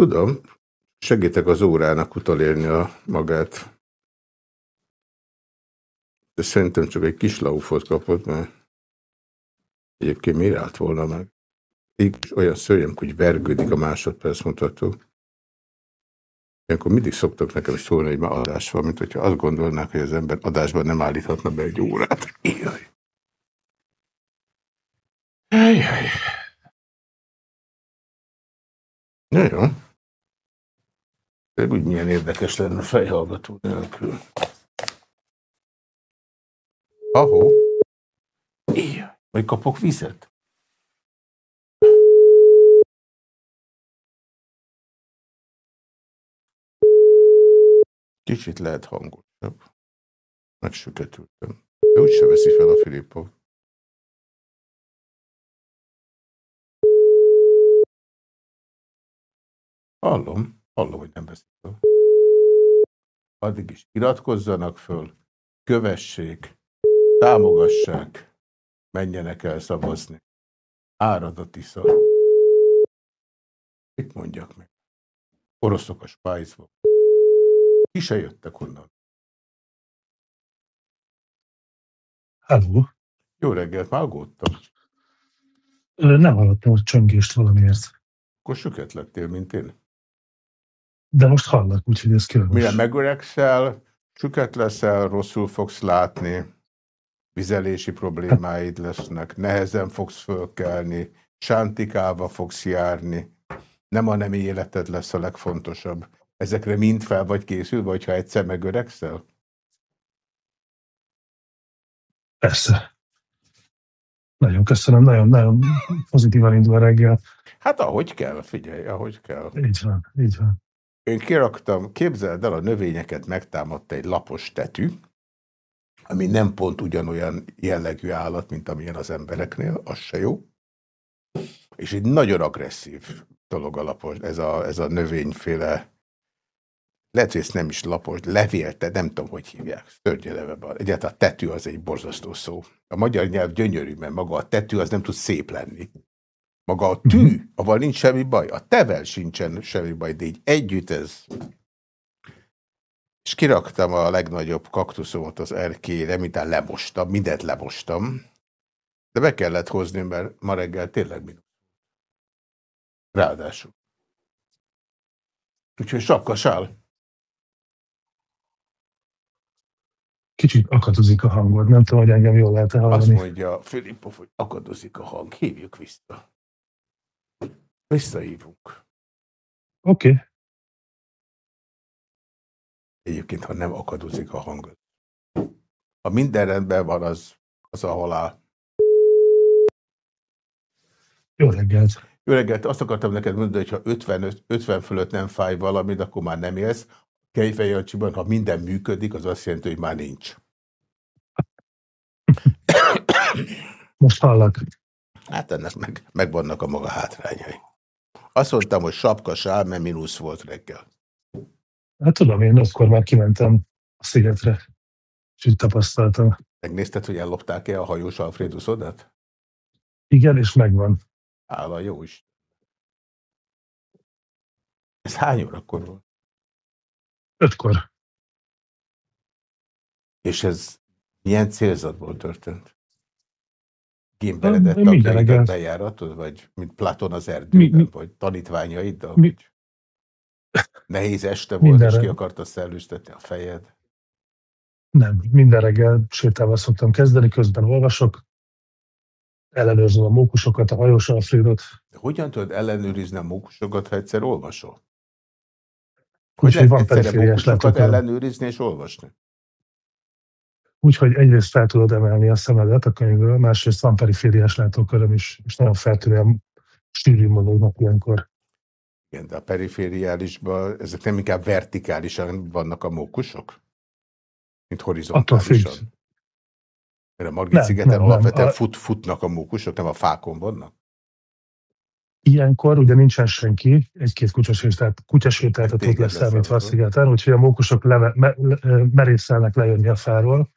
Tudom, segítek az órának utolérni a magát. De szerintem csak egy kis laufot kapott, mert egyébként miért állt volna meg? Így olyan szörnyem, hogy vergődik a másodperc mutató. Ilyenkor mindig szoktak nekem szólni, hogy már adás van, mint hogyha azt gondolnák, hogy az ember adásban nem állíthatna be egy órát. Jaj. Jaj. Na jó. De úgy milyen érdekes lenne fejhallgató nélkül. Ahó. Jaj. Vagy kapok vizet? Kicsit lehet hangosabb. Megsüketültem. De úgyse veszi fel a Filippov. Hallom, hallom, hogy nem fel. Addig is iratkozzanak föl, kövessék, támogassák, menjenek el szavazni. Árad a tisza. Mit mondjak meg? Oroszok a spájzba. Ki se jöttek onnan. Hello. Jó reggelt, már aggódtam. Nem hallottam a csöngést valamiért. Akkor süket lettél, mint én. De most hallak, úgyhogy ez különös. Mire megöregszel, süket leszel, rosszul fogsz látni, vizelési problémáid lesznek, nehezen fogsz fölkelni, sántikálva fogsz járni, nem a nemi életed lesz a legfontosabb. Ezekre mind fel vagy készülve, hogyha egyszer megöregszel? Persze. Nagyon köszönöm, nagyon, nagyon pozitívan indul a reggel. Hát ahogy kell, figyelj, ahogy kell. Így van, így van. Én kiraktam, képzeld el, a növényeket megtámadta egy lapos tetű, ami nem pont ugyanolyan jellegű állat, mint amilyen az embereknél, az se jó. És egy nagyon agresszív dolog a lapos, ez a, ez a növényféle lehet, hogy ezt nem is lapos, levélte, nem tudom, hogy hívják, szörnyeleve Egyáltalán a tetű az egy borzasztó szó. A magyar nyelv gyönyörű, mert maga a tetű az nem tud szép lenni. Maga a tű, mhm. avval nincs semmi baj, a tevel sincsen semmi baj, de így együtt ez... És kiraktam a legnagyobb kaktuszomat az erkélyre, mintán lemostam, mindent lemostam, de be kellett hozni, mert ma reggel tényleg minusz. Ráadásul. Úgyhogy sapkasál. Kicsit akadozik a hangod, nem tudom, hogy engem jól lehet -e hallani. Azt mondja Filippov, hogy akadozik a hang. Hívjuk vissza. Visszahívunk. Oké. Okay. Egyébként, ha nem akadozik a hang. Ha minden rendben van, az, az a halál. Jó reggelt. Jó reggelt. Azt akartam neked mondani, hogy ha 50, 50 fölött nem fáj valamit, akkor már nem élsz. Kejfejancsiban, ha minden működik, az azt jelenti, hogy már nincs. Most hallak. Hát ennek meg, megvannak a maga hátrányai. Azt mondtam, hogy sapka sár, mert mínusz volt reggel. Hát tudom, én akkor már kimentem a szigetre, és úgy tapasztaltam. Megnézted, hogy ellopták-e a hajós Alfredusodat? Igen, és megvan. Áll jó is. Ez hány órakor volt? Ötkor. És ez milyen célzatból történt? Gémberedett tagjaidat bejáratod, vagy mint Platon az erdőben, mi, mi, vagy tanítványaiddal? Mi, vagy nehéz este volt, mindenre. és ki akarta szellőztetni a fejed? Nem, minden reggel sétával szoktam kezdeni, közben olvasok, ellenőrzöm a mókusokat, a hajós alfrédot. Hogyan tudod ellenőrizni a mókusokat, ha egyszer olvasol? Úgyhogy van perifériás látóköröm. ellenőrizni és olvasni? Úgyhogy egyrészt fel tudod emelni a szemedet a könyvről, másrészt van perifériás látóköröm is, és nagyon feltűnően sűrű mozognak ilyenkor. Igen, de a perifériálisban ezek nem inkább vertikálisan vannak a mókusok? Mint horizontálisan? Mert a Margit szigeten alapvetően a... fut, futnak a mókusok, nem a fákon vannak? Ilyenkor ugye nincsen senki, egy-két kutyasétát, kutyasétáltatót leszámítva a szigeten, úgyhogy a mókusok leve, me, le, merészelnek lejönni a fáról,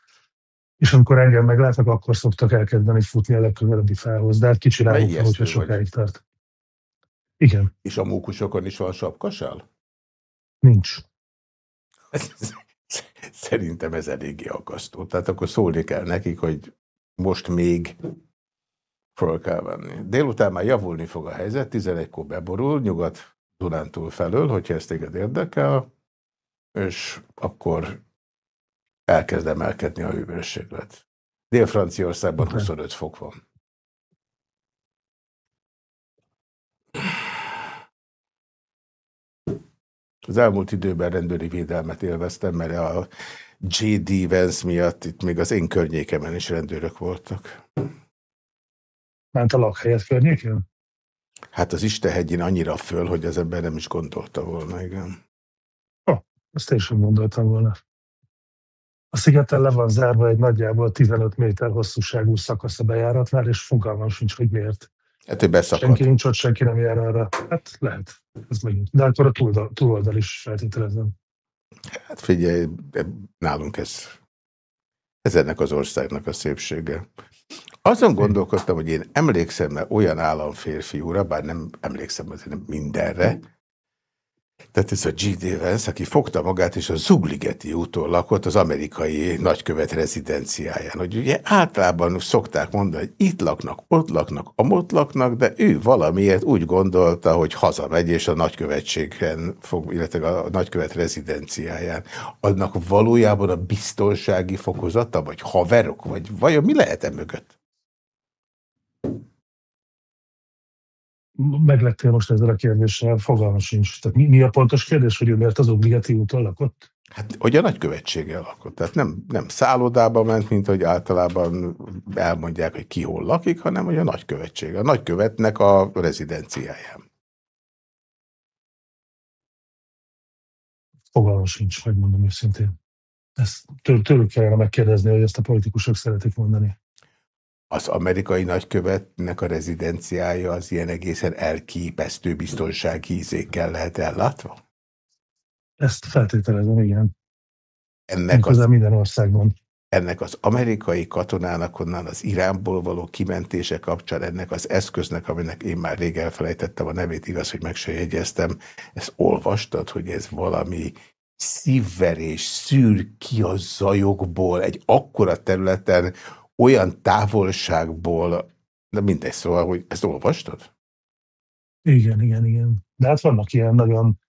és amikor engem meglátnak, akkor szoktak elkezdeni futni a legközelebbi fához, de hát kicsi rájuk, hogyha sokáig tart. Igen. És a mókusokon is van sapkasál? Nincs. Szerintem ez eléggé akasztó. Tehát akkor szólni kell nekik, hogy most még föl kell venni. Délután már javulni fog a helyzet, 11-kor beborul, nyugat Dunántúl felől, hogyha ezt téged érdekel, és akkor elkezd emelkedni a hőmérséklet. Dél-Franciaországban 25 fok van. Az elmúlt időben rendőri védelmet élveztem, mert a J.D. Vance miatt itt még az én környékemen is rendőrök voltak. Ment a lakhelyet környékén? Hát az Istenhegyén annyira föl, hogy az ember nem is gondolta volna, igen. Oh, azt én sem gondoltam volna. A szigeten le van zárva egy nagyjából 15 méter hosszúságú szakasz a bejáratnál, és fogalmam sincs, hogy miért. Hát, beszakadt. Senki nincs ott, senki nem jár arra. Hát lehet. Ez megint. De akkor a túloldal, túloldal is feltételezem. Hát figyelj, nálunk ez, ez ennek az országnak a szépsége. Azon gondolkodtam, hogy én emlékszem -e olyan államférfiúra, bár nem emlékszem azért mindenre, tehát ez a G.D. Vance, aki fogta magát, és a Zugligeti úton lakott az amerikai nagykövet rezidenciáján. Hogy ugye általában szokták mondani, hogy itt laknak, ott laknak, amott laknak, de ő valamiért úgy gondolta, hogy hazamegy, és a nagykövetségen fog, illetve a nagykövet rezidenciáján. Annak valójában a biztonsági fokozata, vagy haverok, vagy vajon mi lehet e mögött? Meglettél most ezzel a kérdéssel, fogalma sincs. Tehát mi, mi a pontos kérdés, hogy ő miért az Obligati úton lakott? Hát, hogy a nagykövetséggel lakott. Tehát nem, nem szállodába ment, mint hogy általában elmondják, hogy ki hol lakik, hanem hogy a nagykövetség. A nagykövetnek a rezidenciáján. Fogalma sincs, megmondom őszintén. Ezt tőlük kellene megkérdezni, hogy ezt a politikusok szeretik mondani az amerikai nagykövetnek a rezidenciája az ilyen egészen elképesztő biztonsági ízékkel lehet ellátva? Ezt feltételezem, igen. Ennek az, minden országban. Ennek az amerikai katonának onnan az Iránból való kimentése kapcsán ennek az eszköznek, aminek én már rég elfelejtettem a nevét, igaz, hogy meg se jegyeztem, ezt olvastad, hogy ez valami szívverés, szűr ki a zajokból egy akkora területen, olyan távolságból, de mindegy, szóval, hogy ezt olvastad? Igen, igen, igen. De hát vannak ilyen nagyon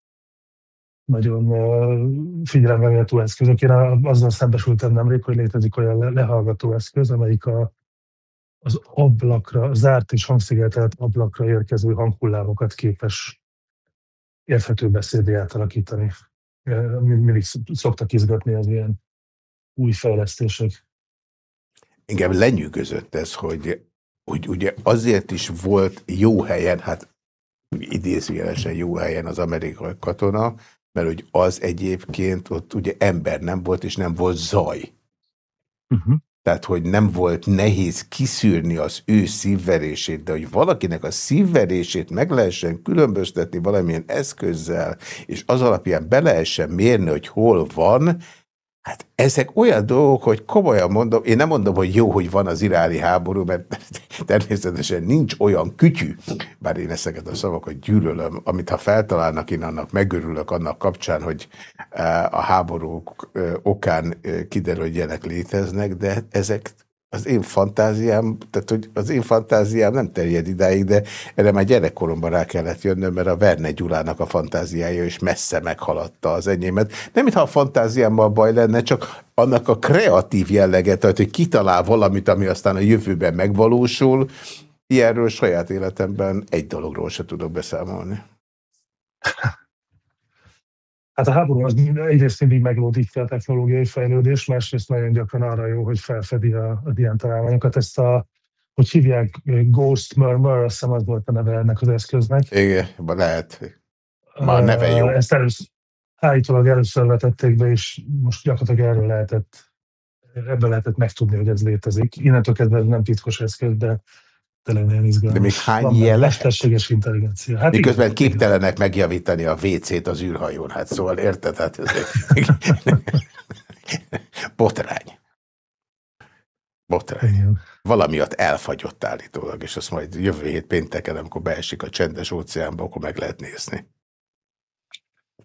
nagyon uh, figyelemre méltó eszközök. Én azzal szembesültem nemrég, hogy létezik olyan le lehallgató eszköz, amelyik a, az ablakra, zárt és hangszigetelt ablakra érkező hanghullámokat képes érthető beszédé átalakítani. Mindig szoktak izgatni az ilyen új fejlesztések engem lenyűgözött ez, hogy, hogy ugye azért is volt jó helyen, hát idézőjelesen jó helyen az amerikai katona, mert hogy az egyébként ott ugye ember nem volt, és nem volt zaj. Uh -huh. Tehát, hogy nem volt nehéz kiszűrni az ő szívverését, de hogy valakinek a szívverését meg lehessen különböztetni valamilyen eszközzel, és az alapján be lehessen mérni, hogy hol van, Hát ezek olyan dolgok, hogy komolyan mondom, én nem mondom, hogy jó, hogy van az iráni háború, mert természetesen nincs olyan kütyű, bár én ezeket a szavakat gyűlölöm, amit ha feltalálnak, én annak megörülök annak kapcsán, hogy eh, a háborúk eh, okán eh, kiderül, hogy ilyenek léteznek, de ezek az én fantáziám, tehát hogy az én fantáziám nem terjed idáig, de erre már gyerekkoromban rá kellett jönnöm, mert a Verne Gyulának a fantáziája is messze meghaladta az enyémet. Nem, mintha a fantáziámmal baj lenne, csak annak a kreatív jelleget, tehát hogy kitalál valamit, ami aztán a jövőben megvalósul, ilyenről saját életemben egy dologról se tudok beszámolni. Hát a háború az egyrészt mindig meglódítja a technológiai fejlődés, másrészt nagyon gyakran arra jó, hogy felfedi a, a ilyen találmányokat. Ezt a, hogy hívják, Ghost Murmur, azt hiszem az volt a neve ennek az eszköznek. Igen, lehet. Már a neve jó. Ezt először, állítólag először vetették be, és most gyakorlatilag erről lehetett, ebben lehetett megtudni, hogy ez létezik. Innentől kezdve nem titkos eszköz, de nagyon izgalmas. De még hány Van ilyen lehet? Mesterséges intelligencia. Hát Miközben igen, képtelenek megjavítani a WC-t az űrhajón. Hát szóval érted? Hát ez egy... Botrány. Botrány. Valami ott elfagyott állítólag, és azt majd jövő hét pénteken, amikor beesik a csendes óceánba, akkor meg lehet nézni.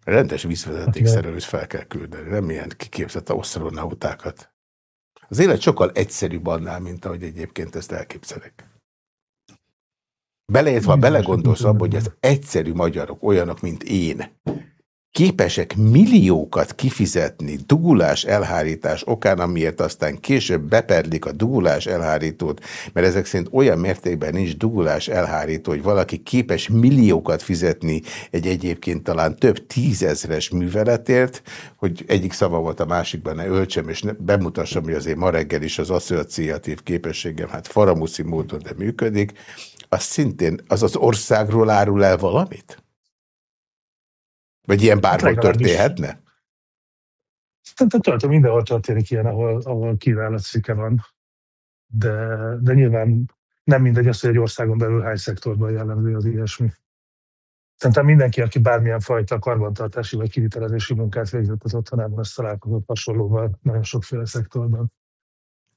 Rendes vízvezetékszerelőt is fel kell küldeni, nem ilyen kiképzett asztronautákat. Az élet sokkal egyszerűbb annál, mint ahogy egyébként ezt elképzelik. Beleértve, ha belegondolsz abba, hogy az egyszerű magyarok olyanok, mint én, képesek milliókat kifizetni dugulás elhárítás okán, amiért aztán később beperlik a dugulás elhárítót, mert ezek szerint olyan mértékben nincs dugulás elhárító, hogy valaki képes milliókat fizetni egy egyébként talán több tízezres műveletért, hogy egyik szava volt a másikban ne öltsem, és ne, bemutassam, hogy azért ma reggel is az asszociatív képességem, hát faramuszi módon, de működik, az szintén, az az országról árul el valamit? Vagy ilyen bárhol hát történhetne? Szerintem töltöm mindenhol történik ilyen, ahol, ahol szike van. De, de nyilván nem mindegy az, hogy egy országon belül hány szektorban jellemző az ilyesmi. Szerintem mindenki, aki bármilyen fajta karbantartási vagy kivitelezési munkát végzett az otthonában, azt találkozott hasonlóval nagyon sokféle szektorban.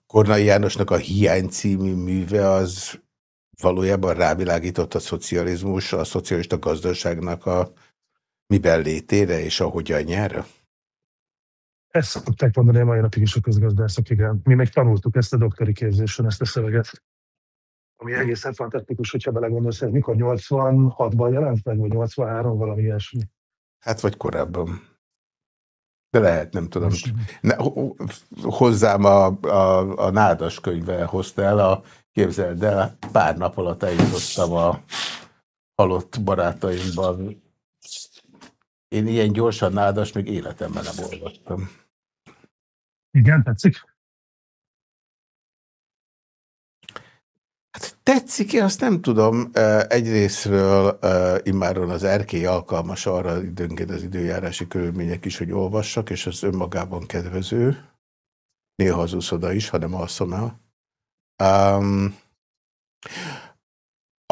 Kornai Jánosnak a Hiány című műve az valójában rávilágított a szocializmus, a szocialista gazdaságnak a miben létére és ahogyan nyer? Ezt szokták mondani a mai napig is a közgazdászok, igen. Mi még tanultuk ezt a doktori képzésen, ezt a szöveget. Ami egészen fantasztikus, hogyha belegondolsz, ez mikor 86-ban jelent meg, vagy 83, valami ilyesmi. Hát vagy korábban. De lehet, nem tudom. Ne, hozzám a, a, a nádas könyve hozta el, a, képzeld el, pár nap alatt eljutottam a halott barátaimban én ilyen gyorsan nádas még életemben nem olvastam. Igen, tetszik? Hát tetszik-e, azt nem tudom. Egyrésztről immáron az erkély alkalmas arra időnként az időjárási körülmények is, hogy olvassak, és az önmagában kedvező. Néha az uszoda is, ha nem alszom el. Um,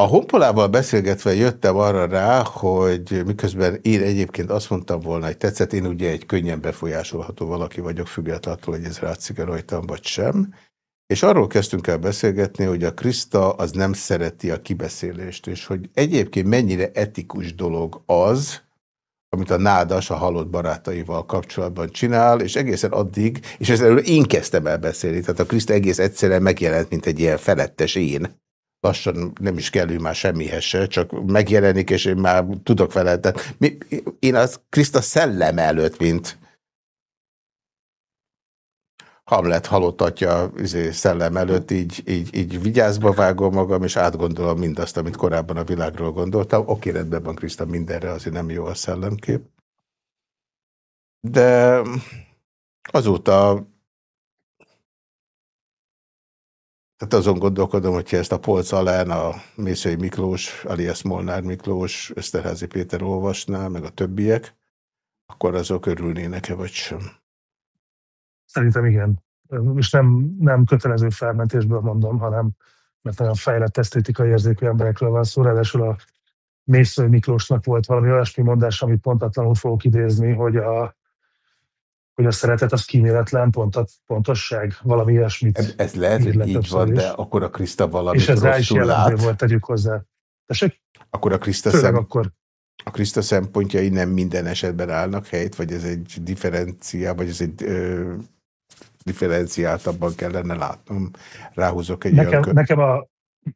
a honpolával beszélgetve jöttem arra rá, hogy miközben én egyébként azt mondtam volna, hogy tetszett, én ugye egy könnyen befolyásolható valaki vagyok, függetlenül attól, hogy ez látszik -e rajtam, vagy sem. És arról kezdtünk el beszélgetni, hogy a Krista az nem szereti a kibeszélést, és hogy egyébként mennyire etikus dolog az, amit a nádas a halott barátaival kapcsolatban csinál, és egészen addig, és ezzel én kezdtem el beszélni, tehát a Krista egész egyszerűen megjelent, mint egy ilyen felettes én lassan nem is kell ő már semmihez se, csak megjelenik, és én már tudok vele. Tehát mi, én az Kriszta szellem előtt, mint Hamlet halott atya izé, szellem előtt, így, így, így vigyázba vágom magam, és átgondolom mindazt, amit korábban a világról gondoltam. Oké, rendben van Kriszta, mindenre azért nem jó a szellemkép. De azóta Tehát azon gondolkodom, hogyha ezt a polc alán a Mészői Miklós, alias Molnár Miklós, Öszterházi Péter olvasná, meg a többiek, akkor azok örülnének-e, vagy sem? Szerintem igen. És nem, nem kötelező felmentésből mondom, hanem mert nagyon fejlett esztétikai érzékű emberekről van szó, ráadásul a Mészői Miklósnak volt valami olyasmi mondás, amit pontatlanul fogok idézni, hogy a hogy a szeretet az kíméletlen pont, pontosság, valami ilyesmit. Ez, ez lehet, hogy így van, de akkor a Krista valamit És ez rá is jellemző volt, tegyük hozzá. Tessék? Akkor a Krista, szem, akkor. a Krista szempontjai nem minden esetben állnak helyt, vagy ez egy differenciál, vagy ez egy ö, differenciáltabban kellene látnom. Ráhúzok egy nekem, olyan... Nekem a,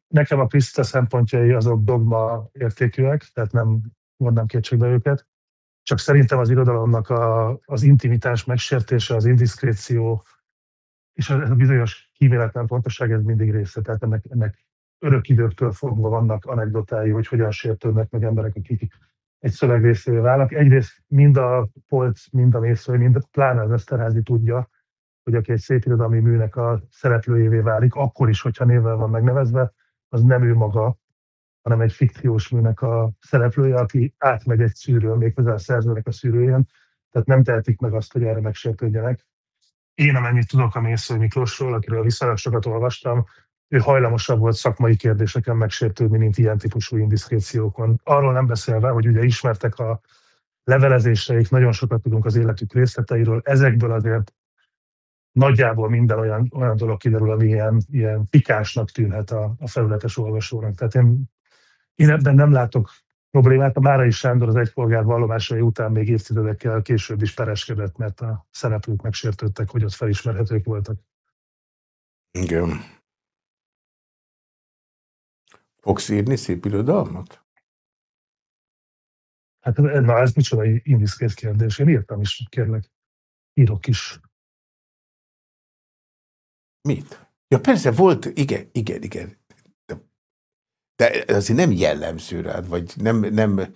nekem a Krista szempontjai azok dogma értékűek, tehát nem mondnám kétségbe őket csak szerintem az irodalomnak a, az intimitás megsértése, az indiszkréció és ez a bizonyos kíméletlen pontosság, ez mindig része. Tehát ennek, ennek örök időktől fogva vannak anekdotái, hogy hogyan sértődnek meg emberek, akik egy szöveg részévé válnak. Egyrészt mind a polc, mind a mészői, mind pláne az Eszterházi tudja, hogy aki egy szép irodalmi műnek a szereplőjévé válik, akkor is, hogyha névvel van megnevezve, az nem ő maga, hanem egy fikciós műnek a szereplője, aki átmegy egy szűrőn, méghozzá a szerzőnek a szűrőjén, tehát nem tehetik meg azt, hogy erre megsértődjenek. Én amennyit tudok a Mésző Miklósról, akiről viszonylag sokat olvastam, ő hajlamosabb volt szakmai kérdéseken megsértődni, mint ilyen típusú indiszkréciókon. Arról nem beszélve, hogy ugye ismertek a levelezéseik, nagyon sokat tudunk az életük részleteiről, ezekből azért nagyjából minden olyan, olyan dolog kiderül, ami ilyen, ilyen pikásnak tűnhet a, a felületes olvasónak. Tehát én, én ebben nem látok problémát. A Márai Sándor az egypolgár vallomásai után még évtizedekkel később is pereskedett, mert a szereplők megsértődtek, hogy ott felismerhetők voltak. Igen. Fogsz írni szép irodalmat? Hát na, ez micsoda indiszkét kérdés. Én írtam is, kérlek. Írok is. Mit? Ja persze, volt, igen, igen, igen. De, azért nem jellemző rád, vagy nem, nem,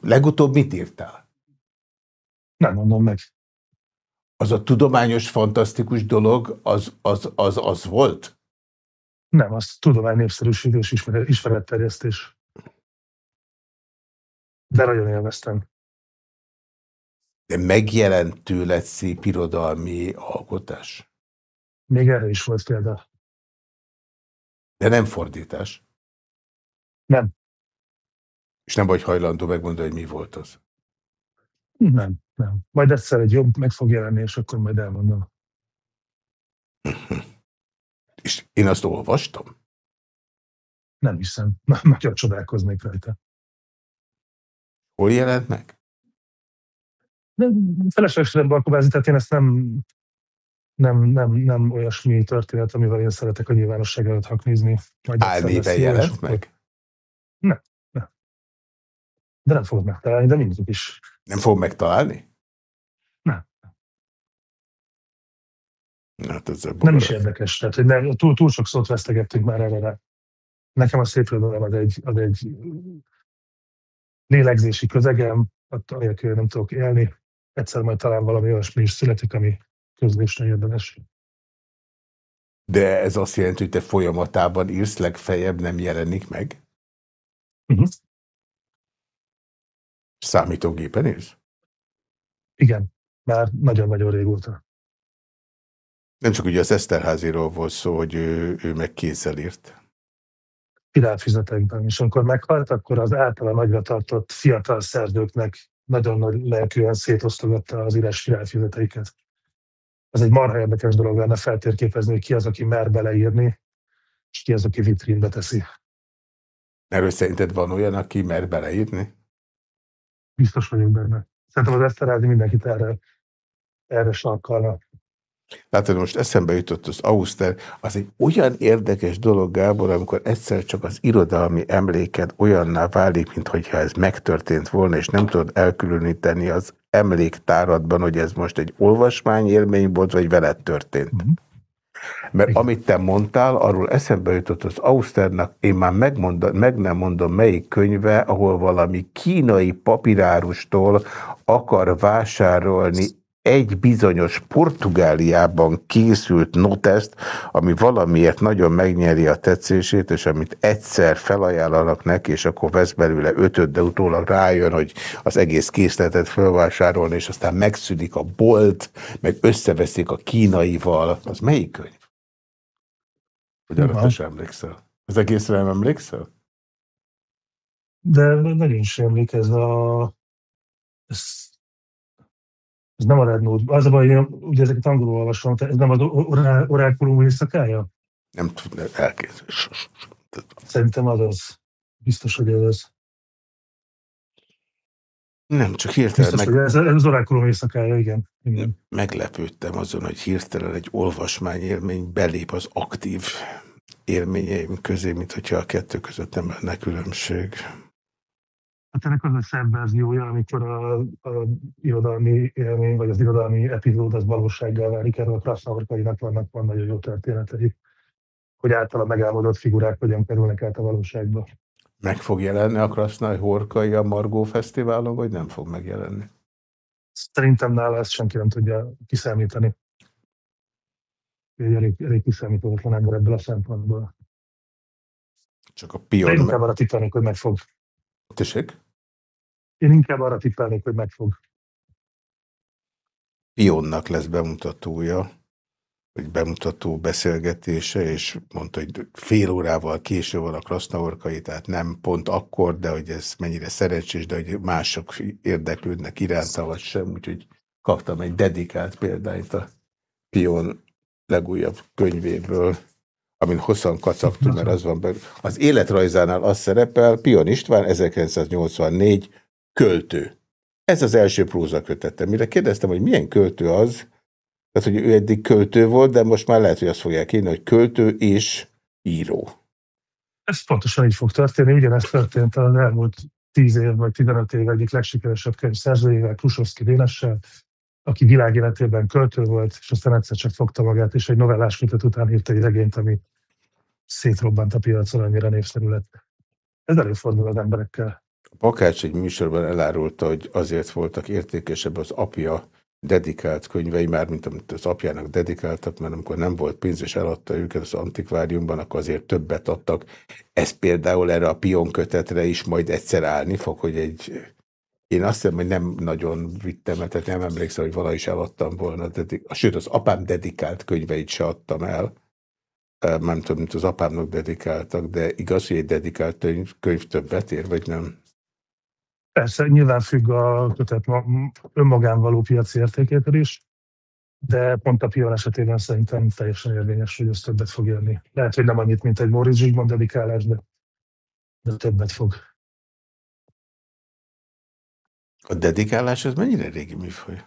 legutóbb mit írtál? Nem mondom meg. Az a tudományos, fantasztikus dolog, az, az, az, az volt? Nem, az tudomány népszerűsítés, ismeretterjesztés. De nagyon élveztem. De megjelent tőled szép irodalmi alkotás? Még erre is volt példa. De nem fordítás? Nem. És nem vagy hajlandó megmondani, hogy mi volt az? Nem, nem. Majd egyszer egy jobb meg fog jelenni, és akkor majd elmondom. És én azt olvastam? Nem hiszem. Nagyon csodálkoznék rajta. Hol jelent meg? Feleslegesen barkobázni, tehát én ezt nem, nem, nem, nem olyasmi történet, amivel én szeretek a nyilvánosság előtt haknézni. Álnéven jelent meg? Nem, nem. De nem fogod megtalálni, de mindig is. Nem fog megtalálni? Nem. Hát ez nem is érdekes, tehát hogy nem, túl, túl sok szót vesztegettünk már erre. Nekem a szép az egy, az egy lélegzési közegem, anélkül nem tudok élni. Egyszer majd talán valami olyasmi is születik, ami közlésre érdemes. De ez azt jelenti, hogy te folyamatában írsz, legfeljebb nem jelenik meg? Uh mhm. -huh. Számítógépen írsz? Igen, már nagyon-nagyon régóta. Nem csak ugye az Eszterháziról volt szó, hogy ő, ő meg kézzel írt pirátfizetekben. És amikor meghalt, akkor az általa nagyra tartott fiatal szerzőknek nagyon nagy lelkűen szétosztogatta az írás pirátfizeteiket. Ez egy marha érdekes dolog lenne feltérképezni, hogy ki az, aki mer beleírni, és ki az, aki vitrínbe teszi. Erről szerinted van olyan, aki mer beleírni? Biztos vagyok benne. Szerintem az Eszterázi mindenkit erre, erre sarkalna. Látod, most eszembe jutott az Auszter, az egy olyan érdekes dolog, Gábor, amikor egyszer csak az irodalmi emléked olyanná válik, mintha ez megtörtént volna, és nem tudod elkülöníteni az emléktáradban, hogy ez most egy olvasmány élmény volt, vagy veled történt. Mm -hmm. Mert amit te mondtál, arról eszembe jutott az Auszternak, én már megmondom, meg nem mondom melyik könyve, ahol valami kínai papírárustól akar vásárolni egy bizonyos Portugáliában készült notest, ami valamiért nagyon megnyeri a tetszését, és amit egyszer felajánlanak neki, és akkor vesz belőle ötöt, de utólag rájön, hogy az egész készletet felvásárolni, és aztán megszűnik a bolt, meg összeveszik a kínaival. Az melyik könyv? Hogy arra te sem emlékszel? Az egészre nem emlékszel? De nagyon is emlék ez a... Ez ez nem a Red Note. Az a baj, hogy ugye ezeket angolul olvasom, ez nem az orákulum éjszakája? Nem tudom, elkészül. Szerintem az az. Biztos, hogy ez az. Nem, csak hirtelen... Biztos, meg... hogy ez, ez az orákulum éjszakája, igen. igen. Meglepődtem azon, hogy hirtelen egy olvasmányélmény belép az aktív élményeim közé, mint hogyha a kettő között nem lenne különbség. Hát ennek az a szebb verziója, amikor a, a irodalmi élmény, vagy az irodalmi epizód az valósággal válik, erről a Krasznaorkainak vannak, van nagyon jó történetei, hogy általa megálmodott figurák hogyan kerülnek át a valóságba. Meg fog jelenni a Krasznai Horkai a Margó Fesztiválon, vagy nem fog megjelenni? Szerintem nála ezt senki nem tudja kiszámítani. Egy elég, elég kiszámítóatlan ember ebből a szempontból. Csak a pion... Inkább arra titulálnék, hogy meg fog. Tessék? Én inkább arra tippelnék, hogy meg fog. Pionnak lesz bemutatója, vagy bemutató beszélgetése, és mondta, hogy fél órával késő van a krasznaorkai, tehát nem pont akkor, de hogy ez mennyire szerencsés, de hogy mások érdeklődnek iránta, vagy sem, úgyhogy kaptam egy dedikált példányt a Pion legújabb könyvéből, amin hosszan kacagtunk, mert az van be. Az életrajzánál az szerepel, Pion István, 1984, költő. Ez az első prózakötete. Mire kérdeztem, hogy milyen költő az, tehát, hogy ő eddig költő volt, de most már lehet, hogy azt fogják írni, hogy költő és író. Ez pontosan így fog történni. Ugyanezt történt az elmúlt 10 év vagy 15 év egyik legsikeresebb könyv szerzőjével, Krusovszki Dénessel, aki világéletében költő volt, és aztán egyszer csak fogta magát, és egy novellás kötet után írta egy regényt, ami szétrobbant a piacon, annyira népszerű lett. Ez előfordul az emberekkel. Bakács egy műsorban elárulta, hogy azért voltak értékesebb az apja dedikált könyvei, már mint amit az apjának dedikáltak, mert amikor nem volt pénz, és eladta őket az antikváriumban, akkor azért többet adtak. Ez például erre a pion kötetre is majd egyszer állni fog, hogy egy... Én azt hiszem, hogy nem nagyon vittem, tehát nem emlékszem, hogy valahogy is eladtam volna. Dedik... Sőt, az apám dedikált könyveit se adtam el. Nem tudom, mint az apámnak dedikáltak, de igaz, hogy egy dedikált könyv többet ér, vagy nem? Persze, nyilván függ a kötet önmagán való piaci értékétől is, de pont a pion esetében szerintem teljesen érvényes, hogy ez többet fog jönni. Lehet, hogy nem annyit, mint egy Móricz Zsigmond dedikálás, de, de többet fog. A dedikálás az mennyire régi műfaj?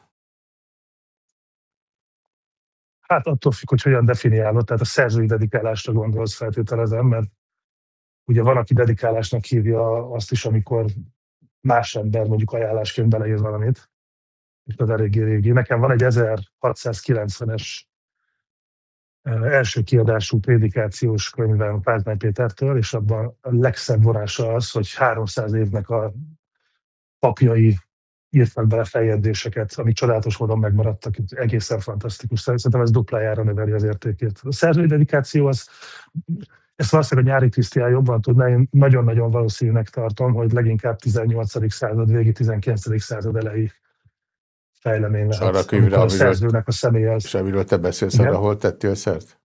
Hát attól függ, hogy hogyan definiálod, tehát a szerzői dedikálásra gondolsz feltételezem, mert ugye van, aki dedikálásnak hívja azt is, amikor más ember mondjuk ajánlásként beleír valamit, és az eléggé régi. Nekem van egy 1690-es első kiadású prédikációs könyvem Pázmány Pétertől, és abban a legszebb vonása az, hogy 300 évnek a papjai írtak bele feljegyzéseket, amik csodálatos módon megmaradtak, egészen fantasztikus. Szerintem ez duplájára növeli az értékét. A szerzői dedikáció az ezt valószínűleg a nyári Krisztián jobban tudná, én nagyon-nagyon valószínűnek tartom, hogy leginkább 18. század végi, 19. század elejé fejlemény lehet. Arra a könyvre, a szerzőnek a személye az. És amiről te beszélsz, Igen? arra hol tettél szert?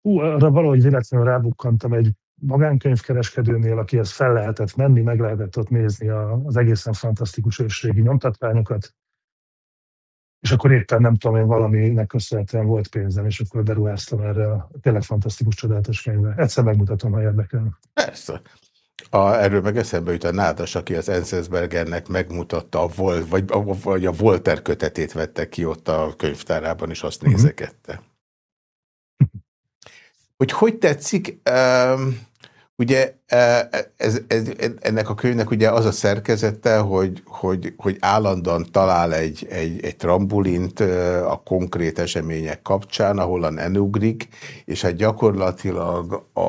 Hú, arra valahogy véletlenül rábukkantam egy magánkönyvkereskedőnél, akihez fel lehetett menni, meg lehetett ott nézni az egészen fantasztikus ősrégi nyomtatványokat, és akkor éppen nem tudom én valaminek köszönhetően volt pénzem, és akkor beruháztam erre a tényleg fantasztikus, csodálatos könyvre. Egyszer megmutatom, ha érdekel. Persze. A, erről meg eszembe jut a Nádas, aki az Enzensbergernek megmutatta a Volt, vagy, a, vagy a Volter kötetét vette ki ott a könyvtárában, és azt uh. -huh. nézegette. Hogy hogy tetszik, um, Ugye e, ez, ez, ennek a könyvnek ugye az a szerkezete, hogy, hogy, hogy állandóan talál egy, egy, egy trambulint e, a konkrét események kapcsán, ahol enugrik, és hát gyakorlatilag a,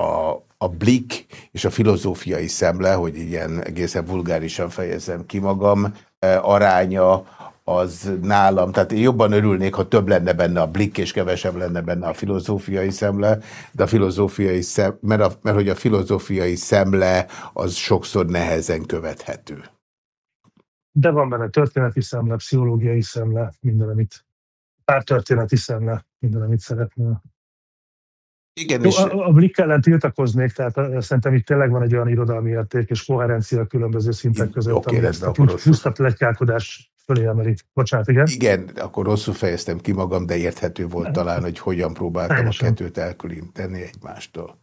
a, a blik és a filozófiai szemle, hogy ilyen egészen vulgárisan fejezem ki magam, e, aránya az nálam, tehát én jobban örülnék, ha több lenne benne a blik, és kevesebb lenne benne a filozófiai szemle, de a filozófiai szem, mert, a, mert hogy a filozófiai szemle az sokszor nehezen követhető. De van benne történeti szemle, pszichológiai szemle, minden, amit pár történeti szemle, minden, amit szeretnél. Igen, Jó, és... A, a Blik ellen tiltakoznék, tehát szerintem itt tényleg van egy olyan irodalmi érték és koherencia a különböző szintek között, okay, ami ezt a pusztat legykálkodás fölé emeli. Bocsánat, igen? Igen, akkor rosszul fejeztem ki magam, de érthető volt talán, hogy hogyan próbáltam Teljesen. a kettőt elkülöníteni egymástól.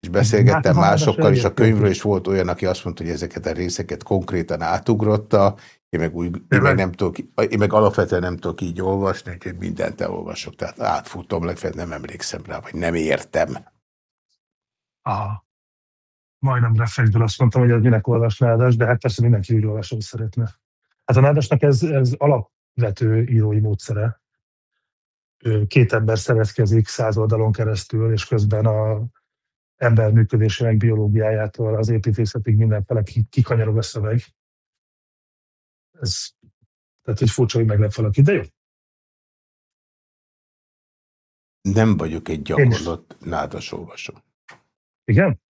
És beszélgettem hát, másokkal is a könyvről, és volt olyan, aki azt mondta, hogy ezeket a részeket konkrétan átugrotta, én meg, úgy, én meg, nem tudok, én meg alapvetően nem tudok így olvasni, hogy mindent elolvasok, tehát átfutom, legfeljebb nem emlékszem rá, vagy nem értem. Aha. Majdnem reflexből azt mondtam, hogy ez minek olvasnád, de hát persze mindenki úgy olvasó szeretne. Hát a Nádasnak ez, ez alapvető írói módszere. Két ember szeretkezik száz oldalon keresztül, és közben a ember működésének biológiájától az építészetig mindenfele kikanyarog a szöveg. Ez, tehát, hogy furcsa, hogy meglep valaki, de jó. Nem vagyok egy gyakorlott nádas olvasó. Igen?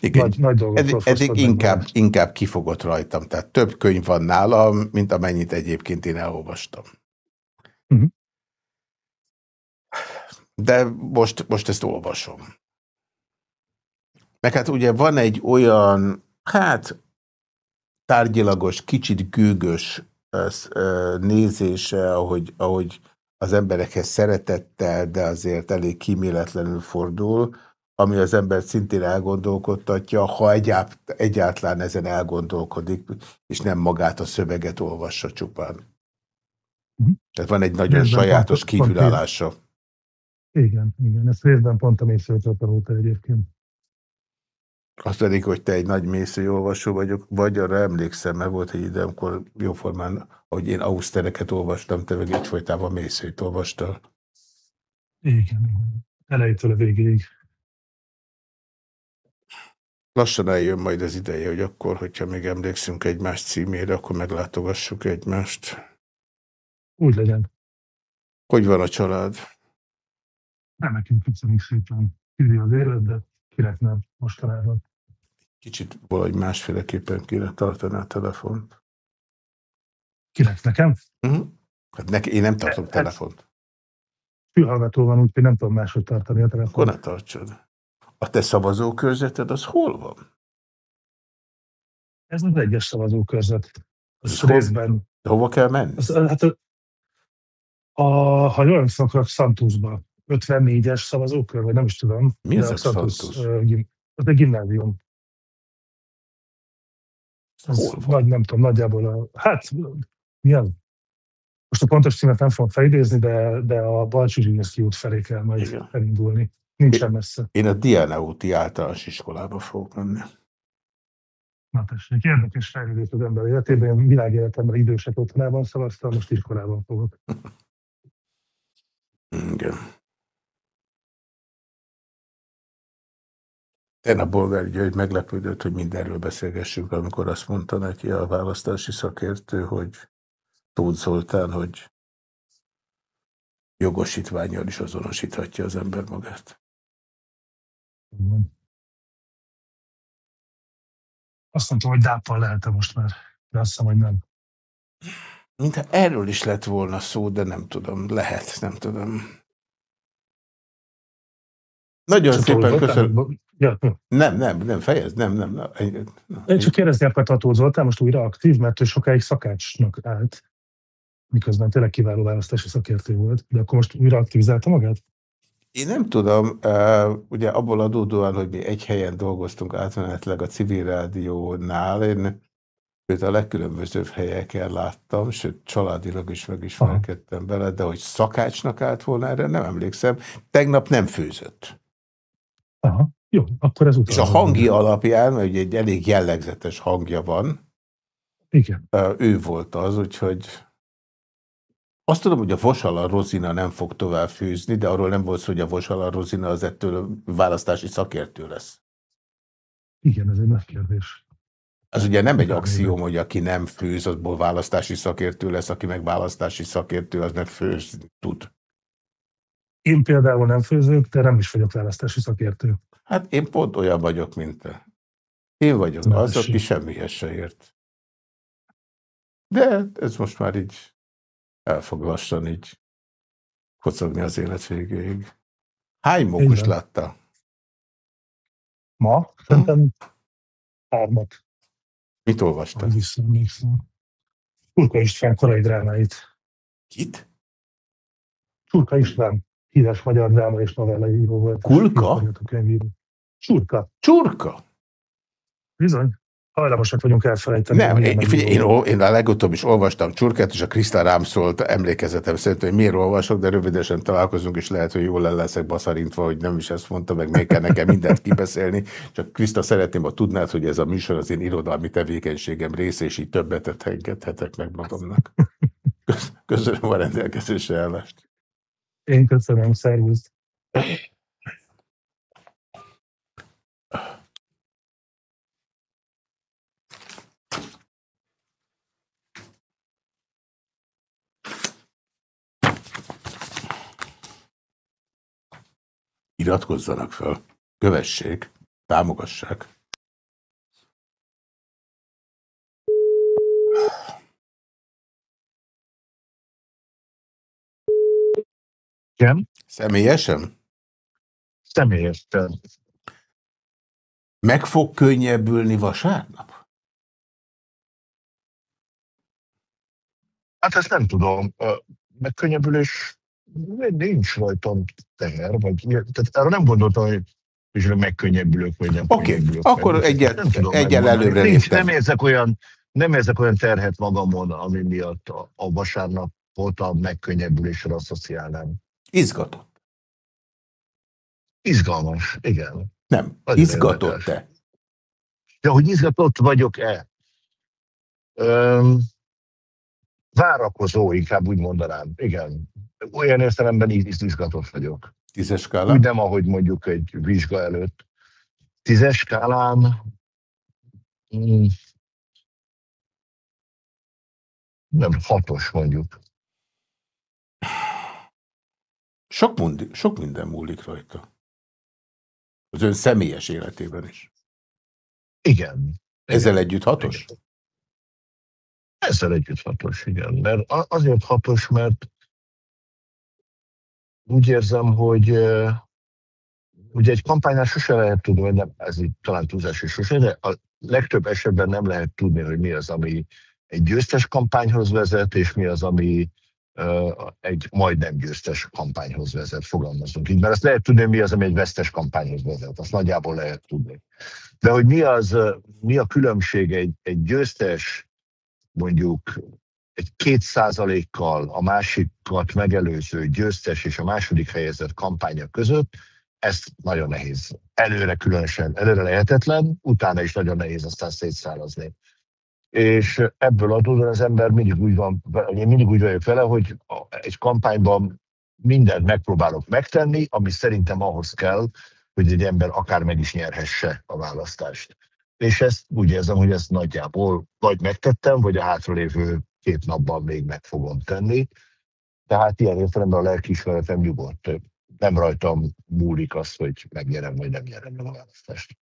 Igen. Nagy, nagy eddig, eddig inkább, inkább kifogott rajtam, tehát több könyv van nálam, mint amennyit egyébként én elolvastam. Uh mhm. -huh. De most, most ezt olvasom. Meg hát ugye van egy olyan, hát tárgyilagos, kicsit gőgös nézése, ahogy, ahogy, az emberekhez szeretettel, de azért elég kíméletlenül fordul, ami az ember szintén elgondolkodtatja, ha egyáltalán ezen elgondolkodik, és nem magát a szöveget olvassa csupán. -huh. Tehát van egy nagyon részben sajátos pont, igen, igen, ez részben pont a mészőtől óta egyébként. Azt pedig, hogy te egy nagy mészőolvasó vagyok, vagy arra emlékszem, mert volt egy ide, amikor jóformán, ahogy én ausztereket olvastam, te meg egyfolytában mészőt olvastál. Igen, igen. Elejétől a végéig. Lassan eljön majd az ideje, hogy akkor, hogyha még emlékszünk egymás címére, akkor meglátogassuk egymást. Úgy legyen. Hogy van a család? Remekünk köszönjük szépen. Üri az élet, de kinek nem mostanában. Kicsit valahogy másféleképpen kéne tartani a telefont. Kinek nekem? Uh mhm. -huh. hát neki, én nem tartom e, telefont. Fülhallgató van, úgyhogy nem tudom máshogy tartani a telefont. Akkor ne tartsad. A te szavazókörzeted az hol van? Ez az egyes szavazókörzet. Az hol, részben... De hova kell menni? Az, hát a, a, ha jól emlékszem, akkor Santusba. 54-es szavazókör, vagy nem is tudom. Mi ez a Santus? Az egy gimnázium. Ez vagy nem tudom, nagyjából a, hát milyen? Most a pontos címet nem fogom felidézni, de, de a Balcsi út felé kell majd Igen. elindulni. Nincsen messze. Én a Diana úti általános iskolába fogok menni. Na tessék, érdekes fejlődés az ember életében. Én világéletemben idősek otthonában szavaztam, most iskolában fogok. Igen. a Bolgár György meglepődött, hogy mindenről beszélgessünk, amikor azt mondta neki a választási szakértő, hogy Tóth Zoltán, hogy jogosítványjal is azonosíthatja az ember magát. Azt mondtam, hogy dáppal lehet -e most már, de azt hiszem, hogy nem. Mintha erről is lett volna szó, de nem tudom. Lehet, nem tudom. Nagyon csak szépen köszönöm. Ja. Nem, nem, nem, fejezd, nem, nem. nem. Na, Én csak kérdezni akartam, Tóth Zoltán most újra aktív, mert ő sokáig szakácsnak állt, miközben tényleg kiváló választási szakértő volt, de akkor most újra aktivizálta magát? Én nem tudom, ugye abból adódóan, hogy mi egy helyen dolgoztunk átmenetleg a civil rádiónál, én őt a legkülönbözőbb helyeken láttam, sőt családilag is megismerkedtem bele, de hogy szakácsnak állt volna erre, nem emlékszem. Tegnap nem főzött. Aha, jó, akkor ez És a hangi alapján, mert ugye egy elég jellegzetes hangja van, Igen. ő volt az, úgyhogy azt tudom, hogy a Vosala Rozina nem fog tovább fűzni, de arról nem volt szó, hogy a Vosala Rozina az ettől választási szakértő lesz. Igen, ez egy nagy kérdés. Az ugye nem egy axióm, hogy aki nem főz, azból választási szakértő lesz, aki meg választási szakértő, az meg főz tud. Én például nem főzök, de nem is vagyok választási szakértő. Hát én pont olyan vagyok, mint te. Én vagyok Na, az, aki semmihez se ért. De ez most már így el fog lassan így kocogni az élet végéig. Hány mókus látta? Ma? Szerintem hármat. Mit olvastál? Visszaemlékszem. Csurka István korai drámáit. Kit? Csurka István, híres magyar dráma és novellaíró volt. Kulka? Csurka. Csurka? Bizony hajlamosak vagyunk elfelejteni. Nem, én, figyelj, én, én a legutóbb is olvastam Csurkát, és a Krisztál rám szólt emlékezetem szerint, hogy miért olvasok, de rövidesen találkozunk, és lehet, hogy jól el leszek baszarintva, hogy nem is ezt mondta, meg még kell nekem mindent kibeszélni. Csak Kriszta szeretném, ha tudnád, hogy ez a műsor az én irodalmi tevékenységem része, és így többet engedhetek meg magamnak. Köszönöm a rendelkezésre állást. Én köszönöm, szervusz. Iratkozzanak fel, kövessék, támogassák. Igen? Személyesen? Személyesen. Meg fog könnyebbülni vasárnap? Hát ezt nem tudom. Megkönnyebbülés nincs rajtam teher, vagy tehát arra nem gondoltam, hogy és megkönnyebbülök, vagy nem Oké, okay. akkor egyet, egyel előre Nincs, nem érzek olyan nem érzek olyan terhet magamon, ami miatt a, a vasárnap volt a megkönnyebbülésre asszociálnám. Izgatott. Izgalmas, igen. Nem, izgatott-e? Ja, hogy izgatott vagyok-e? Öm, várakozó, inkább úgy mondanám. Igen. Olyan értelemben izgatott vagyok. Tízes skálán? Úgy nem, ahogy mondjuk egy vizsga előtt. Tízes skálán mm, nem hatos mondjuk. Sok, mond, sok minden múlik rajta. Az ön személyes életében is. Igen. Ezzel igen. együtt hatos? Igen. Ezzel együtt hatos, igen. Mert azért hatos, mert úgy érzem, hogy ugye egy kampánynál sose lehet tudni, vagy nem, ez így talán túlzás is sose, de a legtöbb esetben nem lehet tudni, hogy mi az, ami egy győztes kampányhoz vezet, és mi az, ami egy majdnem győztes kampányhoz vezet, fogalmazunk így. Mert azt lehet tudni, mi az, ami egy vesztes kampányhoz vezet, azt nagyjából lehet tudni. De hogy mi, az, mi a különbség egy, egy győztes, mondjuk egy két százalékkal a másikat megelőző győztes és a második helyezett kampánya között, ezt nagyon nehéz. Előre különösen, előre lehetetlen, utána is nagyon nehéz aztán szétszárazni és ebből adódóan az ember mindig úgy van, én mindig úgy vagyok vele, hogy egy kampányban mindent megpróbálok megtenni, ami szerintem ahhoz kell, hogy egy ember akár meg is nyerhesse a választást. És ezt úgy érzem, hogy ezt nagyjából vagy megtettem, vagy a hátralévő két napban még meg fogom tenni. Tehát ilyen értelemben a lelkiismeretem nyugodt. Nem rajtam múlik az, hogy megnyerem, vagy nem nyerem a választást.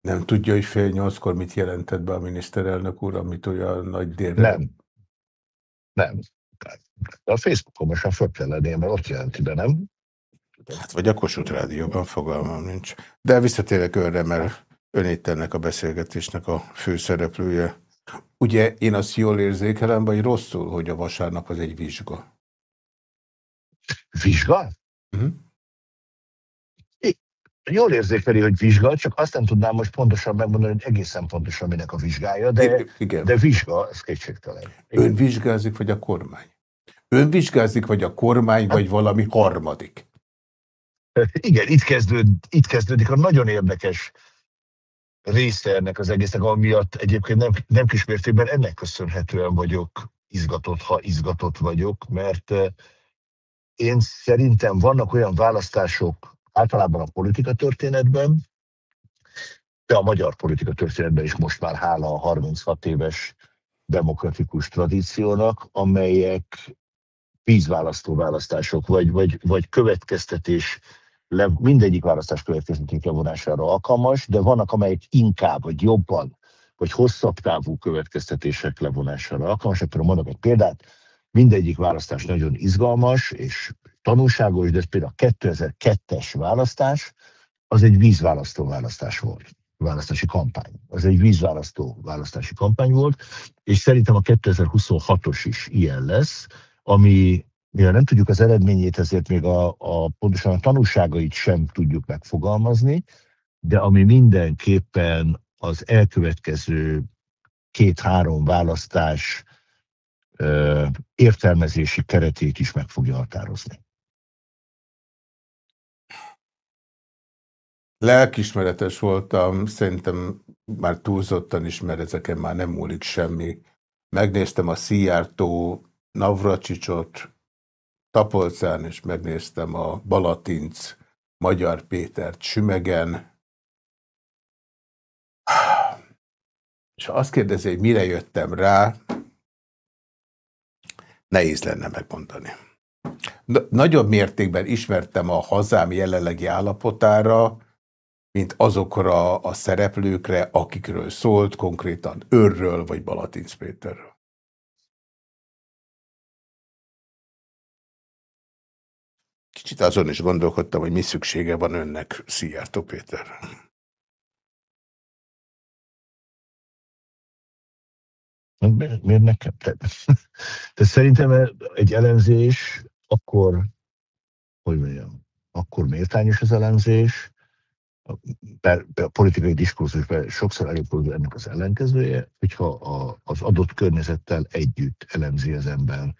Nem tudja, hogy fél nyolckor mit jelentett be a miniszterelnök úr, amit olyan nagy délre... Nem. Nem. De a Facebookon most föl kell lenni, mert ott jelenti be, nem? Hát vagy a Kossuth Rádióban fogalmam nincs. De visszatérek önre, mert ön itt ennek a beszélgetésnek a főszereplője. Ugye én azt jól érzékelem, vagy rosszul, hogy a vasárnap az egy vizsga? Vizsga? Uh mhm. -huh jól érzékeli, hogy vizsga, csak azt nem tudnám most pontosan megmondani, hogy egészen pontosan minek a vizsgája, de, Igen. de vizsga, ez kétségtelen. Ön vizsgázik, vagy a kormány? Ön vizsgázik, vagy a kormány, hát, vagy valami harmadik? Igen, itt, kezdőd, itt kezdődik a nagyon érdekes része ennek az egésznek, ami miatt egyébként nem, nem kismértékben ennek köszönhetően vagyok izgatott, ha izgatott vagyok, mert eh, én szerintem vannak olyan választások, általában a politika történetben, de a magyar politika történetben is most már hála a 36 éves demokratikus tradíciónak, amelyek vízválasztó választások, vagy, vagy, vagy következtetés, le, mindegyik választás következtetés levonására alkalmas, de vannak, amelyek inkább, vagy jobban, vagy hosszabb távú következtetések levonására alkalmas. Akkor mondok egy példát, mindegyik választás nagyon izgalmas, és tanulságos, de ez például a 2002-es választás, az egy vízválasztó választás volt, választási kampány. Az egy vízválasztó választási kampány volt, és szerintem a 2026-os is ilyen lesz, ami mivel nem tudjuk az eredményét, ezért még a, a pontosan a tanulságait sem tudjuk megfogalmazni, de ami mindenképpen az elkövetkező két-három választás ö, értelmezési keretét is meg fogja határozni. Lelkismeretes voltam, szerintem már túlzottan is, mert ezeken már nem múlik semmi. Megnéztem a Szijjártó Navracsicsot Tapolcán, és megnéztem a Balatinc Magyar Pétert Sümegen. És ha azt kérdezi, hogy mire jöttem rá, nehéz lenne megmondani. Nagyobb mértékben ismertem a hazám jelenlegi állapotára, mint azokra a szereplőkre, akikről szólt, konkrétan Örről vagy Balatinc Péterről. Kicsit azon is gondolkodtam, hogy mi szüksége van önnek Szijjártó Péterre. Miért nekem? De, de szerintem egy elemzés akkor hogy mondjam, akkor méltányos az elemzés, a, a politikai diskurzusban sokszor előfordul ennek az ellenkezője, hogyha a, az adott környezettel együtt elemzi az ember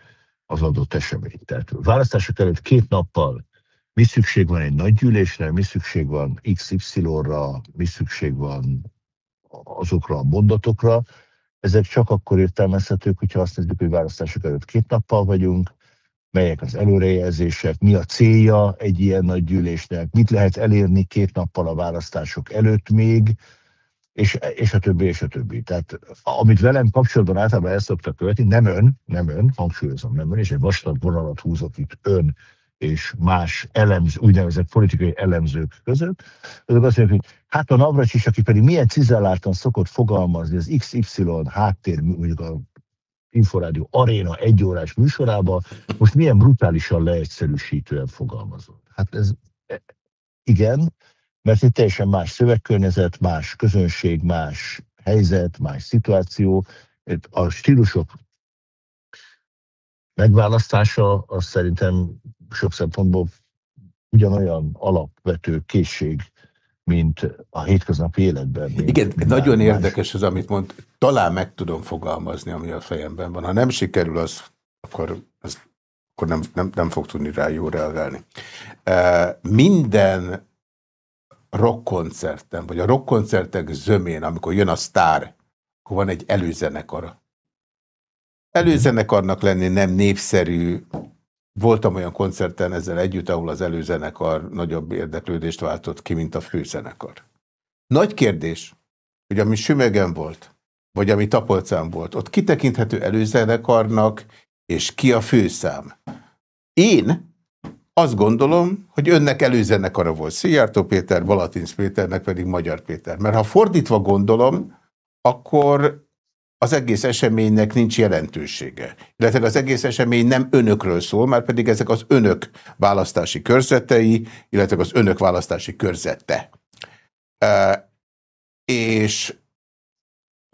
az adott eseményt. Tehát választások előtt két nappal mi szükség van egy nagy gyűlésre, mi szükség van XY-ra, mi szükség van azokra a mondatokra, ezek csak akkor értelmezhetők, hogyha azt nézzük, hogy választások előtt két nappal vagyunk, melyek az előrejelzések, mi a célja egy ilyen nagy gyűlésnek, mit lehet elérni két nappal a választások előtt még, és, és a többi, és a többi. Tehát amit velem kapcsolatban általában el szoktak követni, nem ön, nem ön, hangsúlyozom, nem ön, és egy vastag vonalat húzok itt ön és más elemz, úgynevezett politikai elemzők között, azok azt mondják, hogy hát a Navracs is, aki pedig milyen cizelláltan szokott fogalmazni az XY háttér, mondjuk a Inforádió Aréna egyórás műsorába, most milyen brutálisan leegyszerűsítően fogalmazott. Hát ez igen, mert itt teljesen más szövegkörnyezet, más közönség, más helyzet, más szituáció. A stílusok megválasztása az szerintem sok szempontból ugyanolyan alapvető készség, mint a hétköznapi életben. Igen, nagyon más. érdekes az, amit mond. Talán meg tudom fogalmazni, ami a fejemben van. Ha nem sikerül, az, akkor, az, akkor nem, nem, nem fog tudni rá jó reagálni. Minden rockkoncerten, vagy a rockkoncertek zömén, amikor jön a sztár, akkor van egy előzenekara. Előzenekarnak lenni nem népszerű, Voltam olyan koncerten ezzel együtt, ahol az előzenekar nagyobb érdeklődést váltott ki, mint a főzenekar. Nagy kérdés, hogy ami Sümegen volt, vagy ami Tapolcán volt, ott kitekinthető előzenekarnak, és ki a főszám. Én azt gondolom, hogy önnek előzenekara volt Szijjártó Péter, Balatinsz Péternek pedig Magyar Péter. Mert ha fordítva gondolom, akkor az egész eseménynek nincs jelentősége. Illetve az egész esemény nem önökről szól, már pedig ezek az önök választási körzetei, illetve az önök választási körzete. E, és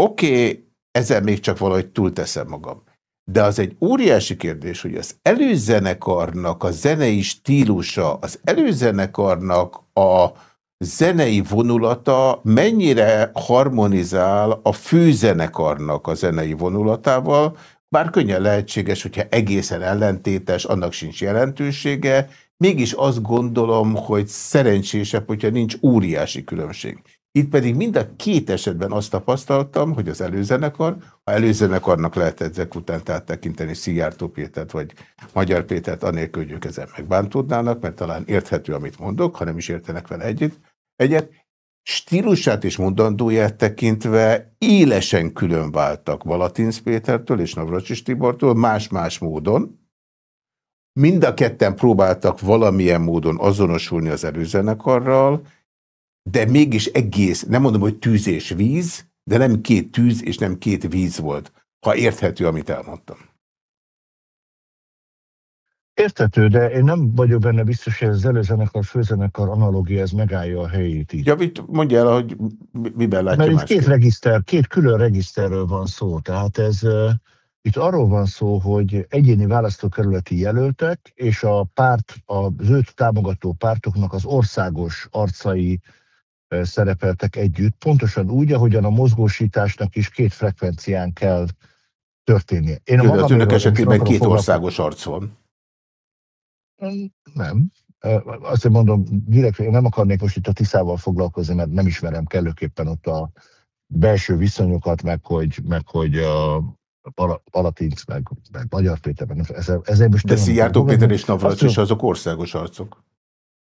oké, okay, ezzel még csak valahogy túlteszem magam. De az egy óriási kérdés, hogy az előzenekarnak a zenei stílusa, az előzenekarnak a zenei vonulata mennyire harmonizál a főzenekarnak a zenei vonulatával, bár könnyen lehetséges, hogyha egészen ellentétes, annak sincs jelentősége, mégis azt gondolom, hogy szerencsésebb, hogyha nincs óriási különbség. Itt pedig mind a két esetben azt tapasztaltam, hogy az előzenekar, ha előzenekarnak lehet ezek után tehát tekinteni Szijjártó Pétert vagy Magyar Pétert, anélkül, hogy ők ezen megbántódnának, mert talán érthető, amit mondok, ha nem is értenek vele együtt, egyet, stílusát és mondandóját tekintve élesen külön váltak Valatinsz Pétertől és Navracsis Tibortól más-más módon. Mind a ketten próbáltak valamilyen módon azonosulni az előzenekarral, de mégis egész, nem mondom, hogy tűz és víz, de nem két tűz és nem két víz volt, ha érthető, amit elmondtam. Értető, de én nem vagyok benne biztos, hogy az előzenekar, főzenekar analógia ez megállja a helyét így. Ja, mit mondja el, hogy miben látja Mert itt két regiszter, két külön regiszterről van szó, tehát ez itt arról van szó, hogy egyéni választókerületi jelöltek és a párt, az őt támogató pártoknak az országos arcai szerepeltek együtt, pontosan úgy, ahogyan a mozgósításnak is két frekvencián kell történnie. Én a az önök esetében két országos arc van. Nem. Azt mondom, direkt, én nem akarnék most itt a Tiszával foglalkozni, mert nem ismerem kellőképpen ott a belső viszonyokat, meg hogy, meg hogy a Palatinc, meg, meg Magyar Péter, meg ezzel, ezzel most De Szijjártó Péter és Navracs is azok országos arcok.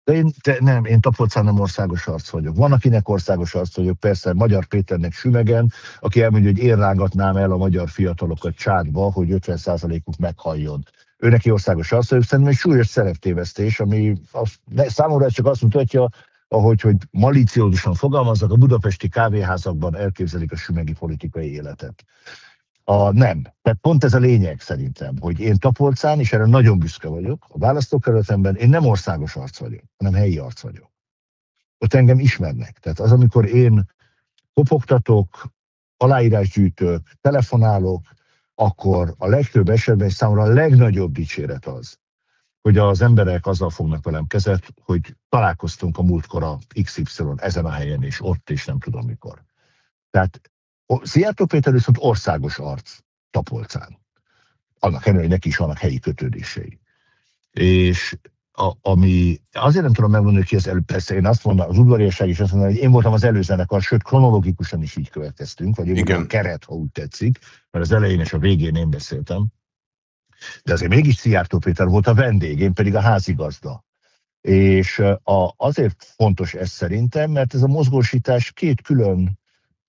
De én de nem, én Tapolcán nem országos arc vagyok. Van, akinek országos arc vagyok, persze Magyar Péternek sümegen, aki elmondja, hogy én rángatnám el a magyar fiatalokat csádba, hogy 50%-uk meghalljon ő neki országos arc, szerintem egy súlyos szereptévesztés, ami az, számomra csak azt mutatja, ahogy hogy malíciódusan fogalmaznak, a budapesti kávéházakban elképzelik a sümegi politikai életet. A nem. Tehát pont ez a lényeg szerintem, hogy én Tapolcán, és erre nagyon büszke vagyok, a választókerületemben én nem országos arc vagyok, hanem helyi arc vagyok. Ott engem ismernek. Tehát az, amikor én kopogtatok, aláírásgyűjtök, telefonálok, akkor a legtöbb esetben számomra a legnagyobb dicséret az, hogy az emberek azzal fognak velem kezet, hogy találkoztunk a múltkor a XY ezen a helyen, és ott, és nem tudom mikor. Tehát Szijjártó Péter viszont országos arc Tapolcán. Annak ellenére, hogy neki is vannak helyi kötődései. És a, ami, azért nem tudom megmondani, hogy ki az előbb, persze én azt mondom, az udvariasság is azt mondom, hogy én voltam az előzenekar, sőt, kronológikusan is így következtünk, vagy én a keret, ha úgy tetszik, mert az elején és a végén én beszéltem. De azért mégis Szijjártó Péter volt a vendég, én pedig a házigazda. És a, azért fontos ez szerintem, mert ez a mozgósítás két külön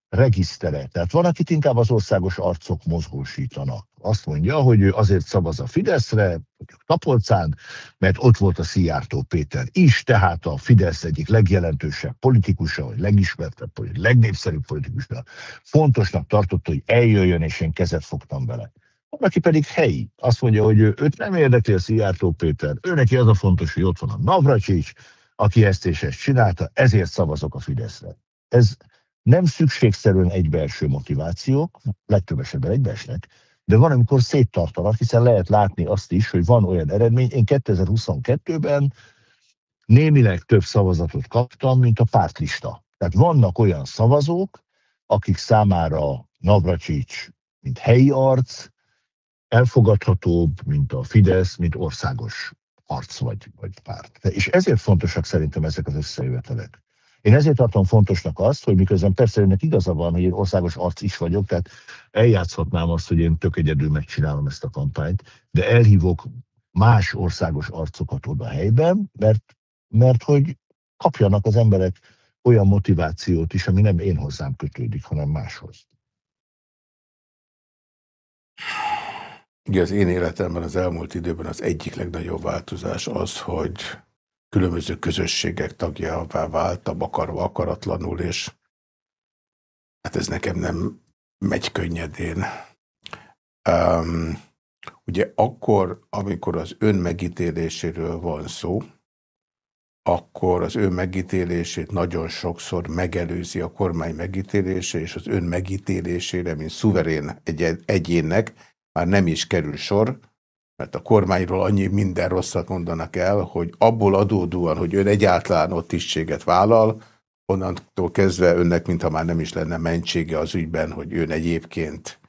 regisztere. Tehát van, akit inkább az országos arcok mozgósítanak. Azt mondja, hogy ő azért szavaz a Fideszre, mondjuk Tapolcán, mert ott volt a Szijjártó Péter is, tehát a Fidesz egyik legjelentősebb politikusa, vagy legismertebb, vagy legnépszerűbb politikusa. Fontosnak tartotta, hogy eljöjjön, és én kezet fogtam vele. Van, aki pedig helyi. Azt mondja, hogy ő, őt nem érdekli a Szijjártó Péter. Ő neki az a fontos, hogy ott van a Navracsics, aki ezt és ezt csinálta, ezért szavazok a Fideszre. Ez nem szükségszerűen egy belső motivációk, legtöbb esetben egybeesnek, de van, amikor széttartanak, hiszen lehet látni azt is, hogy van olyan eredmény. Én 2022-ben némileg több szavazatot kaptam, mint a pártlista. Tehát vannak olyan szavazók, akik számára Navracsics, mint helyi arc, elfogadhatóbb, mint a Fidesz, mint országos arc vagy, vagy párt. És ezért fontosak szerintem ezek az összejövetelek. Én ezért tartom fontosnak azt, hogy miközben persze önnek igaza van, hogy én országos arc is vagyok, tehát eljátszhatnám azt, hogy én tök egyedül megcsinálom ezt a kampányt, de elhívok más országos arcokat oda helyben, mert, mert hogy kapjanak az emberek olyan motivációt is, ami nem én hozzám kötődik, hanem máshoz. Ugye az én életemben az elmúlt időben az egyik legnagyobb változás az, hogy különböző közösségek tagjává váltam, akarva akaratlanul, és hát ez nekem nem megy könnyedén. Um, ugye akkor, amikor az ön megítéléséről van szó, akkor az ön megítélését nagyon sokszor megelőzi a kormány megítélése, és az ön megítélésére, mint szuverén egy egyénnek már nem is kerül sor, mert a kormányról annyi minden rosszat mondanak el, hogy abból adódóan, hogy ön egyáltalán ott tisztséget vállal, onnantól kezdve önnek, mintha már nem is lenne mentsége az ügyben, hogy ön egyébként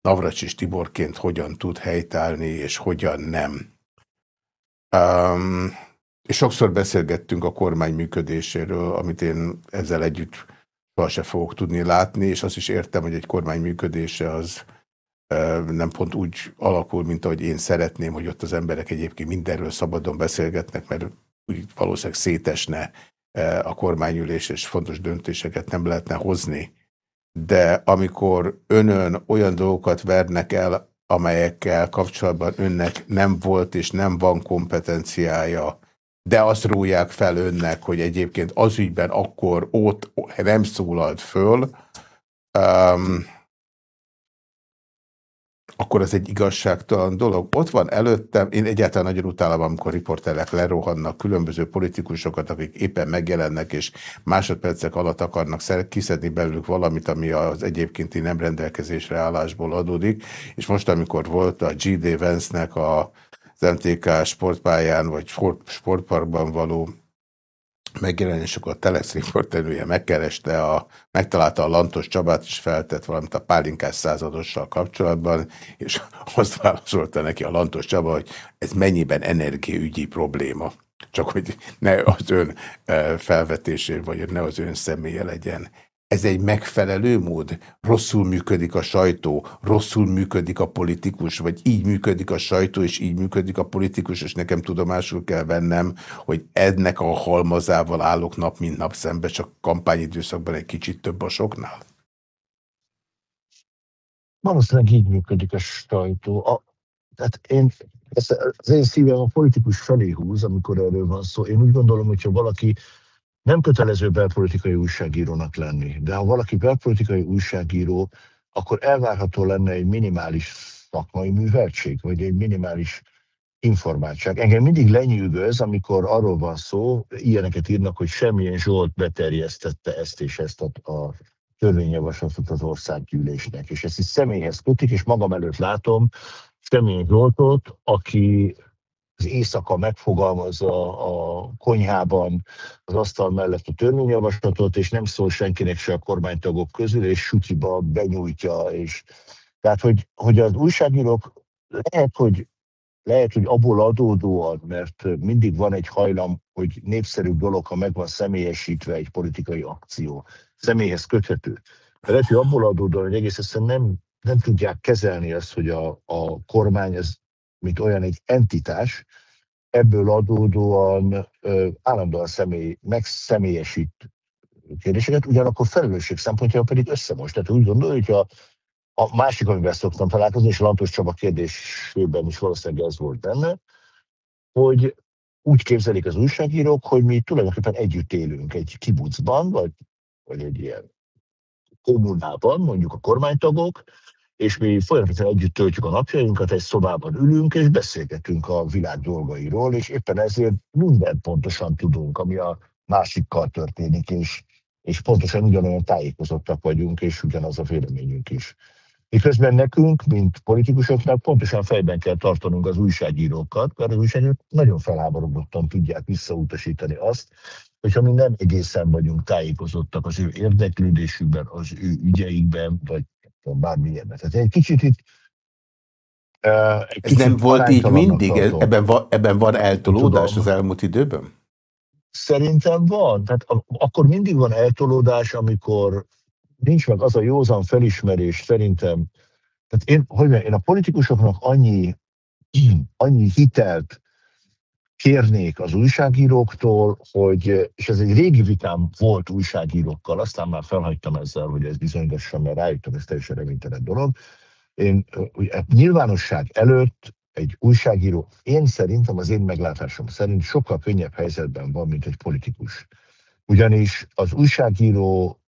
Navracsis Tiborként hogyan tud helytállni, és hogyan nem. Um, és sokszor beszélgettünk a kormány működéséről, amit én ezzel együtt sohasem fogok tudni látni, és azt is értem, hogy egy kormány működése az nem pont úgy alakul, mint ahogy én szeretném, hogy ott az emberek egyébként mindenről szabadon beszélgetnek, mert úgy valószínűleg szétesne a kormányülés, és fontos döntéseket nem lehetne hozni. De amikor önön olyan dolgokat vernek el, amelyekkel kapcsolatban önnek nem volt és nem van kompetenciája, de azt róják fel önnek, hogy egyébként az ügyben akkor ott nem szólalt föl, um, akkor ez egy igazságtalan dolog. Ott van előttem, én egyáltalán nagyon utálom, amikor riporterek lerohannak különböző politikusokat, akik éppen megjelennek, és másodpercek alatt akarnak kiszedni belőlük valamit, ami az egyébkénti nem rendelkezésre állásból adódik. És most, amikor volt a G.D. Vance-nek a az MTK sportpályán, vagy sportparkban való megjelenés, akkor a Telex riporterője megkereste, a, megtalálta a Lantos Csabát, és feltett valamit a pálinkás századossal kapcsolatban, és azt válaszolta neki a Lantos Csaba, hogy ez mennyiben energiaügyi probléma. Csak hogy ne az ön eh, felvetésé, vagy ne az ön személye legyen ez egy megfelelő mód? Rosszul működik a sajtó, rosszul működik a politikus, vagy így működik a sajtó, és így működik a politikus, és nekem tudomásul kell vennem, hogy ennek a halmazával állok nap, mint nap szembe, csak kampányidőszakban egy kicsit több a soknál? Valószínűleg így működik a sajtó. A, tehát én, ez, az én szívem a politikus felé húz, amikor erről van szó. Én úgy gondolom, hogyha valaki nem kötelező belpolitikai újságírónak lenni, de ha valaki belpolitikai újságíró, akkor elvárható lenne egy minimális szakmai műveltség, vagy egy minimális informáltság. Engem mindig lenyűgöz, amikor arról van szó, ilyeneket írnak, hogy semmilyen Zsolt beterjesztette ezt és ezt a, a törvényjavaslatot az országgyűlésnek, és ezt is személyhez kötik, és magam előtt látom semmilyen Zsoltot, aki éjszaka megfogalmazza a konyhában az asztal mellett a törvényjavaslatot, és nem szól senkinek se a kormánytagok közül, és sutyiba benyújtja. És, tehát, hogy, hogy az újságírók lehet, hogy lehet, hogy abból adódóan, mert mindig van egy hajlam, hogy népszerű dolog, ha meg van személyesítve egy politikai akció, személyhez köthető. Lehet, hogy abból adódóan, hogy egész egyszerűen nem, nem tudják kezelni azt, hogy a, a kormány, ez, mint olyan egy entitás, ebből adódóan ö, állandóan személy, megszemélyesít kérdéseket, ugyanakkor felelősség szempontjából pedig összemost. Tehát úgy gondolja, hogy a, a másik, amivel szoktam találkozni, és Lantos Csaba kérdésében is valószínűleg ez volt benne, hogy úgy képzelik az újságírók, hogy mi tulajdonképpen együtt élünk egy kibucban, vagy, vagy egy ilyen kommunában, mondjuk a kormánytagok, és mi folyamatosan együtt töltjük a napjainkat, egy szobában ülünk, és beszélgetünk a világ dolgairól, és éppen ezért mindent pontosan tudunk, ami a másikkal történik, és, és pontosan ugyanolyan tájékozottak vagyunk, és ugyanaz a véleményünk is. Miközben nekünk, mint politikusoknak pontosan fejben kell tartanunk az újságírókat, mert az újságírók nagyon felháborodottan tudják visszautasítani azt, hogyha mi nem egészen vagyunk tájékozottak az ő érdeklődésükben, az ő ügyeikben, vagy bármilyenben. Tehát egy kicsit itt Uh, Ez nem volt így mindig? Ebben van, ebben van eltolódás Tudom. az elmúlt időben? Szerintem van. Tehát akkor mindig van eltolódás, amikor nincs meg az a józan felismerés szerintem. Tehát én, hogy mondjam, én a politikusoknak annyi, annyi hitelt kérnék az újságíróktól, hogy, és ez egy régi vitám volt újságírókkal, aztán már felhagytam ezzel, hogy ez bizonygassam, mert rájöttem, ez teljesen reménytelen dolog. Én ugye, nyilvánosság előtt egy újságíró, én szerintem, az én meglátásom szerint sokkal könnyebb helyzetben van, mint egy politikus. Ugyanis az újságíró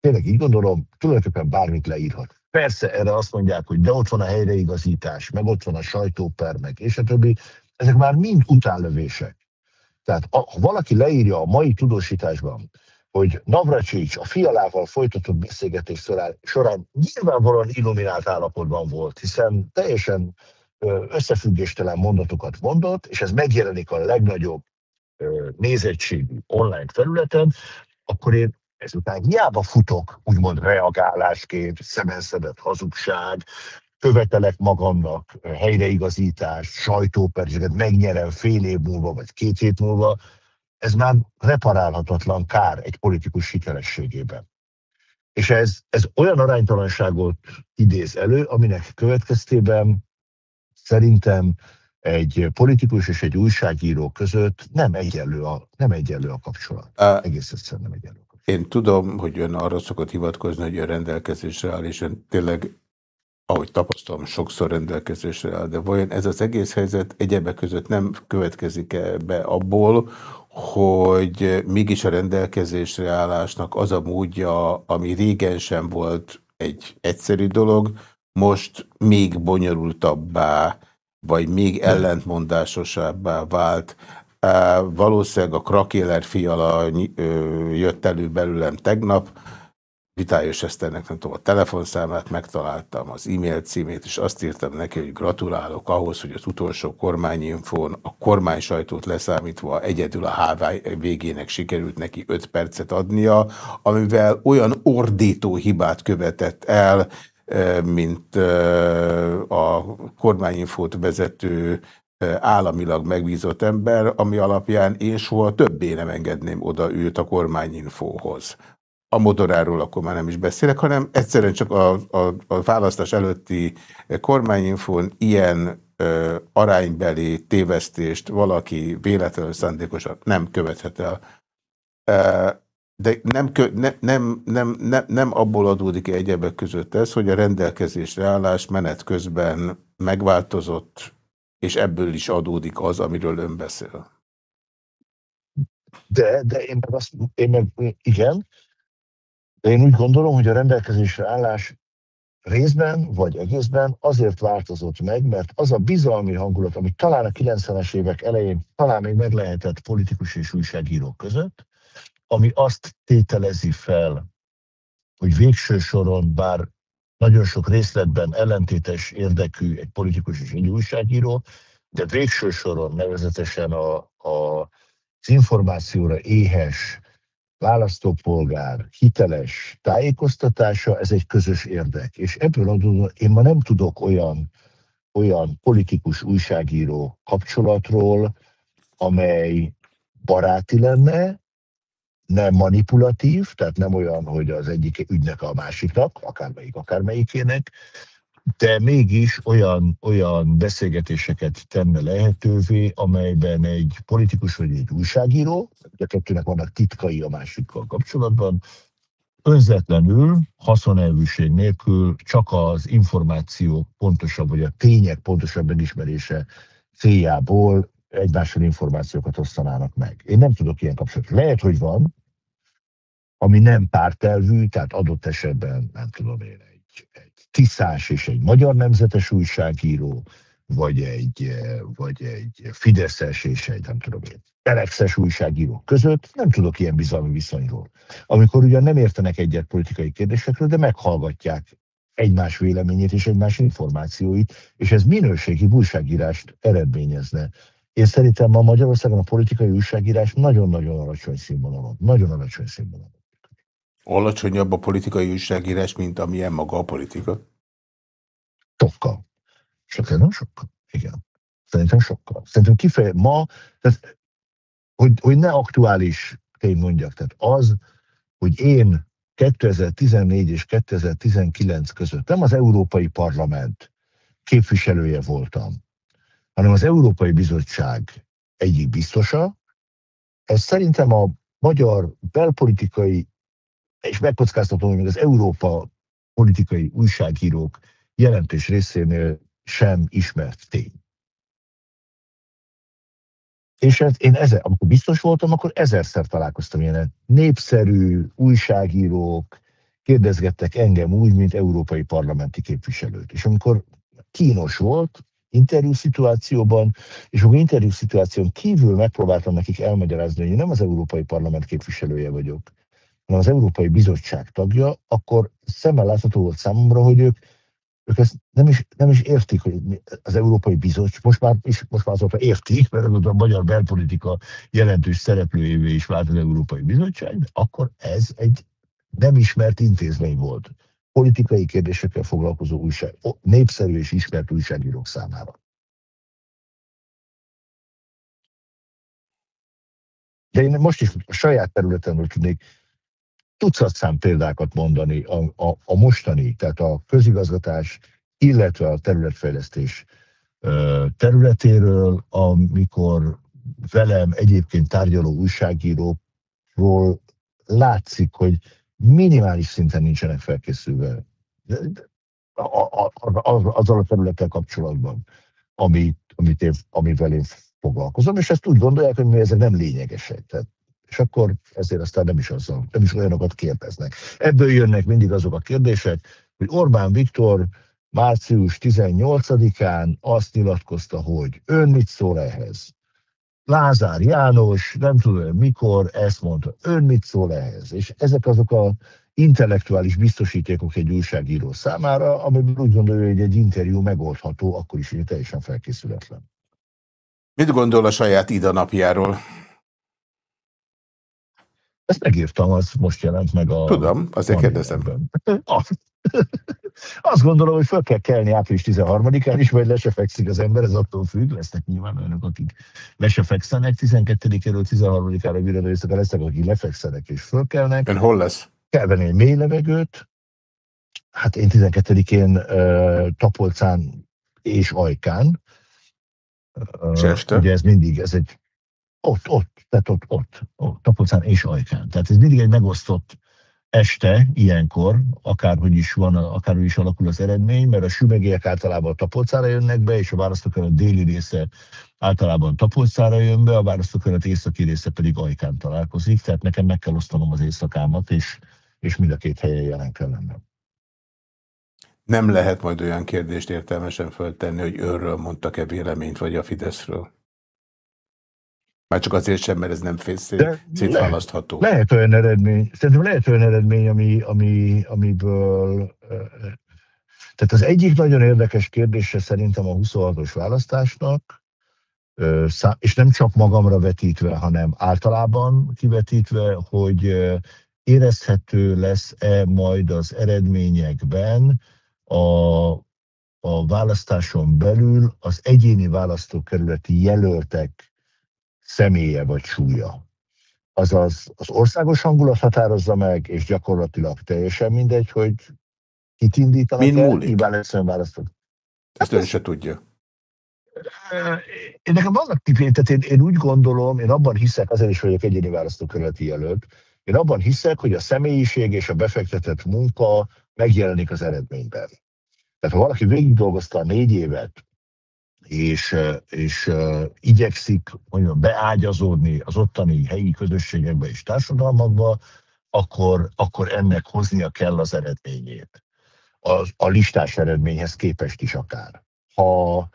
tényleg így gondolom, tulajdonképpen bármit leírhat. Persze erre azt mondják, hogy de ott van a helyreigazítás, meg ott van a sajtóper, meg és a többi. Ezek már mind utánlövések. Tehát ha valaki leírja a mai tudósításban, hogy Navracsics a fialával folytatott beszélgetés során, nyilvánvalóan illuminált állapotban volt, hiszen teljesen összefüggéstelen mondatokat mondott, és ez megjelenik a legnagyobb nézettségű online területen, akkor én Ezután hiába futok, úgymond reagálásként, szemenszedett hazugság, követelek magamnak helyreigazítást, sajtóperzseket, megnyerem fél év múlva, vagy két hét múlva, ez már reparálhatatlan kár egy politikus sikerességében. És ez, ez olyan aránytalanságot idéz elő, aminek következtében szerintem egy politikus és egy újságíró között nem egyenlő a, nem egyenlő a kapcsolat. Uh, Egész egyszerűen nem egyenlő. Én tudom, hogy ön arra szokott hivatkozni, hogy ön rendelkezésre áll, és ön tényleg, ahogy tapasztalom, sokszor rendelkezésre áll, de vajon ez az egész helyzet egyebek között nem következik -e be abból, hogy mégis a rendelkezésre állásnak az a módja, ami régen sem volt egy egyszerű dolog, most még bonyolultabbá, vagy még ellentmondásosabbá vált. Valószínűleg a Krakéler fiala jött elő belőlem tegnap, Vitályos Eszternek nem tudom a telefonszámát, megtaláltam az e-mail címét, és azt írtam neki, hogy gratulálok ahhoz, hogy az utolsó kormányinfón a kormány sajtót leszámítva egyedül a HVG-nek sikerült neki 5 percet adnia, amivel olyan ordító hibát követett el, mint a kormányinfót vezető államilag megbízott ember, ami alapján én soha többé nem engedném oda őt a kormányinfóhoz. A modoráról akkor már nem is beszélek, hanem egyszerűen csak a, a, a választás előtti kormányinfón ilyen ö, aránybeli tévesztést valaki véletlenül szándékosan nem követhet el. de nem, nem, nem, nem, nem, nem abból adódik egyebek között ez, hogy a rendelkezésre állás menet közben megváltozott, és ebből is adódik az, amiről ön beszél. De, de én meg azt, én meg, igen, de én úgy gondolom, hogy a rendelkezésre állás részben vagy egészben azért változott meg, mert az a bizalmi hangulat, ami talán a 90-es évek elején talán még meg lehetett politikus és újságírók között, ami azt tételezi fel, hogy végső soron, bár nagyon sok részletben ellentétes érdekű egy politikus és egy újságíró, de végső soron nevezetesen a, a, az információra éhes választópolgár hiteles tájékoztatása, ez egy közös érdek. És ebből adódóan én ma nem tudok olyan, olyan politikus újságíró kapcsolatról, amely baráti lenne, nem manipulatív, tehát nem olyan, hogy az egyik ügynek a másiknak, akármelyik akármelyikének, de mégis olyan, olyan beszélgetéseket tenne lehetővé, amelyben egy politikus vagy egy újságíró, a kettőnek vannak titkai a másikkal kapcsolatban, önzetlenül, haszonelvűség nélkül csak az információ pontosabb, vagy a tények pontosabb megismerése céljából egymással információkat osztanának meg. Én nem tudok ilyen kapcsolatot. Lehet, hogy van, ami nem pártelvű, tehát adott esetben, nem tudom én, egy, egy Tiszás és egy magyar nemzetes újságíró, vagy egy, vagy egy Fideszes és egy, nem tudom én, Telexes újságíró között nem tudok ilyen bizalmi viszonyról. Amikor ugyan nem értenek egyet politikai kérdésekről, de meghallgatják egymás véleményét és egymás információit, és ez minőségi újságírást eredményezne. Én szerintem ma Magyarországon a politikai újságírás nagyon-nagyon alacsony színvonalon. Nagyon alacsony színvonalon. Alacsonyabb a politikai újságírás, mint amilyen maga a politika? Sokkal. Sokkal, nem sokkal. Igen. Szerintem sokkal. Szerintem kifeje ma, tehát, hogy, hogy ne aktuális tény mondjak, tehát az, hogy én 2014 és 2019 között nem az Európai Parlament képviselője voltam, hanem az Európai Bizottság egyik biztosa. Ez szerintem a magyar belpolitikai, és megkockáztatom, hogy még az Európa politikai újságírók jelentős részénél sem ismert tény. És ez, én ezer, amikor biztos voltam, akkor ezerszer találkoztam ilyen népszerű újságírók, kérdezgettek engem úgy, mint európai parlamenti képviselőt. És amikor kínos volt, interjú szituációban, és akkor interjú szituáción kívül megpróbáltam nekik elmagyarázni, hogy én nem az Európai Parlament képviselője vagyok, hanem az Európai Bizottság tagja, akkor szemmel látható volt számomra, hogy ők, ők ezt nem is, nem is értik, hogy az Európai Bizottság, most már, is, most már azóta értik, mert a magyar belpolitika jelentős szereplőjévé is vált az Európai Bizottság, de akkor ez egy nem ismert intézmény volt politikai kérdésekkel foglalkozó újság, népszerű és ismert újságírók számára. De én most is a saját területemről tudnék tucatszám példákat mondani a, a, a mostani, tehát a közigazgatás, illetve a területfejlesztés területéről, amikor velem egyébként tárgyaló újságírókról látszik, hogy minimális szinten nincsenek felkészülve azzal a területtel kapcsolatban, amit, amit én, amivel én foglalkozom, és ezt úgy gondolják, hogy mi ezek nem lényegesek. Tehát, és akkor ezért aztán nem is, azzal, nem is olyanokat kérdeznek. Ebből jönnek mindig azok a kérdések, hogy Orbán Viktor március 18-án azt nyilatkozta, hogy ön mit szól ehhez? Lázár János, nem tudom mikor, ezt mondta, ön mit szól ehhez? És ezek azok a intellektuális biztosítékok egy újságíró számára, amiben úgy gondolja, hogy egy interjú megoldható, akkor is, hogy teljesen felkészületlen. Mit gondol a saját Ida napjáról? Ezt megírtam, az most jelent meg a... Tudom, azért kérdezem. Azt gondolom, hogy fel kell kelni április 13-án is, vagy le se fekszik az ember, ez attól függ, lesznek nyilván olyanok, akik le se fekszenek, 12-ről 13-ára viradó éjszaka lesznek, akik lefekszenek és fölkelnek. Ön hol lesz? Kell venni egy mély levegőt, hát én 12-én uh, Tapolcán és Ajkán. Uh, este? Ugye ez mindig, ez egy ott, ott, tehát ott, ott, ott Tapolcán és Ajkán. Tehát ez mindig egy megosztott este, ilyenkor, akárhogy is van, akárhogy is alakul az eredmény, mert a sümegélyek általában a Tapolcára jönnek be, és a választókerület déli része általában Tapolcára jön be, a választókerület északi része pedig Ajkán találkozik, tehát nekem meg kell osztanom az éjszakámat, és, és mind a két helyen jelen kell lennem. Nem lehet majd olyan kérdést értelmesen föltenni, hogy őről mondtak-e véleményt, vagy a Fideszről? Már csak azért sem, mert ez nem szétválasztható. Lehet, lehet olyan eredmény, szerintem lehet olyan eredmény, ami, ami, amiből... Tehát az egyik nagyon érdekes kérdése szerintem a 26-os választásnak, és nem csak magamra vetítve, hanem általában kivetítve, hogy érezhető lesz-e majd az eredményekben a, a választáson belül az egyéni választókerületi jelöltek személye vagy súlya. Azaz az országos hangulat határozza meg, és gyakorlatilag teljesen mindegy, hogy kit indítanak Min el, múlik? lesz választott. Ezt ön se tudja. Én nekem vannak tehát én, én úgy gondolom, én abban hiszek, azért is vagyok egyéni választókerületi jelölt, én abban hiszek, hogy a személyiség és a befektetett munka megjelenik az eredményben. Tehát ha valaki végig dolgozta a négy évet, és, és igyekszik mondjam, beágyazódni az ottani helyi közösségekbe és társadalmakba, akkor, akkor ennek hoznia kell az eredményét. A, a listás eredményhez képest is akár. Ha,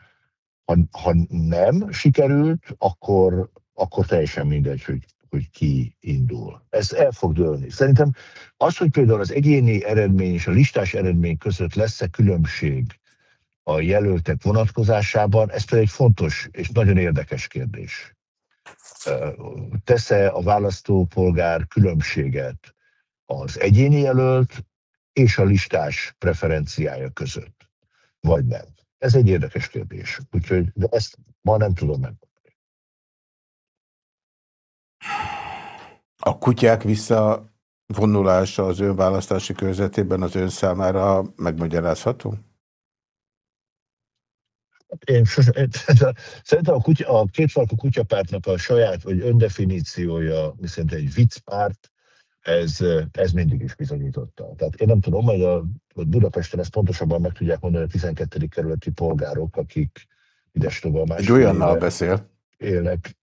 ha, ha nem sikerült, akkor, akkor teljesen mindegy, hogy, hogy ki indul. Ez el fog dőlni. Szerintem az, hogy például az egyéni eredmény és a listás eredmény között lesz-e különbség a jelöltek vonatkozásában, ez pedig egy fontos és nagyon érdekes kérdés. Tesz-e a választópolgár különbséget az egyéni jelölt és a listás preferenciája között, vagy nem? Ez egy érdekes kérdés, úgyhogy de ezt ma nem tudom meg. A kutyák visszavonulása az önválasztási körzetében az ön számára megmagyarázható? Én sosem, én, szerintem a, kutya, a kétfarkú kutyapártnak a saját, vagy öndefiníciója, viszont egy viccpárt, ez, ez mindig is bizonyította. Tehát én nem tudom, hogy a, a Budapesten ezt pontosabban meg tudják mondani a 12. kerületi polgárok, akik idestova más. Egy olyannal beszél. Élnek.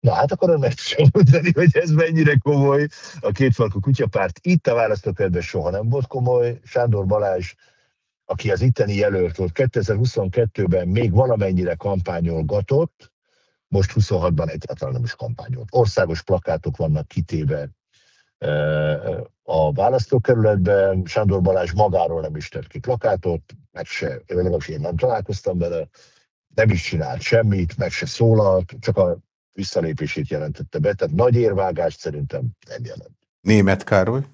Na hát akkor meg tudom mondani, hogy ez mennyire komoly. A kétfarkú kutyapárt itt a választókerületben soha nem volt komoly. Sándor Balázs aki az itteni jelölt volt, 2022-ben még valamennyire kampányolgatott, most 26-ban egyáltalán nem is kampányolt. Országos plakátok vannak kitéve e, a választókerületben, Sándor Balázs magáról nem is tett ki plakátot, meg se, legalábbis én nem találkoztam vele, nem is csinált semmit, meg se szólalt, csak a visszalépését jelentette be, tehát nagy érvágást szerintem nem jelent. Német Károly?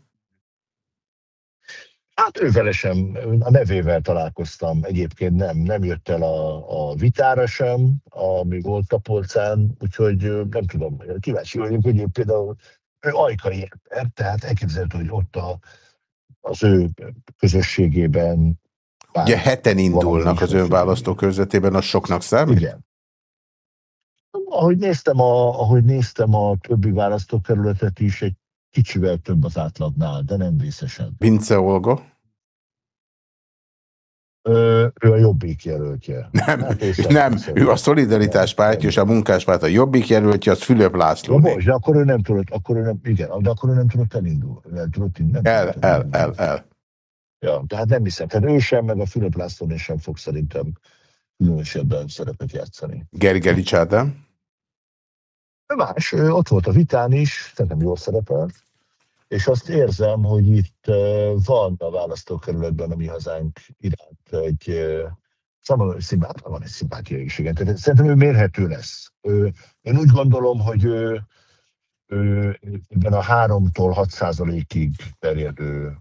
Hát ővele sem, a nevével találkoztam egyébként nem, nem jött el a, a vitára sem, ami volt a polcán, úgyhogy nem tudom, kíváncsi vagyok, hogy ő például ő ajkai ember, tehát elképzelhető, hogy ott a, az ő közösségében Ugye heten indulnak az választó körzetében, az soknak számít? Igen. Ahogy néztem a, ahogy néztem a többi választókerületet is, egy kicsivel több az átlagnál, de nem vészesen. Vince Olga? Ö, ő a Jobbik jelöltje. Nem, hát nem ő a Szolidaritás pártja és a munkáspárt a Jobbik jelöltje, az Fülöp László. Ja, most, de akkor ő nem tudott, akkor ő nem, igen, de akkor ő nem tudott elindulni. Nem tudott, nem el, tudott el, el, el, el. Ja, tehát nem hiszem. Tehát ő sem, meg a Fülöp László sem fog szerintem különösebben szerepet játszani. Gergely Ádám? Más, ott volt a vitán is, szerintem jól szerepelt és azt érzem, hogy itt van a választókerületben a mi hazánk iránt egy Számomra szimpátia, van egy szimpátia is, igen. Tehát szerintem ő mérhető lesz. Én úgy gondolom, hogy ő, ő ebben a 3-tól 6 százalékig terjedő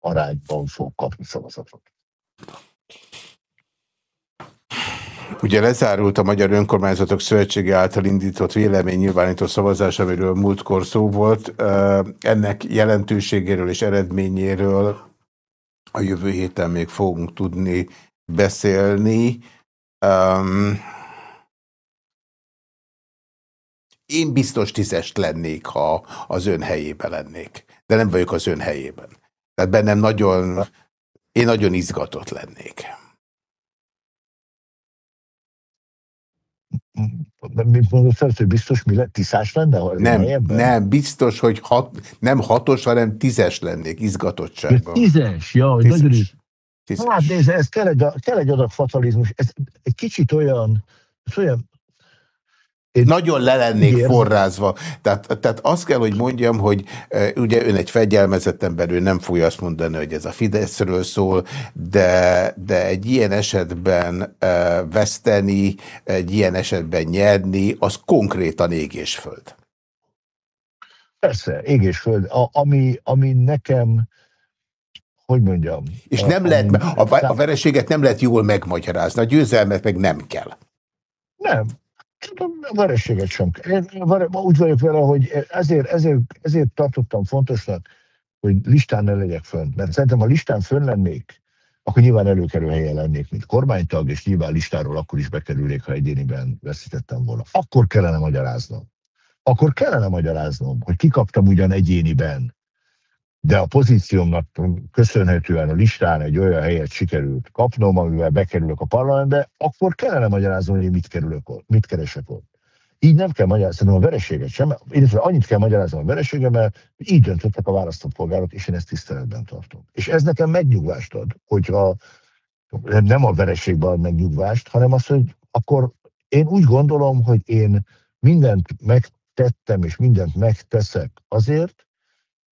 arányban fog kapni szavazatot. Ugye lezárult a Magyar Önkormányzatok Szövetsége által indított véleménynyilvánító szavazás, amiről múltkor szó volt. Ennek jelentőségéről és eredményéről a jövő héten még fogunk tudni beszélni. Én biztos tízest lennék, ha az ön helyében lennék. De nem vagyok az ön helyében. Tehát bennem nagyon, én nagyon izgatott lennék. Mondott, hogy biztos mi lett? Tiszás lenne? Nem, nem, biztos, hogy hat, nem hatos, hanem tízes lennék, izgatottságban. Tízes, ja, tízes. nagyon is. Tízes. Hát nézd, ez kell egy, kell egy adag fatalizmus. Ez egy kicsit olyan, ez olyan Nagyon le lennék igen. forrázva. Tehát, tehát azt kell, hogy mondjam, hogy e, ugye ön egy fegyelmezett ember, ő nem fogja azt mondani, hogy ez a Fideszről szól, de, de egy ilyen esetben e, veszteni, egy ilyen esetben nyerni, az konkrétan ég és föld. Persze, ég és föld. A, ami, ami nekem hogy mondjam. És nem a, lehet, a, a vereséget nem lehet jól megmagyarázni, a győzelmet meg nem kell. Nem, vereséget sem kell. Én úgy vagyok vele, hogy ezért, ezért, ezért tartottam fontosnak, hogy listán ne legyek fönt. Mert szerintem, ha listán fönn lennék, akkor nyilván előkerül helyen lennék, mint kormánytag, és nyilván listáról akkor is bekerülnék, ha egyéniben veszítettem volna. Akkor kellene magyaráznom. Akkor kellene magyaráznom, hogy kikaptam ugyan egyéniben, de a pozíciómnak köszönhetően a listán egy olyan helyet sikerült kapnom, amivel bekerülök a parlamentbe, akkor kellene magyaráznom, hogy mit, kerülök ott, mit keresek ott. Így nem kell magyarázni a vereséget sem, illetve annyit kell magyaráznom a vereséget, mert így döntöttek a választópolgárok, és én ezt tiszteletben tartom. És ez nekem megnyugvást ad, hogyha nem a vereségben megnyugvást, hanem az, hogy akkor én úgy gondolom, hogy én mindent megtettem, és mindent megteszek azért,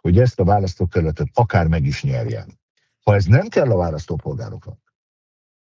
hogy ezt a választókerületet akár meg is nyerjen. Ha ez nem kell a választópolgároknak,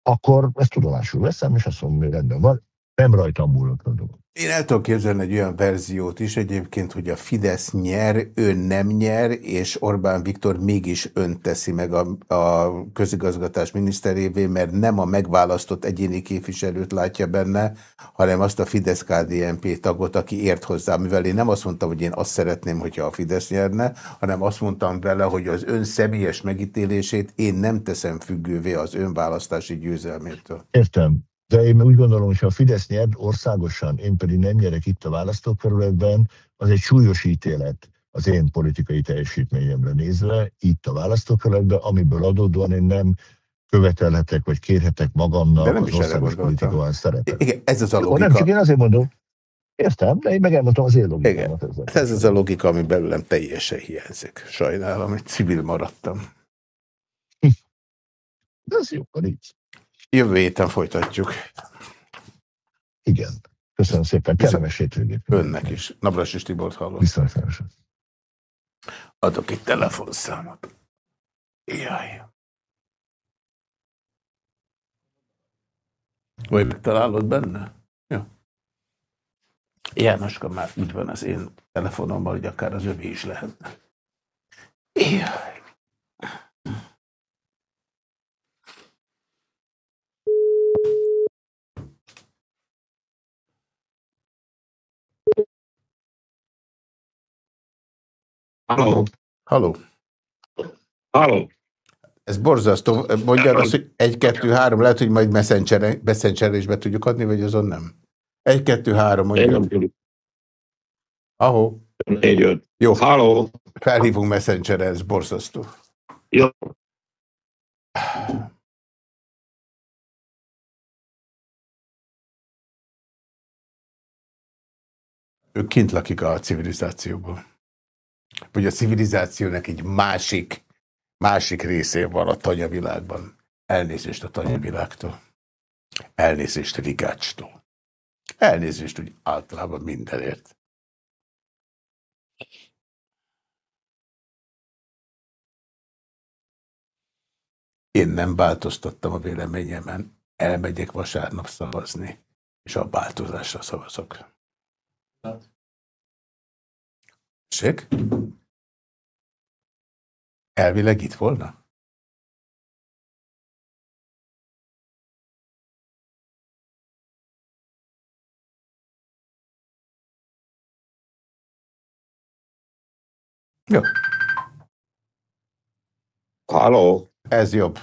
akkor ezt tudomásul veszem, és azt mondom, hogy rendben van, nem rajtam múlott a dolog. Én el tudok képzelni egy olyan verziót is egyébként, hogy a Fidesz nyer, ön nem nyer, és Orbán Viktor mégis ön teszi meg a, a közigazgatás miniszterévé, mert nem a megválasztott egyéni képviselőt látja benne, hanem azt a Fidesz-KDNP tagot, aki ért hozzá. Mivel én nem azt mondtam, hogy én azt szeretném, hogyha a Fidesz nyerne, hanem azt mondtam vele, hogy az ön személyes megítélését én nem teszem függővé az önválasztási győzelmétől. Értem. De én úgy gondolom, hogy ha a Fidesz nyer országosan, én pedig nem nyerek itt a választókerületben, az egy súlyos ítélet az én politikai teljesítményemre nézve, itt a választókerületben, amiből adódóan én nem követelhetek, vagy kérhetek magamnak de nem az országos politikában szerepet. Igen, ez az a logika. nem csak én azért mondom, Értem, de én meg elmondtam az én logikámat. Igen. Ez az a logika, ami belőlem teljesen hiányzik. Sajnálom, hogy civil maradtam. De ez jó, így. Jövő héten folytatjuk. Igen. Köszönöm szépen. Kellemes hétvégét. Önnek is. Nabras és Tibort hallom. Viszontlátásra. Adok egy telefonszámot. Jaj. Vagy megtalálod benne? Jó. Jánoska már úgy van az én telefonommal, hogy akár az övé is lehetne. Jaj. Halló. Halló. Halló. Ez borzasztó. Mondja azt, hogy egy, kettő, három, lehet, hogy majd messenger tudjuk adni, vagy azon nem? Egy, kettő, három, mondja. Ahó. Négy, öt. Jó. Halló. Felhívunk messengerre, ez borzasztó. Jó. Ő kint lakik a civilizációban hogy a civilizációnak egy másik, másik részén van a tanyavilágban. Elnézést a tanyavilágtól. Elnézést a rigácstól. Elnézést úgy általában mindenért. Én nem változtattam a véleményemen. Elmegyek vasárnap szavazni, és a változásra szavazok. Ség? Elvileg itt volna? Jó. Halló. Ez jobb.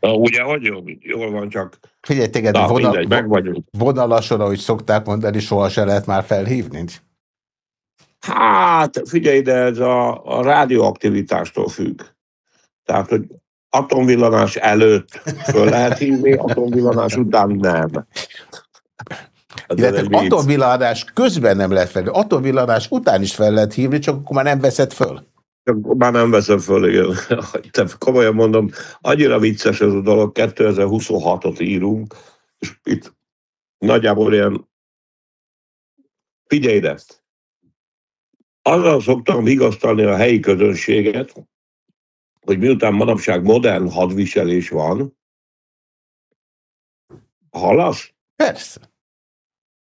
Ugye, hogy jobb? Jól van, csak... Figyelj, téged Na, vonal, mindegy, meg vagyunk. vonalason, ahogy szokták mondani, soha se lehet már felhívni? Hát, figyelj, de ez a, a rádióaktivitástól függ. Tehát, hogy atomvillanás előtt föl lehet hívni, atomvillanás után nem. Ez Illetve atomvillanás közben nem lehet fel, atomvillanás után is fel lehet hívni, csak akkor már nem veszed föl. Csak már nem veszem föl, igen. Te komolyan mondom, annyira vicces ez a dolog, 2026-ot írunk, és itt nagyjából ilyen Figyelj ide! Azzal szoktam vigasztalni a helyi közönséget, hogy miután manapság modern hadviselés van, hallasz? Persze.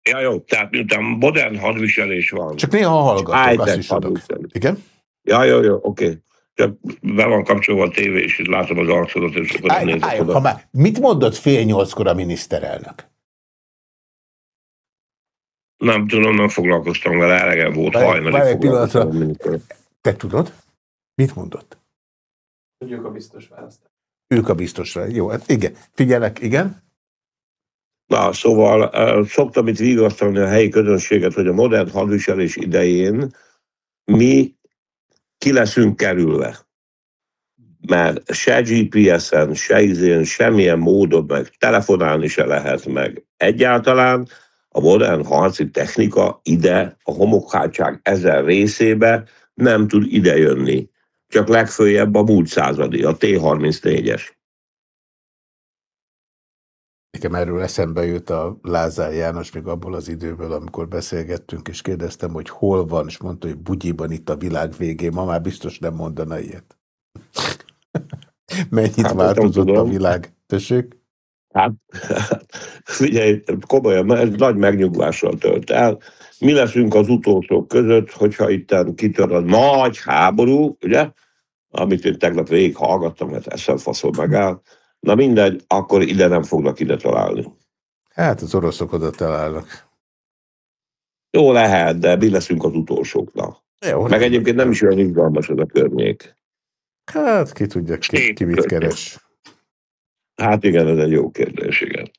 Ja, jó, tehát miután modern hadviselés van. Csak néha hallgatok, azt is adok. Igen? Ja, jó, jó, oké. Okay. Csak be van kapcsolva a tévé, és látom az arcodat, és akkor állj, állj, oda. Ha már, mit mondott fél nyolckor a miniszterelnök? Nem tudom, nem foglalkoztam vele, elege volt hajnali. Várj egy pillanatra. Te tudod? Mit mondott? Hogy ők a biztos választás. Ők a biztos Jó, hát igen. Figyelek, igen? Na, szóval szoktam itt vigasztalni a helyi közönséget, hogy a modern hadviselés idején mi ki leszünk kerülve. Mert se GPS-en, se izén, semmilyen módon meg telefonálni se lehet meg. Egyáltalán a modern harci technika ide, a homokhátság ezer részébe nem tud idejönni. Csak legfőjebb a múlt századi, a T-34-es. Nekem erről eszembe jut a Lázár János még abból az időből, amikor beszélgettünk, és kérdeztem, hogy hol van, és mondta, hogy bugyiban itt a világ végén. Ma már biztos nem mondana ilyet. Mennyit hát, változott a világ? Tessék? Hát, figyelj, komolyan, ez nagy megnyugvással tölt el. Mi leszünk az utolsók között, hogyha itt kitör a nagy háború, ugye? Amit én tegnap végig hallgattam, mert eszem faszol megáll Na mindegy, akkor ide nem fognak ide találni. Hát az oroszok oda találnak. Jó lehet, de mi leszünk az utolsóknak. Jó, Meg egyébként nem is olyan izgalmas ez a környék. Hát ki tudja, ki, ki mit keres. Hát igen, ez egy jó kérdés, igen.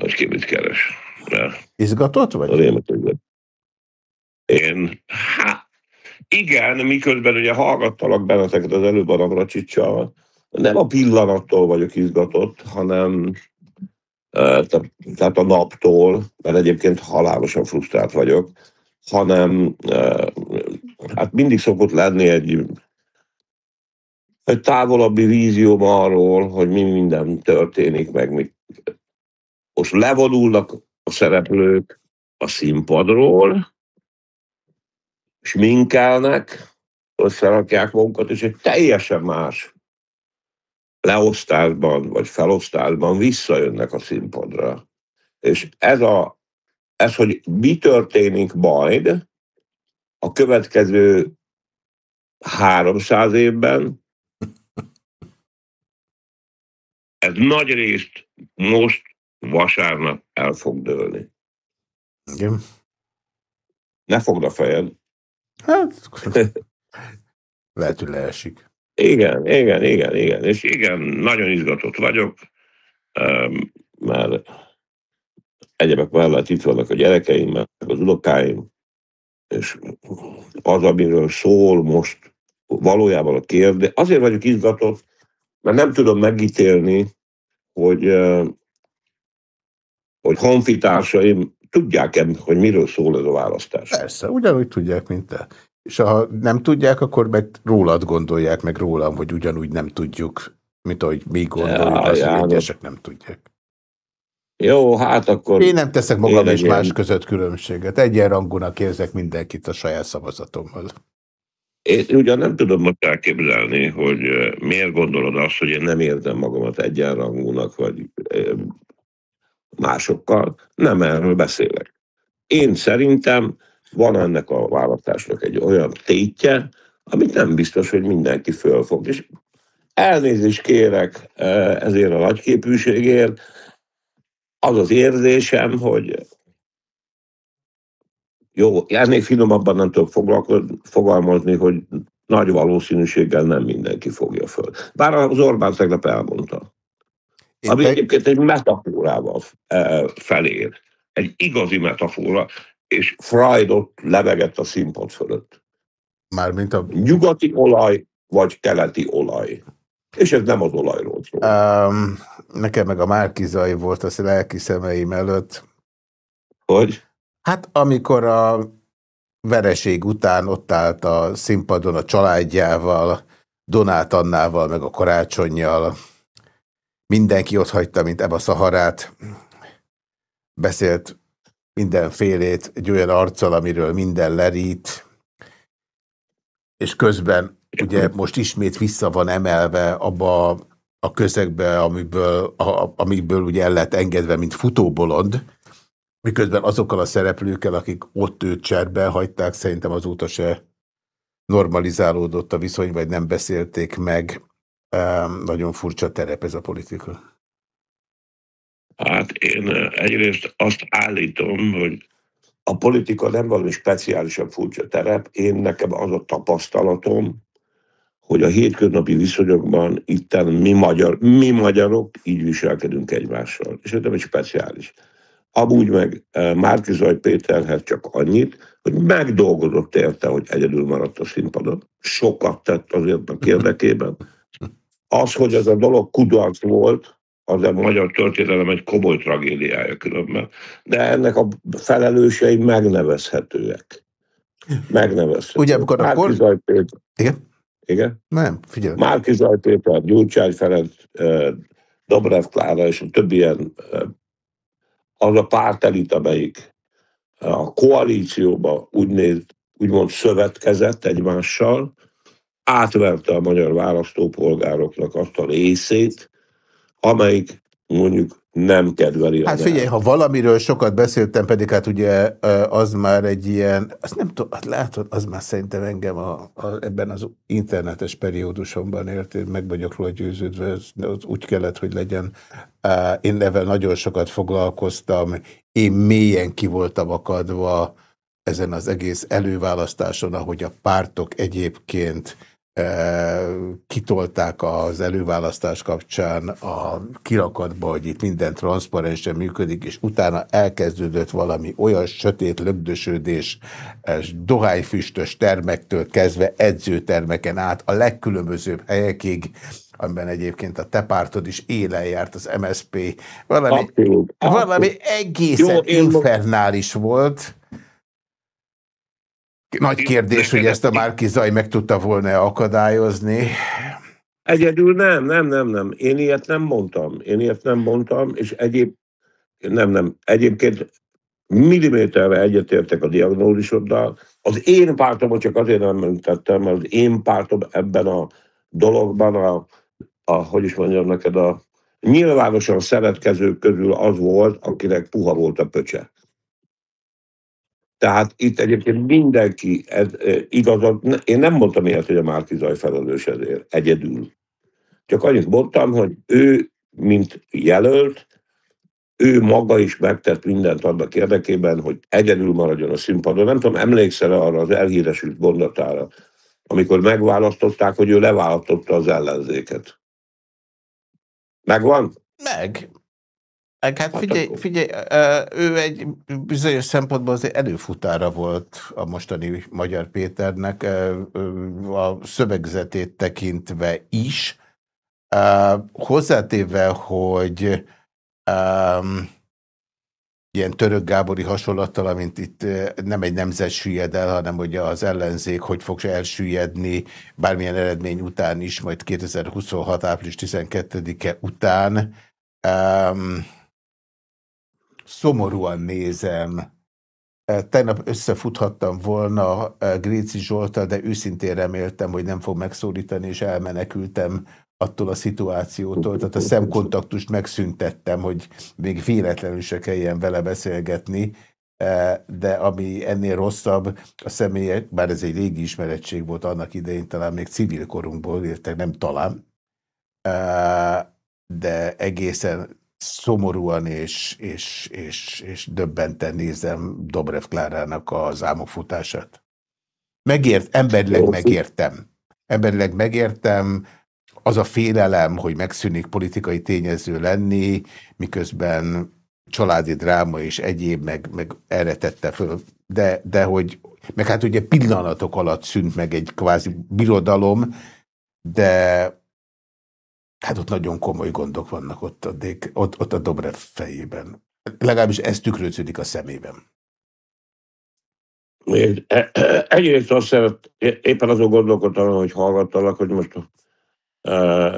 Hogy ki mit keres. Mert Izgatott vagy? Az én, hát igen, miközben ugye hallgattalak benneteket az előbb a Navracsicsal, nem a pillanattól vagyok izgatott, hanem tehát a naptól, mert egyébként halálosan frusztrált vagyok, hanem hát mindig szokott lenni egy, egy távolabbi vízióm arról, hogy mi minden történik, meg mit. Most levonulnak a szereplők a színpadról, és minkelnek, összerakják magukat, és egy teljesen más leosztásban vagy felosztásban visszajönnek a színpadra. És ez, a, ez, hogy mi történik majd a következő 300 évben, ez nagy részt most vasárnap el fog dőlni. Igen. Ne fogd a fejed. Hát, lehet, hogy leesik. Igen, igen, igen, igen. És igen, nagyon izgatott vagyok, mert egyebek mellett itt vannak a gyerekeim, meg az unokáim, és az, amiről szól most valójában a kérdés. Azért vagyok izgatott, mert nem tudom megítélni, hogy, hogy honfitársaim tudják-e, hogy miről szól ez a választás. Persze, ugyanúgy tudják, mint te. És ha nem tudják, akkor meg rólad gondolják, meg rólam, hogy ugyanúgy nem tudjuk, mint ahogy mi gondoljuk, ja, azt, hogy egyesek nem tudják. Jó, hát akkor... Én nem teszek magam és más között különbséget. Egyenrangúnak érzek mindenkit a saját szavazatommal. Én ugyan nem tudom most elképzelni, hogy miért gondolod azt, hogy én nem érzem magamat egyenrangúnak, vagy másokkal. Nem erről beszélek. Én szerintem van ennek a választásnak egy olyan tétje, amit nem biztos, hogy mindenki fölfog. És elnézést kérek ezért a nagyképűségért. Az az érzésem, hogy jó, ennél finomabban nem tudok fogalmazni, hogy nagy valószínűséggel nem mindenki fogja föl. Bár az Orbán tegnap elmondta. Én ami te... egyébként egy metaforával e, felér. Egy igazi metafora és Freud ott levegett a színpad fölött. Mármint a... Nyugati olaj, vagy keleti olaj. És ez nem az olajról szól. Um, nekem meg a Márkizai volt az lelki szemeim előtt. Hogy? Hát amikor a vereség után ott állt a színpadon a családjával, Donát Annával, meg a karácsonyjal, mindenki ott hagyta, mint Eba Szaharát, beszélt mindenfélét egy olyan arccal, amiről minden lerít, és közben ugye most ismét vissza van emelve abba a közegbe, amiből, a, amiből ugye el lett engedve, mint futóbolond, miközben azokkal a szereplőkkel, akik ott őt cserbe hagyták, szerintem azóta se normalizálódott a viszony, vagy nem beszélték meg. Nagyon furcsa terep ez a politika. Hát én egyrészt azt állítom, hogy a politika nem valami speciálisabb furcsa terep. Én nekem az a tapasztalatom, hogy a hétköznapi viszonyokban itten mi, magyar, mi magyarok így viselkedünk egymással. És ez nem egy speciális. Amúgy meg Márki Zaj Péterhez csak annyit, hogy megdolgozott érte, hogy egyedül maradt a színpadon. Sokat tett azért a érdekében. Az, hogy ez a dolog kudarc volt, az a magyar történelem egy komoly tragédiája különben. De ennek a felelősei megnevezhetőek. Megnevezhetőek. Ugye, amikor a kor... Péter... Igen? Igen? Nem, figyelj. Márki Zaj Péter, Gyurcsány Ferenc, Dobrev Klára és a többi ilyen az a pártelit, amelyik a koalícióba úgy néz, úgymond szövetkezett egymással, átverte a magyar választópolgároknak azt a részét, amelyik mondjuk nem kedveli. Hát figyelj, ha valamiről sokat beszéltem, pedig hát ugye az már egy ilyen, azt nem tudom, hát látod, az már szerintem engem a, a, ebben az internetes periódusomban érted, meg vagyok róla győződve, ez, az úgy kellett, hogy legyen. Én nevel nagyon sokat foglalkoztam, én mélyen ki voltam akadva ezen az egész előválasztáson, ahogy a pártok egyébként kitolták az előválasztás kapcsán a kirakatba, hogy itt minden transzparensen működik, és utána elkezdődött valami olyan sötét lögdösödés, dohányfüstös termektől kezdve edzőtermeken át a legkülönbözőbb helyekig, amiben egyébként a te pártod is élen járt, az MSP. Valami, abszolút, abszolút. valami egészen Jó, infernális volt. Nagy kérdés, hogy ezt a Márki Zaj meg tudta volna akadályozni. Egyedül nem, nem, nem, nem. Én ilyet nem mondtam. Én ilyet nem mondtam, és egyéb, nem, nem. Egyébként milliméterre egyetértek a diagnózisoddal. Az én pártomot csak azért nem mentettem, mert az én pártom ebben a dologban, a, a hogy is mondjam neked, a nyilvánosan szeretkezők közül az volt, akinek puha volt a pöcse. Tehát itt egyébként mindenki, ez, igazad, én nem mondtam ilyet, hogy a Márki Zaj felelős ezért, egyedül. Csak annyit mondtam, hogy ő, mint jelölt, ő maga is megtett mindent annak érdekében, hogy egyedül maradjon a színpadon. Nem tudom, emlékszel arra az elhíresült mondatára, amikor megválasztották, hogy ő leválasztotta az ellenzéket. Megvan? Meg. Hát, hát figyelj, figyelj, ő egy bizonyos szempontból azért előfutára volt a mostani Magyar Péternek, a szövegzetét tekintve is. Hozzátéve, hogy ilyen török Gábori hasonlattal, amint itt nem egy nemzet süllyed el, hanem hogy az ellenzék hogy fog elsüllyedni bármilyen eredmény után is, majd 2026. április 12-e után. Um, szomorúan nézem. Tegnap összefuthattam volna Gréci Zsoltal, de őszintén reméltem, hogy nem fog megszólítani, és elmenekültem attól a szituációtól. Tehát a szemkontaktust megszüntettem, hogy még véletlenül se kelljen vele beszélgetni, de ami ennél rosszabb, a személyek, bár ez egy régi ismerettség volt annak idején, talán még civil korunkból, értek, nem talán, de egészen szomorúan és, és, és, és döbbenten nézem Dobrev Klárának az álmokfutását. Megért, emberileg megértem. Emberileg megértem, az a félelem, hogy megszűnik politikai tényező lenni, miközben családi dráma és egyéb, meg, meg erre tette föl. De, de hogy, meg hát ugye pillanatok alatt szűnt meg egy kvázi birodalom, de Hát ott nagyon komoly gondok vannak ott a, Dék, ott, ott a Dobrev fejében. Legalábbis ez tükröződik a szemében. Még e, e, egyrészt azt szeret, éppen azon gondolkodtam, hogy hallgattalak, hogy most uh,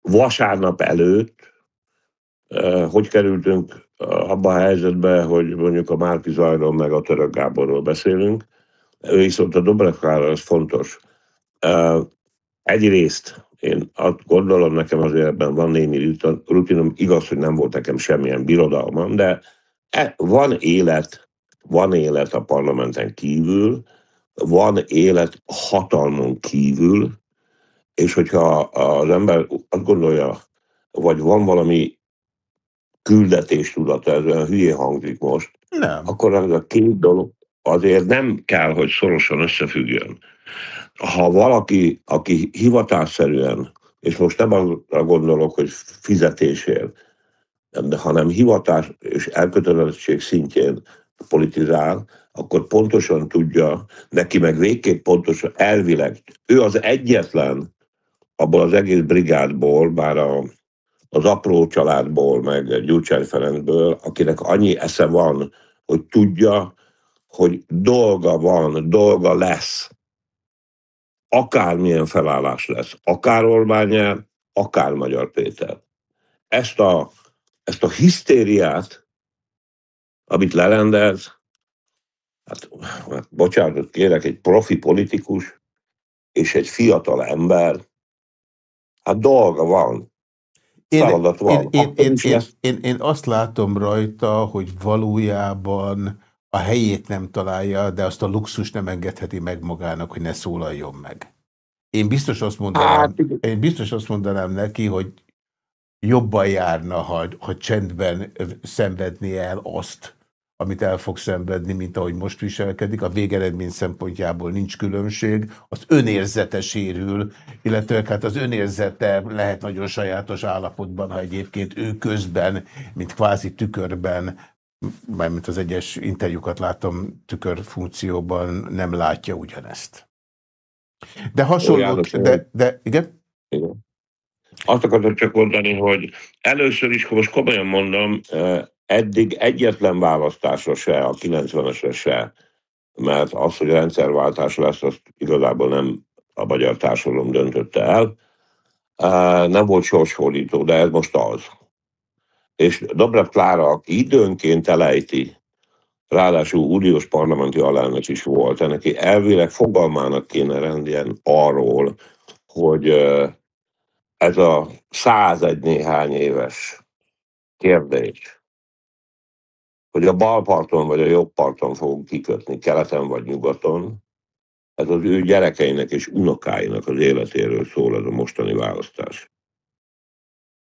vasárnap előtt hogy kerültünk abba a helyzetbe, hogy mondjuk a Márki Zajról meg a Török Gáborról beszélünk. Viszont a Dobrev Klára, az fontos. Egyrészt én azt gondolom, nekem azért ebben van némi rutinom, igaz, hogy nem volt nekem semmilyen birodalmam, de e, van élet, van élet a parlamenten kívül, van élet hatalmon kívül, és hogyha az ember azt gondolja, vagy van valami küldetés tudata, ez olyan hülye hangzik most, nem. akkor az a két dolog azért nem kell, hogy szorosan összefüggjön. Ha valaki, aki hivatásszerűen, és most nem arra gondolok, hogy fizetésért, de hanem hivatás és elkötelezettség szintjén politizál, akkor pontosan tudja, neki meg végképp pontosan, elvileg, ő az egyetlen abból az egész brigádból, bár a az apró családból, meg Gyurcsány Ferencből, akinek annyi esze van, hogy tudja, hogy dolga van, dolga lesz. Akármilyen felállás lesz, akár Orbán akár Magyar Péter. Ezt a, ezt a hisztériát, amit lerendez, hát, hát bocsánatot kérek, egy profi politikus és egy fiatal ember, hát dolga van. Én, feladat van. Én, én, én, én, én, én azt látom rajta, hogy valójában a helyét nem találja, de azt a luxus nem engedheti meg magának, hogy ne szólaljon meg. Én biztos azt mondanám, hát, én biztos azt mondanám neki, hogy jobban járna, ha, ha csendben szenvedné el azt, amit el fog szenvedni, mint ahogy most viselkedik. A végeredmény szempontjából nincs különbség. Az önérzete sérül, illetve hát az önérzete lehet nagyon sajátos állapotban, ha egyébként ő közben, mint kvázi tükörben, mármint az egyes interjúkat látom tükör funkcióban, nem látja ugyanezt. De hasonló, de, de igen? igen. Azt akartam csak mondani, hogy először is, most komolyan mondom, eddig egyetlen választásra se, a 90-esre se, mert az, hogy rendszerváltás lesz, azt igazából nem a magyar társadalom döntötte el. Nem volt sorsfordító, de ez most az. És Dobrev Klára, aki időnként elejti, ráadásul uniós parlamenti alelnök is volt, neki elvileg fogalmának kéne rendjen arról, hogy ez a százegy néhány éves kérdés, hogy a bal parton vagy a jobb parton fogunk kikötni, keleten vagy nyugaton, ez az ő gyerekeinek és unokáinak az életéről szól ez a mostani választás.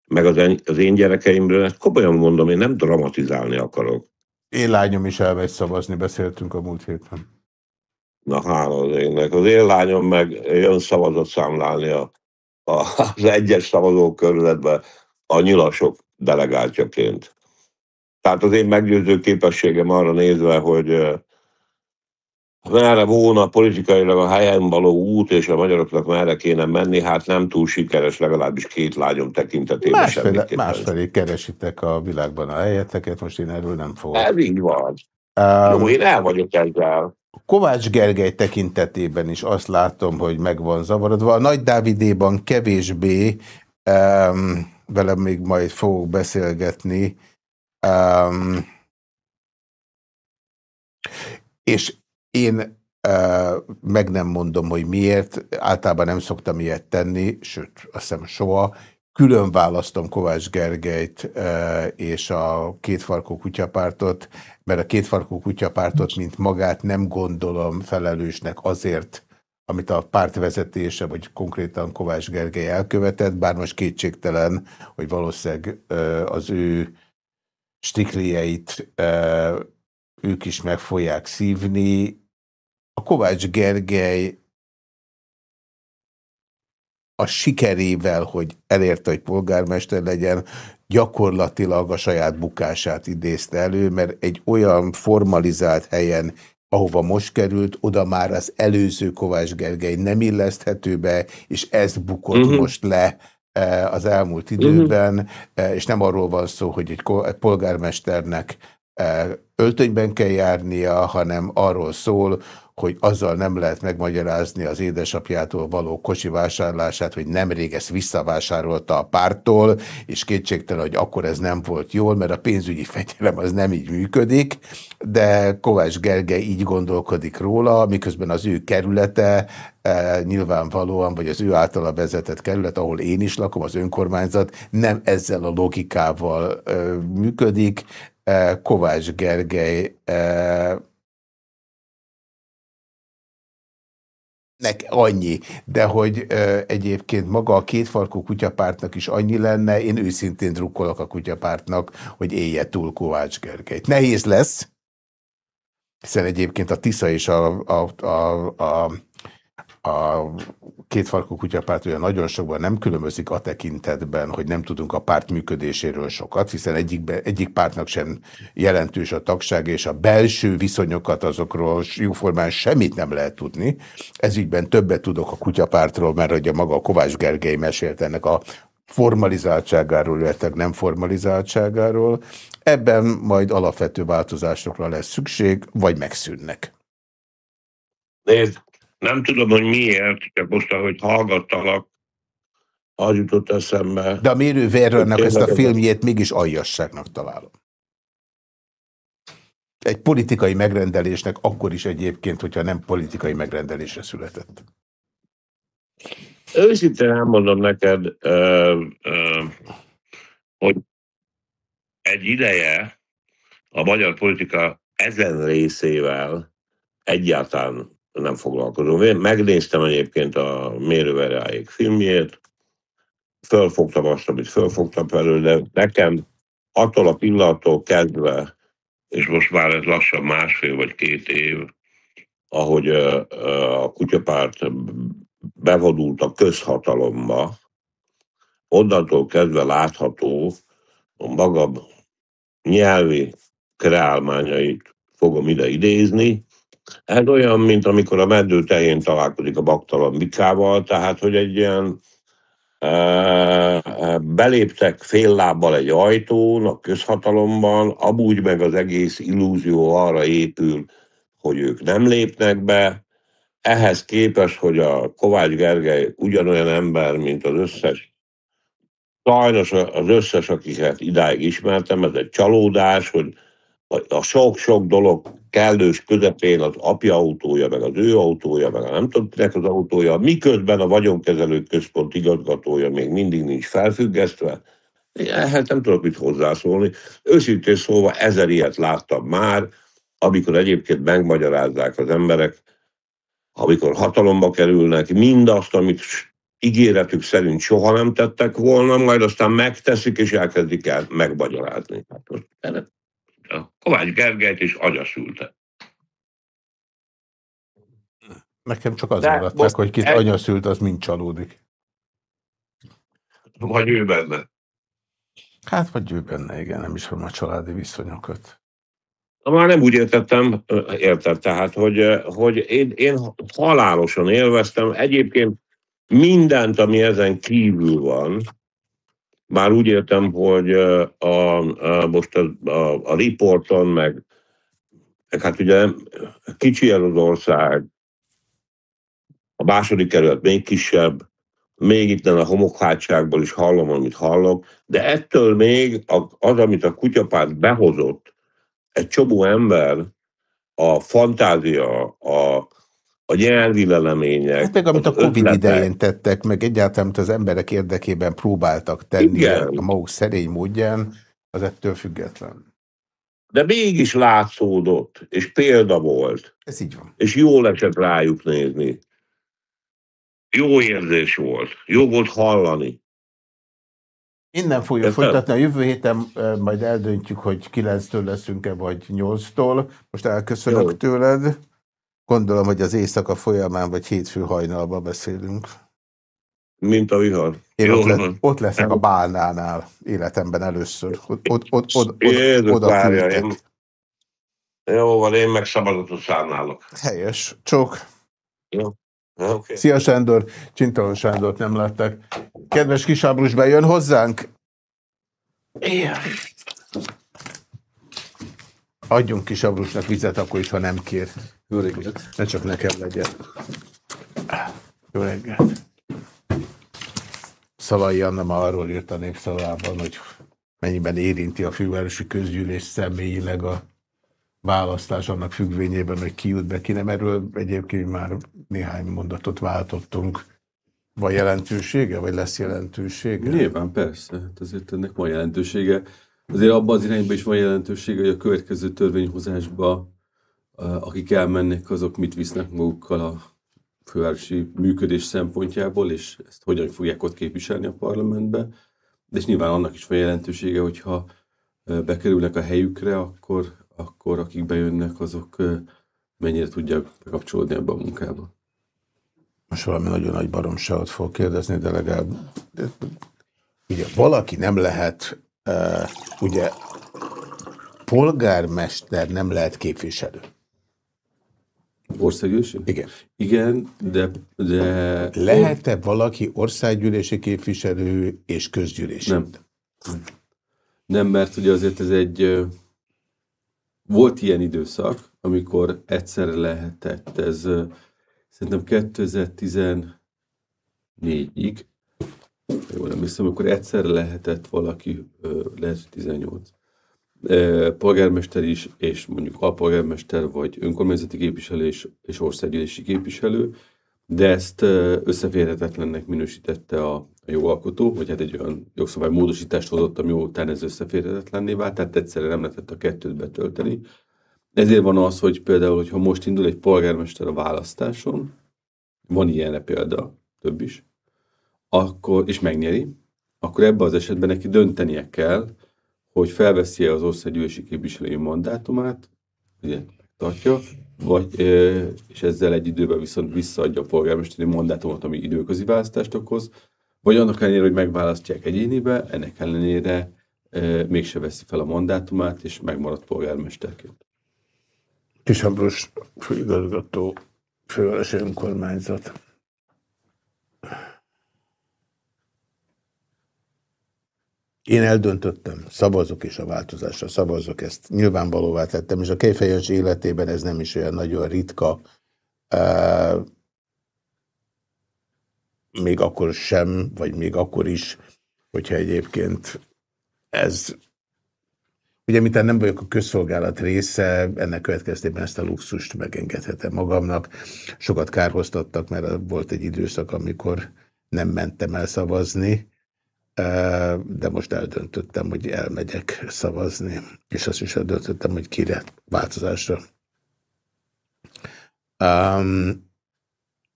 Meg az én, az én gyerekeimről, ezt komolyan mondom, én nem dramatizálni akarok. Én lányom is elmegy szavazni, beszéltünk a múlt héten. Na hála az énnek. Az én lányom meg jön szavazat számlálni a, a, az egyes szavazókörületbe a nyilasok delegáltjaként. Tehát az én meggyőző képességem arra nézve, hogy merre volna politikailag a helyen való út, és a magyaroknak merre kéne menni, hát nem túl sikeres, legalábbis két lányom tekintetében Másféle, Másfelé keresitek a világban a helyeteket, most én erről nem fogok. Ez így van. Um, Jó, én el vagyok ezzel. Kovács Gergely tekintetében is azt látom, hogy meg van zavarodva. A Nagy Dávidéban kevésbé, um, velem még majd fogok beszélgetni, Um, és én uh, meg nem mondom, hogy miért, általában nem szoktam ilyet tenni, sőt, azt hiszem soha. Külön választom Kovács Gergelyt uh, és a kétfarkú kutyapártot, mert a kétfarkú kutyapártot, mint magát nem gondolom felelősnek azért, amit a párt vezetése, vagy konkrétan Kovács Gergely elkövetett, bár most kétségtelen, hogy valószínűleg az ő stiklieit ők is meg fogják szívni. A Kovács Gergely a sikerével, hogy elérte, hogy polgármester legyen, gyakorlatilag a saját bukását idézte elő, mert egy olyan formalizált helyen, ahova most került, oda már az előző Kovács Gergely nem illeszthető be, és ez bukott uh mhm. -huh. most le E, az elmúlt mhm. időben, uh-huh. és nem arról van szó, hogy egy polgármesternek e, öltönyben kell járnia, hanem arról szól, hogy azzal nem lehet megmagyarázni az édesapjától való kocsi vásárlását, hogy nemrég ezt visszavásárolta a pártól, és kétségtelen, hogy akkor ez nem volt jól, mert a pénzügyi fegyelem az nem így működik, de Kovács Gergely így gondolkodik róla, miközben az ő kerülete e, nyilvánvalóan, vagy az ő általa vezetett kerület, ahol én is lakom, az önkormányzat, nem ezzel a logikával e, működik. E, Kovács Gergely e, nek annyi, de hogy ö, egyébként maga a kétfarkú kutyapártnak is annyi lenne, én őszintén drukkolok a kutyapártnak, hogy élje túl Kovács Gergelyt. Nehéz lesz, hiszen egyébként a Tisza és a, a, a, a a kétfarkú kutyapárt olyan nagyon sokban nem különbözik a tekintetben, hogy nem tudunk a párt működéséről sokat, hiszen egyik, egyik pártnak sem jelentős a tagság, és a belső viszonyokat azokról jóformán semmit nem lehet tudni. Ezügyben többet tudok a kutyapártról, mert a maga a Kovács Gergely mesélt ennek a formalizáltságáról, illetve nem formalizáltságáról. Ebben majd alapvető változásokra lesz szükség, vagy megszűnnek. Nézd, nem tudom, hogy miért, csak most, ahogy hallgattalak, az jutott eszembe. De a mérő ezt a filmjét mégis aljasságnak találom. Egy politikai megrendelésnek akkor is egyébként, hogyha nem politikai megrendelésre született. Őszintén elmondom neked, ö, ö, hogy egy ideje a magyar politika ezen részével egyáltalán nem foglalkozom. Én megnéztem egyébként a Mérőveráig filmjét, fölfogtam azt, amit fölfogtam de nekem attól a pillanattól kezdve, és most már ez lassan másfél vagy két év, ahogy a kutyapárt bevonult a közhatalomba, onnantól kezdve látható a magam nyelvi kreálmányait fogom ide idézni, ez olyan, mint amikor a meddő tején találkozik a baktalan bikával, tehát, hogy egy ilyen e, beléptek fél lábbal egy ajtón a közhatalomban, amúgy meg az egész illúzió arra épül, hogy ők nem lépnek be. Ehhez képest, hogy a Kovács Gergely ugyanolyan ember, mint az összes sajnos az összes, akiket idáig ismertem, ez egy csalódás, hogy a sok-sok dolog kellős közepén az apja autója, meg az ő autója, meg a nem tudom kinek az autója, miközben a vagyonkezelő központ igazgatója még mindig nincs felfüggesztve, ehhez nem tudok mit hozzászólni. Őszintén szóval ezer ilyet láttam már, amikor egyébként megmagyarázzák az emberek, amikor hatalomba kerülnek, mindazt, amit ígéretük szerint soha nem tettek volna, majd aztán megteszik, és elkezdik el megmagyarázni. Hát most a Kovács Gergelyt is agyasülte. Nekem csak az maradt meg, hogy kit el... anyaszült, az mind csalódik. Vagy ő benne. Hát, vagy ő benne, igen, nem is a családi viszonyokat. Már nem úgy értettem, érted, tehát, hogy, hogy én, én halálosan élveztem. Egyébként mindent, ami ezen kívül van, már úgy értem, hogy a, a, most a, a, a riporton, meg, meg hát ugye kicsi ez az ország, a második kerület még kisebb, még itt a homokhátságból is hallom, amit hallok, de ettől még az, amit a kutyapárt behozott, egy csomó ember, a fantázia, a, a nyelvi lelemények. Hát meg amit a Covid ötletek. idején tettek, meg egyáltalán, amit az emberek érdekében próbáltak tenni Igen. a maguk szerény módján, az ettől független. De mégis látszódott, és példa volt. Ez így van. És jól esett rájuk nézni. Jó érzés volt. Jó volt hallani. Innen fogjuk folytatni. A jövő héten majd eldöntjük, hogy 9-től leszünk-e, vagy 8-tól. Most elköszönök Jó. tőled. Gondolom, hogy az éjszaka folyamán vagy hétfő hajnalban beszélünk. Mint a vihar. Én ott, le, ott leszek a bálnánál életemben először. Ott, ott, ott, ott, Jézus, oda várja, én... Jó van, én meg szabadatot szállnálok. Helyes. Csók. Jó. Okay. Szia Sándor, Csintalon Sándort nem láttak. Kedves kisábrus, bejön hozzánk? Igen. Adjunk kisabrusnak vizet akkor is, ha nem kér. Jó reggelt. Ne csak nekem legyen. Jó reggelt. Szavai Anna ma arról írt a népszavában, hogy mennyiben érinti a fővárosi közgyűlés személyileg a választás annak függvényében, hogy ki jut be, ki nem. Erről egyébként már néhány mondatot váltottunk. Van jelentősége, vagy lesz jelentősége? Nyilván, persze. Hát azért ennek van jelentősége. Azért abban az irányban is van jelentősége, hogy a következő törvényhozásba akik elmennek, azok mit visznek magukkal a fővárosi működés szempontjából, és ezt hogyan fogják ott képviselni a parlamentbe. De és nyilván annak is van jelentősége, hogyha bekerülnek a helyükre, akkor, akkor akik bejönnek, azok mennyire tudják bekapcsolódni ebbe a munkába. Most valami nagyon nagy baromságot fog kérdezni, de legalább ugye valaki nem lehet, uh, ugye polgármester nem lehet képviselő. Országgyűlési? Igen. Igen, de... de... Lehet-e valaki országgyűlési képviselő és közgyűlési? Nem. Nem, mert ugye azért ez egy... Volt ilyen időszak, amikor egyszer lehetett, ez szerintem 2014-ig, jól nem hiszem, akkor egyszer lehetett valaki, lehet 18, polgármester is, és mondjuk alpolgármester, vagy önkormányzati képviselő és, és országgyűlési képviselő, de ezt összeférhetetlennek minősítette a, a jogalkotó, vagy hát egy olyan jogszabály módosítást hozott, ami után ez összeférhetetlenné vált, tehát egyszerre nem lehetett a kettőt betölteni. Ezért van az, hogy például, hogyha most indul egy polgármester a választáson, van ilyenre példa, több is, akkor, és megnyeri, akkor ebben az esetben neki döntenie kell, hogy felveszi az országgyűlési képviselői mandátumát, ugye tartja, vagy, és ezzel egy időben viszont visszaadja a polgármesteri mandátumot, ami időközi választást okoz, vagy annak ellenére, hogy megválasztják egyénibe, ennek ellenére mégse veszi fel a mandátumát, és megmarad polgármesterként. Kis Ambrus főigazgató, fővárosi önkormányzat. Én eldöntöttem, szavazok és a változásra szavazok, ezt nyilvánvalóvá tettem, és a Kejfejens életében ez nem is olyan nagyon ritka, uh, még akkor sem, vagy még akkor is, hogyha egyébként ez, ugye mintha nem vagyok a közszolgálat része, ennek következtében ezt a luxust megengedhetem magamnak. Sokat kárhoztattak, mert volt egy időszak, amikor nem mentem el szavazni, de most eldöntöttem, hogy elmegyek szavazni, és azt is eldöntöttem, hogy kire változásra.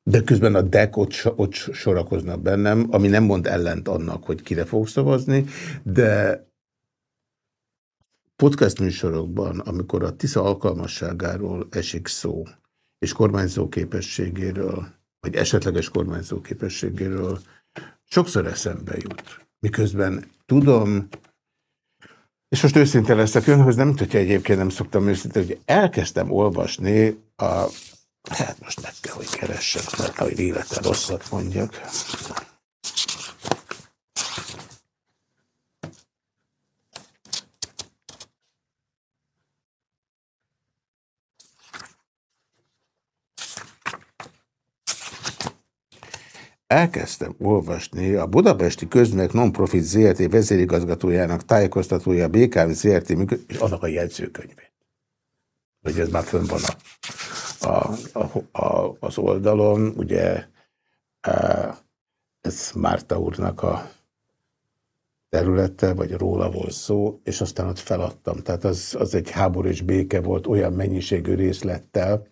de közben a DEC ott, ott sorakoznak bennem, ami nem mond ellent annak, hogy kire fog szavazni, de podcast műsorokban, amikor a TISZA alkalmasságáról esik szó, és kormányzó képességéről, vagy esetleges kormányzó képességéről, sokszor eszembe jut miközben tudom, és most őszinte leszek önhöz, nem tudja egyébként nem szoktam őszinte, hogy elkezdtem olvasni a, hát most meg kell, hogy keressek, mert hogy élete rosszat mondjak. Elkezdtem olvasni a Budapesti Közművek Nonprofit ZRT vezérigazgatójának tájékoztatója a BKV ZRT és annak a jegyzőkönyvét. Hogy ez már fönn van a, a, a, a, az oldalon, ugye ez Márta úrnak a területe, vagy róla volt szó, és aztán ott feladtam. Tehát az, az egy háború és béke volt olyan mennyiségű részlettel,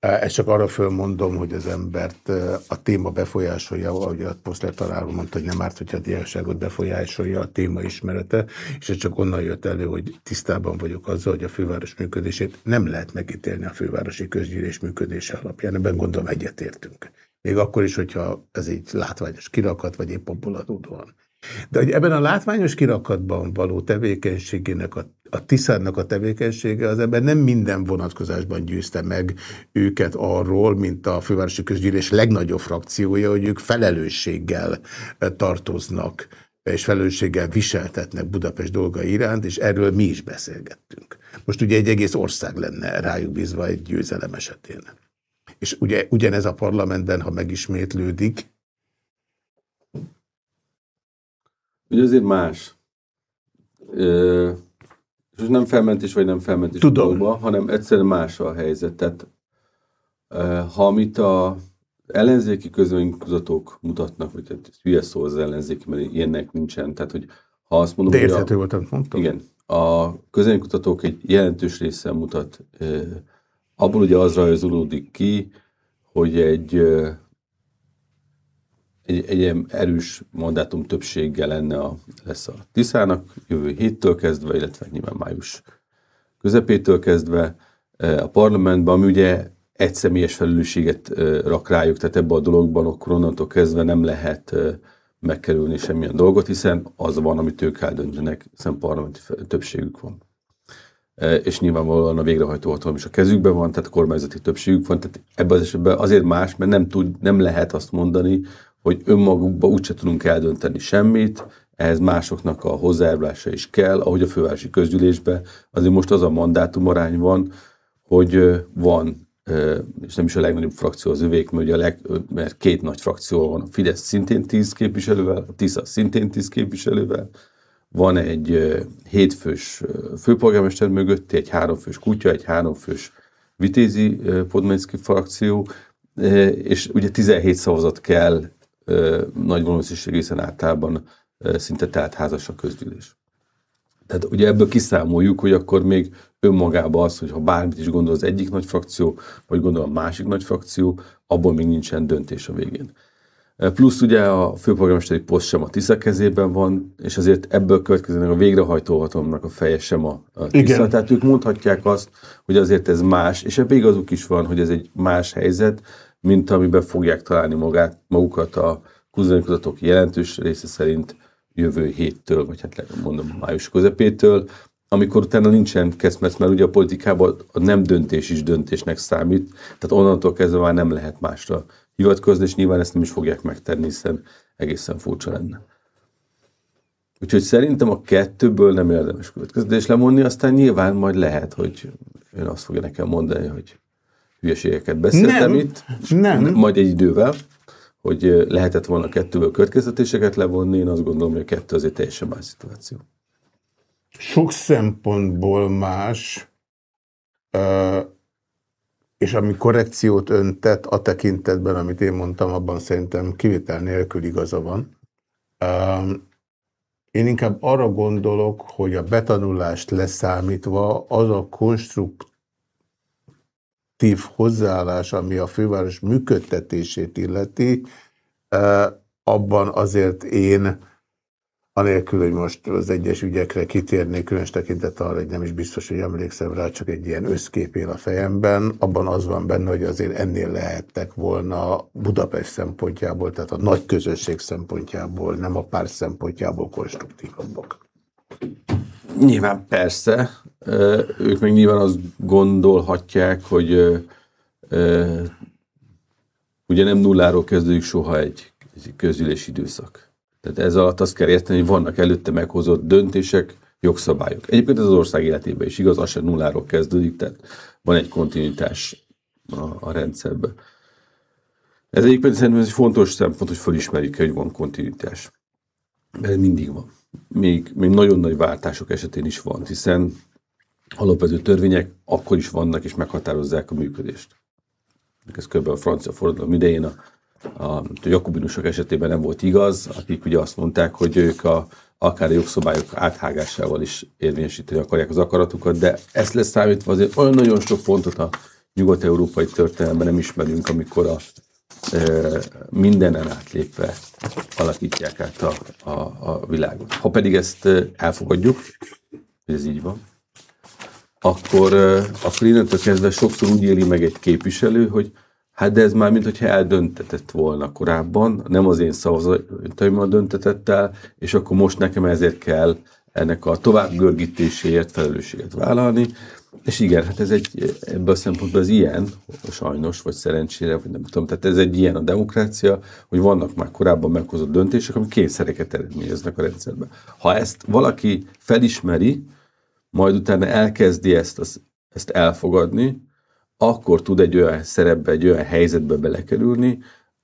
ezt csak arra fölmondom, hogy az embert a téma befolyásolja, ahogy a Poszler találó mondta, hogy nem árt, hogyha a diákságot befolyásolja a téma ismerete, és ez csak onnan jött elő, hogy tisztában vagyok azzal, hogy a főváros működését nem lehet megítélni a fővárosi közgyűlés működése alapján. Ebben gondolom egyetértünk. Még akkor is, hogyha ez egy látványos kirakat, vagy épp abból adódóan. De hogy ebben a látványos kirakatban való tevékenységének, a, a Tiszárnak a tevékenysége, az ebben nem minden vonatkozásban győzte meg őket arról, mint a fővárosi közgyűlés legnagyobb frakciója, hogy ők felelősséggel tartoznak és felelősséggel viseltetnek Budapest dolga iránt, és erről mi is beszélgettünk. Most ugye egy egész ország lenne rájuk bízva egy győzelem esetén. És ugye ugyanez a parlamentben, ha megismétlődik. Ugye azért más. Ö, és nem felmentés vagy nem felmentés Tudom. dolgba, hanem egyszerűen más a helyzet. Tehát ha amit a ellenzéki közönkutatók mutatnak, hogy tehát hülye szó az ellenzéki, mert ilyennek nincsen. Tehát, hogy ha azt mondom, De hogy érthető a, volt, amit mondtam. igen, a közönkutatók egy jelentős része mutat, abból ugye az rajzolódik ki, hogy egy, egy, egy ilyen erős mandátum többséggel lenne a, lesz a Tiszának jövő héttől kezdve, illetve nyilván május közepétől kezdve ö, a parlamentben, ami ugye egy személyes felelősséget ö, rak rájuk, tehát ebben a dologban akkor onnantól kezdve nem lehet ö, megkerülni semmilyen dolgot, hiszen az van, amit ők eldöntenek, hiszen parlamenti többségük van. E, És nyilvánvalóan a végrehajtó hatalom is a kezükben van, tehát a kormányzati többségük van, tehát ebben az esetben azért más, mert nem, tud, nem lehet azt mondani, hogy önmagukba úgyse tudunk eldönteni semmit, ehhez másoknak a hozzájárulása is kell, ahogy a fővárosi közgyűlésben azért most az a mandátum arány van, hogy van, és nem is a legnagyobb frakció az övék, mert, ugye a leg, mert két nagy frakció van, a Fidesz szintén 10 képviselővel, a TISZA szintén 10 képviselővel, van egy hétfős főpolgármester mögött, egy háromfős kutya, egy háromfős vitézi ö, Podmaniszki frakció, és ugye 17 szavazat kell nagy valószínűség, hiszen általában szinte telt házas a közgyűlés. Tehát ugye ebből kiszámoljuk, hogy akkor még önmagában az, hogy ha bármit is gondol az egyik nagy frakció, vagy gondol a másik nagy frakció, abból még nincsen döntés a végén. Plusz ugye a főpolgármesteri poszt sem a TISZA kezében van, és azért ebből következően a végrehajtó hatalomnak a feje sem a, a TISZA. Igen. Tehát ők mondhatják azt, hogy azért ez más, és ebben igazuk is van, hogy ez egy más helyzet, mint amiben fogják találni magát, magukat a kutatók jelentős része szerint jövő héttől, vagy hát mondom május közepétől, amikor utána nincsen keszmec, mert ugye a politikában a nem döntés is döntésnek számít, tehát onnantól kezdve már nem lehet másra hivatkozni, és nyilván ezt nem is fogják megtenni, hiszen egészen furcsa lenne. Úgyhogy szerintem a kettőből nem érdemes következtetés lemondni, aztán nyilván majd lehet, hogy ön azt fogja nekem mondani, hogy hülyeségeket beszéltem Nem. itt, Nem. majd egy idővel, hogy lehetett volna kettőből következtetéseket levonni, én azt gondolom, hogy a kettő azért teljesen más szituáció. sok szempontból más, és ami korrekciót öntett a tekintetben, amit én mondtam, abban szerintem kivétel nélkül igaza van. Én inkább arra gondolok, hogy a betanulást leszámítva az a konstruktív hozzáállás, ami a főváros működtetését illeti, abban azért én Anélkül, hogy most az egyes ügyekre kitérnék, különös tekintet arra, hogy nem is biztos, hogy emlékszem rá, csak egy ilyen összkép él a fejemben. Abban az van benne, hogy azért ennél lehettek volna Budapest szempontjából, tehát a nagy közösség szempontjából, nem a pár szempontjából konstruktívabbak. Nyilván persze, ők meg nyilván azt gondolhatják, hogy ugye nem nulláról kezdődik soha egy, közülési időszak. Tehát ez alatt azt kell érteni, hogy vannak előtte meghozott döntések, jogszabályok. Egyébként ez az ország életében is igaz, az sem nulláról kezdődik, tehát van egy kontinuitás a, a rendszerben. Ez egyébként szerintem ez egy fontos szempont, hogy felismerjük, hogy van kontinuitás. Mert mindig van. Még, még nagyon nagy váltások esetén is van, hiszen alapvető törvények akkor is vannak és meghatározzák a működést. Ez kb. a francia forradalom idején a, a, a jakobinusok esetében nem volt igaz, akik ugye azt mondták, hogy ők a, akár a jogszabályok áthágásával is érvényesíteni akarják az akaratukat, de ezt leszámítva azért olyan nagyon sok pontot a nyugat-európai történelemben nem ismerünk, amikor a mindenen átlépve alakítják át a, a, a világot. Ha pedig ezt elfogadjuk, hogy ez így van, akkor, akkor innentől kezdve sokszor úgy éli meg egy képviselő, hogy hát de ez már mint hogyha eldöntetett volna korábban, nem az én szavazataimmal döntetett el, és akkor most nekem ezért kell ennek a tovább görgítéséért felelősséget vállalni, És igen, hát ez egy, ebből a szempontból az ilyen, sajnos, vagy szerencsére, vagy nem tudom, tehát ez egy ilyen a demokrácia, hogy vannak már korábban meghozott döntések, amik kényszereket eredményeznek a rendszerben. Ha ezt valaki felismeri, majd utána elkezdi ezt, az, ezt elfogadni, akkor tud egy olyan szerepbe, egy olyan helyzetbe belekerülni,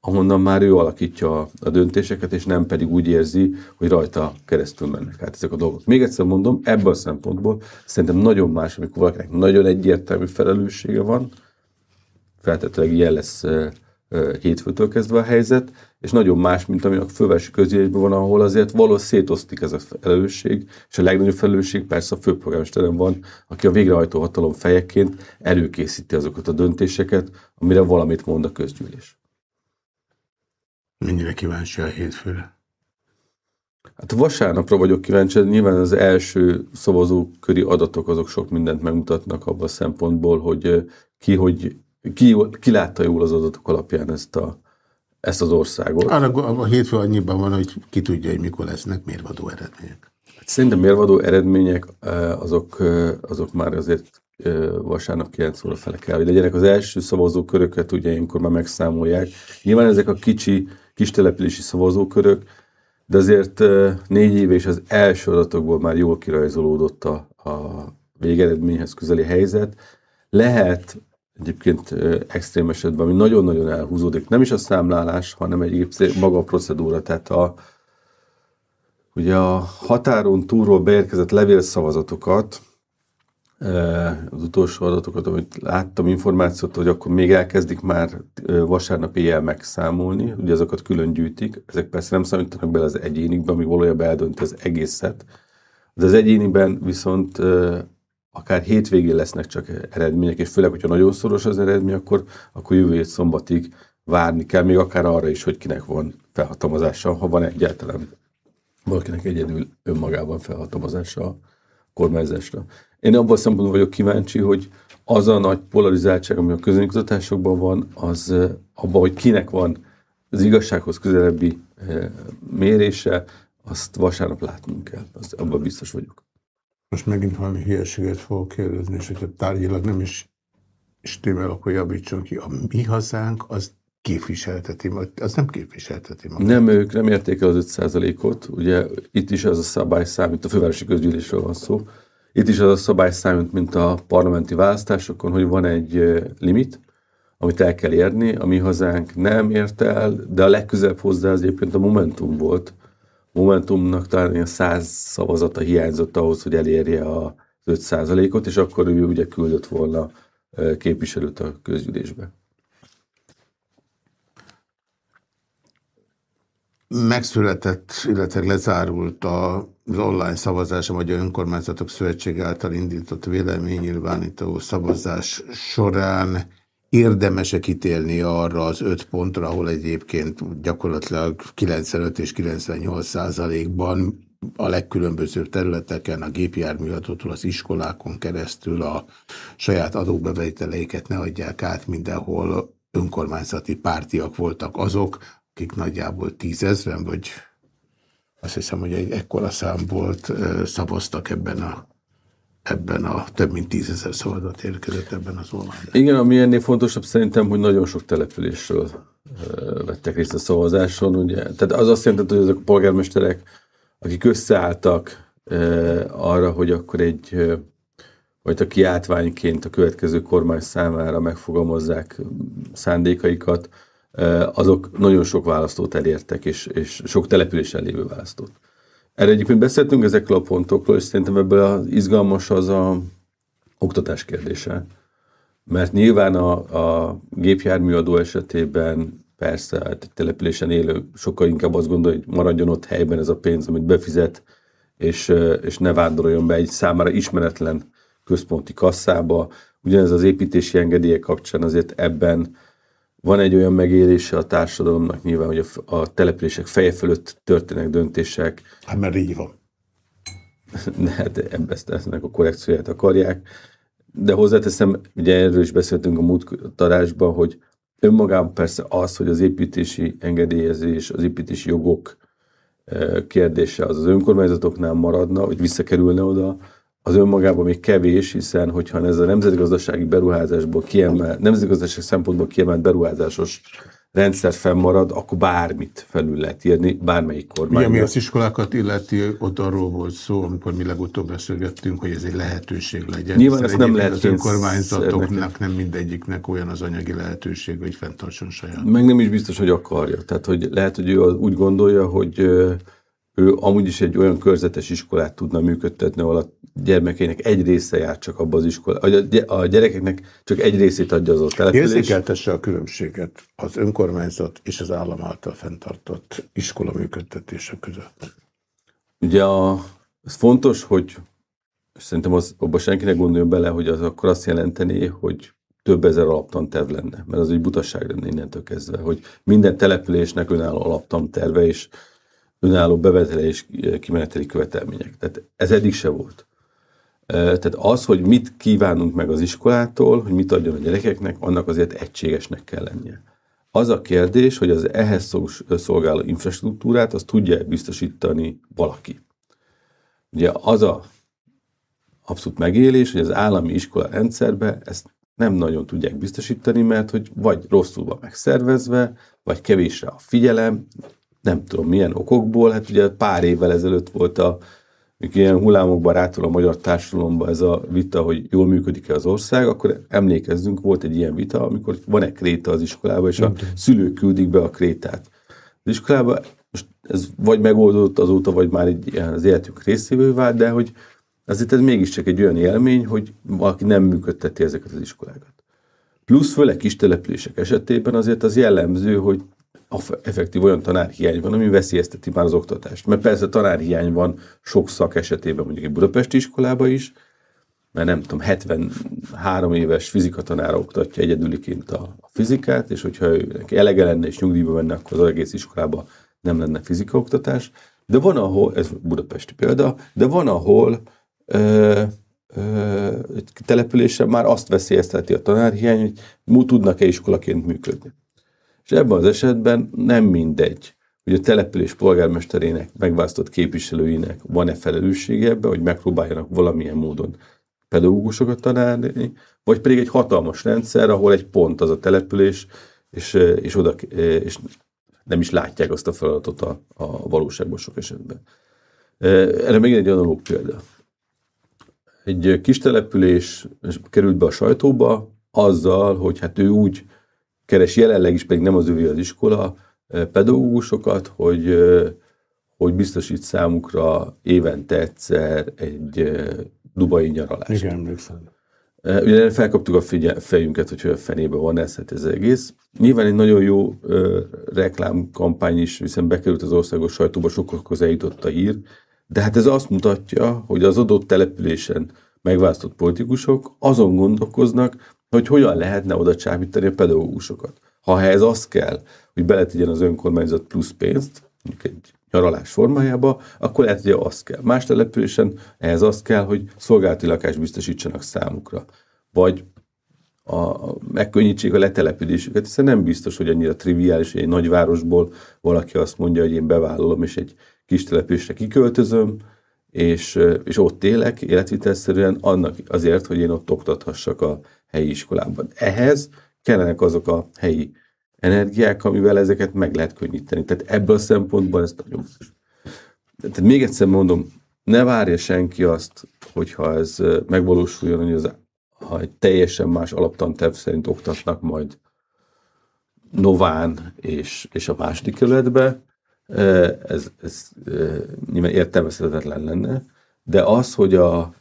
ahonnan már ő alakítja a döntéseket, és nem pedig úgy érzi, hogy rajta keresztül mennek át ezek a dolgok. Még egyszer mondom, ebből a szempontból szerintem nagyon más, amikor valakinek nagyon egyértelmű felelőssége van, feltétlenül ilyen lesz hétfőtől kezdve a helyzet, és nagyon más, mint ami a fővárosi közgyűlésben van, ahol azért való szétosztik ez a felelősség, és a legnagyobb felelősség persze a főpolgármesteren van, aki a végrehajtó hatalom fejeként előkészíti azokat a döntéseket, amire valamit mond a közgyűlés. Mennyire kíváncsi a hétfőre? Hát vasárnapra vagyok kíváncsi, nyilván az első szavazóköri adatok azok sok mindent megmutatnak abban a szempontból, hogy ki, hogy ki, ki látta jól az adatok alapján ezt, a, ezt az országot. Arra a hétfő annyiban van, hogy ki tudja, hogy mikor lesznek mérvadó eredmények. Hát szerintem mérvadó eredmények azok, azok már azért vasárnap 9 óra fele kell, hogy legyenek az első szavazóköröket, ugye ilyenkor már megszámolják. Nyilván ezek a kicsi kis települési szavazókörök, de azért négy év és az első adatokból már jól kirajzolódott a, a végeredményhez közeli helyzet. Lehet egyébként extrém esetben, ami nagyon-nagyon elhúzódik, nem is a számlálás, hanem egy maga a procedúra, tehát a, ugye a határon túlról beérkezett levélszavazatokat az utolsó adatokat, amit láttam, információt, hogy akkor még elkezdik már vasárnap éjjel megszámolni, ugye azokat külön gyűjtik, ezek persze nem számítanak bele az egyénikbe, ami valójában eldönt az egészet, de az egyéniben viszont akár hétvégén lesznek csak eredmények, és főleg, hogyha nagyon szoros az eredmény, akkor, akkor jövő hét szombatig várni kell, még akár arra is, hogy kinek van felhatalmazása, ha van egyáltalán valakinek egyedül önmagában felhatalmazása kormányzásra. Én abban a szempontból vagyok kíváncsi, hogy az a nagy polarizáltság, ami a közönkutatásokban van, az abban, hogy kinek van az igazsághoz közelebbi mérése, azt vasárnap látnunk kell. Az, abban biztos vagyok. Most megint valami hülyeséget fogok kérdezni, és hogyha tárgyilag nem is stimmel, akkor javítson ki. A mi hazánk az képviselteti, az nem képviselteti magát. Nem, ők nem érték el az 5%-ot, ugye itt is az a szabály számít, a fővárosi közgyűlésről van szó, itt is az a szabály számít, mint a parlamenti választásokon, hogy van egy limit, amit el kell érni, ami hazánk nem ért el, de a legközelebb hozzá az egyébként a Momentum volt. A Momentumnak talán ilyen száz szavazata hiányzott ahhoz, hogy elérje a 5%-ot, és akkor ő ugye küldött volna képviselőt a közgyűlésbe. Megszületett, illetve lezárult az online szavazás, a Magyar Önkormányzatok Szövetség által indított véleménynyilvánító szavazás során érdemese kitélni arra az öt pontra, ahol egyébként gyakorlatilag 95 és 98 százalékban a legkülönbözőbb területeken, a gépjárműadattól az iskolákon keresztül a saját adóbevételeiket ne adják át mindenhol önkormányzati pártiak voltak azok, akik nagyjából tízezren, vagy azt hiszem, hogy egy ekkora szám volt, szavaztak ebben a ebben a több mint tízezer szavazat érkezett ebben az online. Igen, ami ennél fontosabb szerintem, hogy nagyon sok településről vettek részt a szavazáson. Ugye. Tehát az azt jelenti, hogy ezek a polgármesterek, akik összeálltak arra, hogy akkor egy vagy a kiáltványként a következő kormány számára megfogalmazzák szándékaikat, azok nagyon sok választót elértek, és, és sok településen lévő választót. Erre egyébként beszéltünk ezekről a pontokról, és szerintem ebből az izgalmas az a oktatás kérdése. Mert nyilván a, a gépjárműadó esetében persze hát településen élő sokkal inkább azt gondolja, hogy maradjon ott helyben ez a pénz, amit befizet, és, és ne vándoroljon be egy számára ismeretlen központi kasszába. Ugyanez az építési engedélyek kapcsán azért ebben van egy olyan megélése a társadalomnak nyilván, hogy a, a települések feje fölött történnek döntések. Hát mert így van. De hát ezt, ennek a korrekcióját akarják. De hozzáteszem, ugye erről is beszéltünk a múlt tarásban, hogy önmagában persze az, hogy az építési engedélyezés, az építési jogok kérdése az az önkormányzatoknál maradna, hogy visszakerülne oda az önmagában még kevés, hiszen hogyha ez a nemzetgazdasági beruházásból kiemel, nemzetgazdasági szempontból kiemelt beruházásos rendszer fennmarad, akkor bármit felül lehet írni, bármelyik kormány. Ugye, ami az iskolákat illeti, ott arról volt szó, amikor mi legutóbb beszélgettünk, hogy ez egy lehetőség legyen. Nyilván ezt nem lehet az önkormányzatoknak nem mindegyiknek olyan az anyagi lehetőség, hogy fenntartson saját. Meg nem is biztos, hogy akarja. Tehát, hogy lehet, hogy ő úgy gondolja, hogy ő amúgy is egy olyan körzetes iskolát tudna működtetni, ahol a gyermekeinek egy része jár csak abba az iskolában, a gyerekeknek csak egy részét adja az ott település. Érzékeltesse a különbséget az önkormányzat és az állam által fenntartott iskola működtetése között. Ugye a, ez fontos, hogy szerintem az, abban senkinek gondoljon bele, hogy az akkor azt jelenteni, hogy több ezer alaptanterv lenne, mert az egy butaság lenne innentől kezdve, hogy minden településnek önálló alaptanterve, és önálló bevetele és kimeneteli követelmények. Tehát ez eddig se volt. Tehát az, hogy mit kívánunk meg az iskolától, hogy mit adjon a gyerekeknek, annak azért egységesnek kell lennie. Az a kérdés, hogy az ehhez szolgáló infrastruktúrát, azt tudja biztosítani valaki. Ugye az a abszolút megélés, hogy az állami iskola rendszerbe ezt nem nagyon tudják biztosítani, mert hogy vagy rosszul van megszervezve, vagy kevésre a figyelem, nem tudom milyen okokból, hát ugye pár évvel ezelőtt volt a ilyen hullámokban rától a magyar társadalomban ez a vita, hogy jól működik-e az ország, akkor emlékezzünk, volt egy ilyen vita, amikor van-e kréta az iskolában, és a szülők küldik be a krétát. Az iskolában most ez vagy megoldódott azóta, vagy már egy, az életük részévé vált, de hogy azért ez mégiscsak egy olyan élmény, hogy valaki nem működteti ezeket az iskolákat. Plusz főleg kis települések esetében azért az jellemző, hogy effektív olyan tanárhiány van, ami veszélyezteti már az oktatást. Mert persze tanárhiány van sok szak esetében, mondjuk egy budapesti iskolában is, mert nem tudom, 73 éves fizikatanára oktatja egyedüliként a, fizikát, és hogyha ő elege lenne és nyugdíjba menne, akkor az egész iskolában nem lenne fizikaoktatás. De van, ahol, ez budapesti példa, de van, ahol ö, ö, településen már azt veszélyezteti a tanárhiány, hogy tudnak-e iskolaként működni. És ebben az esetben nem mindegy, hogy a település polgármesterének, megválasztott képviselőinek van-e felelőssége ebbe, hogy megpróbáljanak valamilyen módon pedagógusokat tanálni, vagy pedig egy hatalmas rendszer, ahol egy pont az a település, és, és, oda, és nem is látják azt a feladatot a, a valóságban sok esetben. Erre még egy analóg példa. Egy kis település került be a sajtóba azzal, hogy hát ő úgy keres jelenleg is, pedig nem az övé az iskola, pedagógusokat, hogy, hogy biztosít számukra évente egyszer egy dubai nyaralást. Igen, emlékszem. Ugye felkaptuk a figyel, fejünket, hogy a fenébe van ez, hát ez egész. Nyilván egy nagyon jó ö, reklámkampány is, hiszen bekerült az országos sajtóba, sokakhoz eljutott a hír, de hát ez azt mutatja, hogy az adott településen megválasztott politikusok azon gondolkoznak, hogy hogyan lehetne oda csábítani a pedagógusokat. Ha ehhez az kell, hogy beletegyen az önkormányzat plusz pénzt, mondjuk egy nyaralás formájába, akkor lehet, hogy az kell. Más településen ehhez az kell, hogy szolgálati lakást biztosítsanak számukra. Vagy a, megkönnyítsék a letelepülésüket, hiszen nem biztos, hogy annyira triviális, hogy egy nagyvárosból valaki azt mondja, hogy én bevállalom, és egy kis településre kiköltözöm, és, és ott élek életvitelszerűen annak azért, hogy én ott oktathassak a helyi iskolában. Ehhez kellenek azok a helyi energiák, amivel ezeket meg lehet könnyíteni. Tehát ebből a szempontból ez nagyon Tehát még egyszer mondom, ne várja senki azt, hogyha ez megvalósuljon, hogy az, ha egy teljesen más alaptanterv szerint oktatnak majd Nován és, és a második kerületbe, ez, ez nyilván értelmezhetetlen lenne, de az, hogy a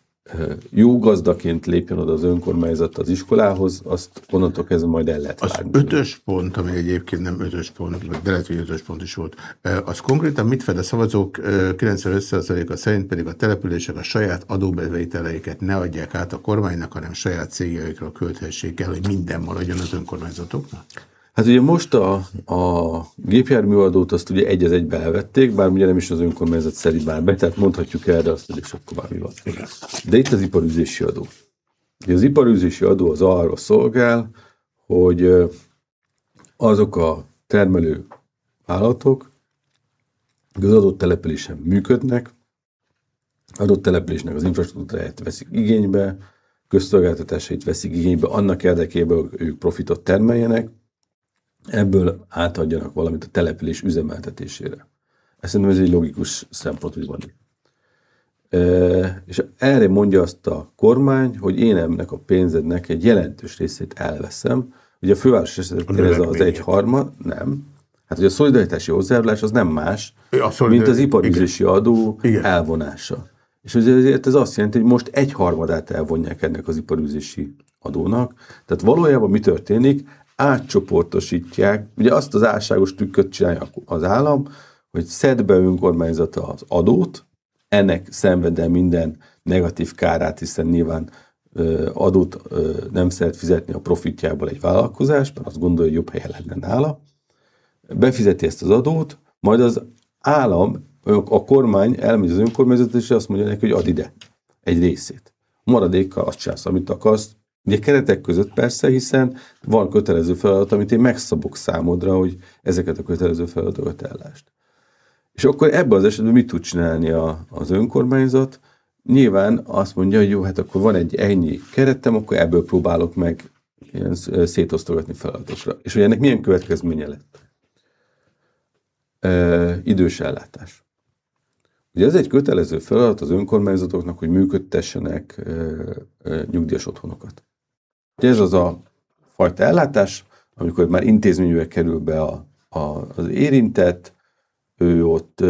jó gazdaként lépjen oda az önkormányzat az iskolához, azt onnantól kezdve majd el lehet Az ötös pont, ami egyébként nem ötös pont, de lehet, hogy ötös pont is volt, az konkrétan mit fed a szavazók 95%-a szerint pedig a települések a saját adóbevételeiket ne adják át a kormánynak, hanem saját céljaikra költhessék el, hogy minden maradjon az önkormányzatoknak? Hát ugye most a, a gépjárműadót azt ugye egy az egybe elvették, bár ugye nem is az önkormányzat szerint már be, tehát mondhatjuk erre azt, hogy akkor már mi van. De itt az iparűzési adó. Ugye az iparűzési adó az arra szolgál, hogy azok a termelő állatok, az adott településen működnek, adott településnek az infrastruktúráját veszik igénybe, közszolgáltatásait veszik igénybe, annak érdekében, hogy ők profitot termeljenek, ebből átadjanak valamit a település üzemeltetésére. Ezt szerintem ez egy logikus szempont, hogy van itt. E, és erre mondja azt a kormány, hogy én ennek a pénzednek egy jelentős részét elveszem. Ugye a főváros esetében ez az egy harma, nem. Hát hogy a szolidaritási hozzájárulás az nem más, a mint az iparüzési adó igen. elvonása. És ezért ez azt jelenti, hogy most egy harmadát elvonják ennek az iparüzési adónak. Tehát valójában mi történik? Átcsoportosítják, ugye azt az álságos trükköt csinálja az állam, hogy szed be önkormányzata az adót, ennek szenved el minden negatív kárát, hiszen nyilván adót nem szeret fizetni a profitjából egy vállalkozás, mert azt gondolja, hogy jobb helye lenne nála. Befizeti ezt az adót, majd az állam, a kormány elmegy az önkormányzat, és azt mondja neki, hogy ad ide egy részét. Maradékkal azt csinálsz, amit akarsz, Ugye keretek között persze, hiszen van kötelező feladat, amit én megszabok számodra, hogy ezeket a kötelező feladatokat ellást. És akkor ebben az esetben mit tud csinálni a, az önkormányzat? Nyilván azt mondja, hogy jó, hát akkor van egy ennyi keretem, akkor ebből próbálok meg ilyen szétosztogatni feladatosra. És hogy ennek milyen következménye lett? E, idős ellátás. Ugye ez egy kötelező feladat az önkormányzatoknak, hogy működtessenek e, e, nyugdíjas otthonokat. Ez az a fajta ellátás, amikor már intézménybe kerül be a, a, az érintett, ő ott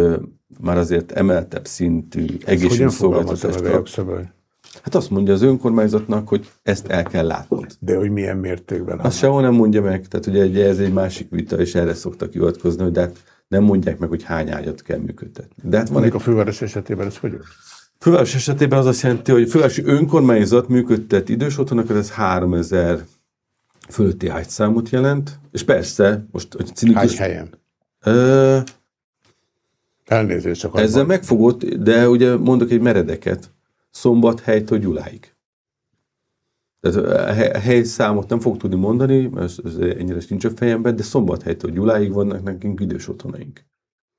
már azért emeltebb szintű egészségszolgáltatást kap. Hát azt mondja az önkormányzatnak, hogy ezt el kell látnod. De hogy milyen mértékben? Azt sehol nem mondja meg, tehát ugye ez egy másik vita, és erre szoktak hivatkozni, hogy de hát nem mondják meg, hogy hány ágyat kell működtetni. De hát van egy... a főváros esetében ez hogy? Főváros esetében az azt jelenti, hogy fővárosi önkormányzat működtet idős otthonokat, ez 3000 fölötti ágyszámot jelent, és persze, most hogy cinikus... Hány helyen? Ö, Elnézést csak. Ezzel megfogott, de ugye mondok egy meredeket. Szombathelytől Gyuláig. Tehát a helyszámot nem fog tudni mondani, mert ez ennyire nincs a fejemben, de szombathelytől Gyuláig vannak nekünk idős otthonaink.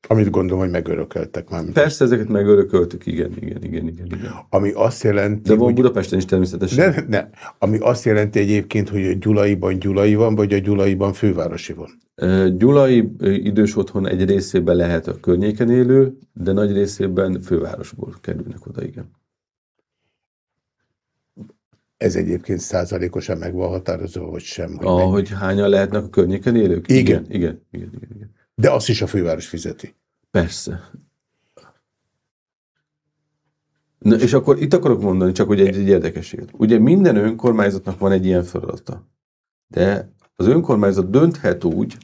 Amit gondolom, hogy megörököltek már. Persze, ezeket megörököltük, igen, igen, igen, igen, igen. Ami azt jelenti, De van hogy... Budapesten is természetesen. Ne, ne, ami azt jelenti egyébként, hogy a Gyulaiban Gyulai van, vagy a Gyulaiban fővárosi van? Gyulai idős otthon egy részében lehet a környéken élő, de nagy részében fővárosból kerülnek oda, igen. Ez egyébként százalékosan meg van határozva, vagy sem? Hogy, Ahogy hányan lehetnek a környéken élők? Igen. Igen, igen, igen, igen, igen. De azt is a főváros fizeti. Persze. Na, és akkor itt akarok mondani csak, hogy egy, egy érdekességet. Ugye minden önkormányzatnak van egy ilyen feladata. De az önkormányzat dönthet úgy,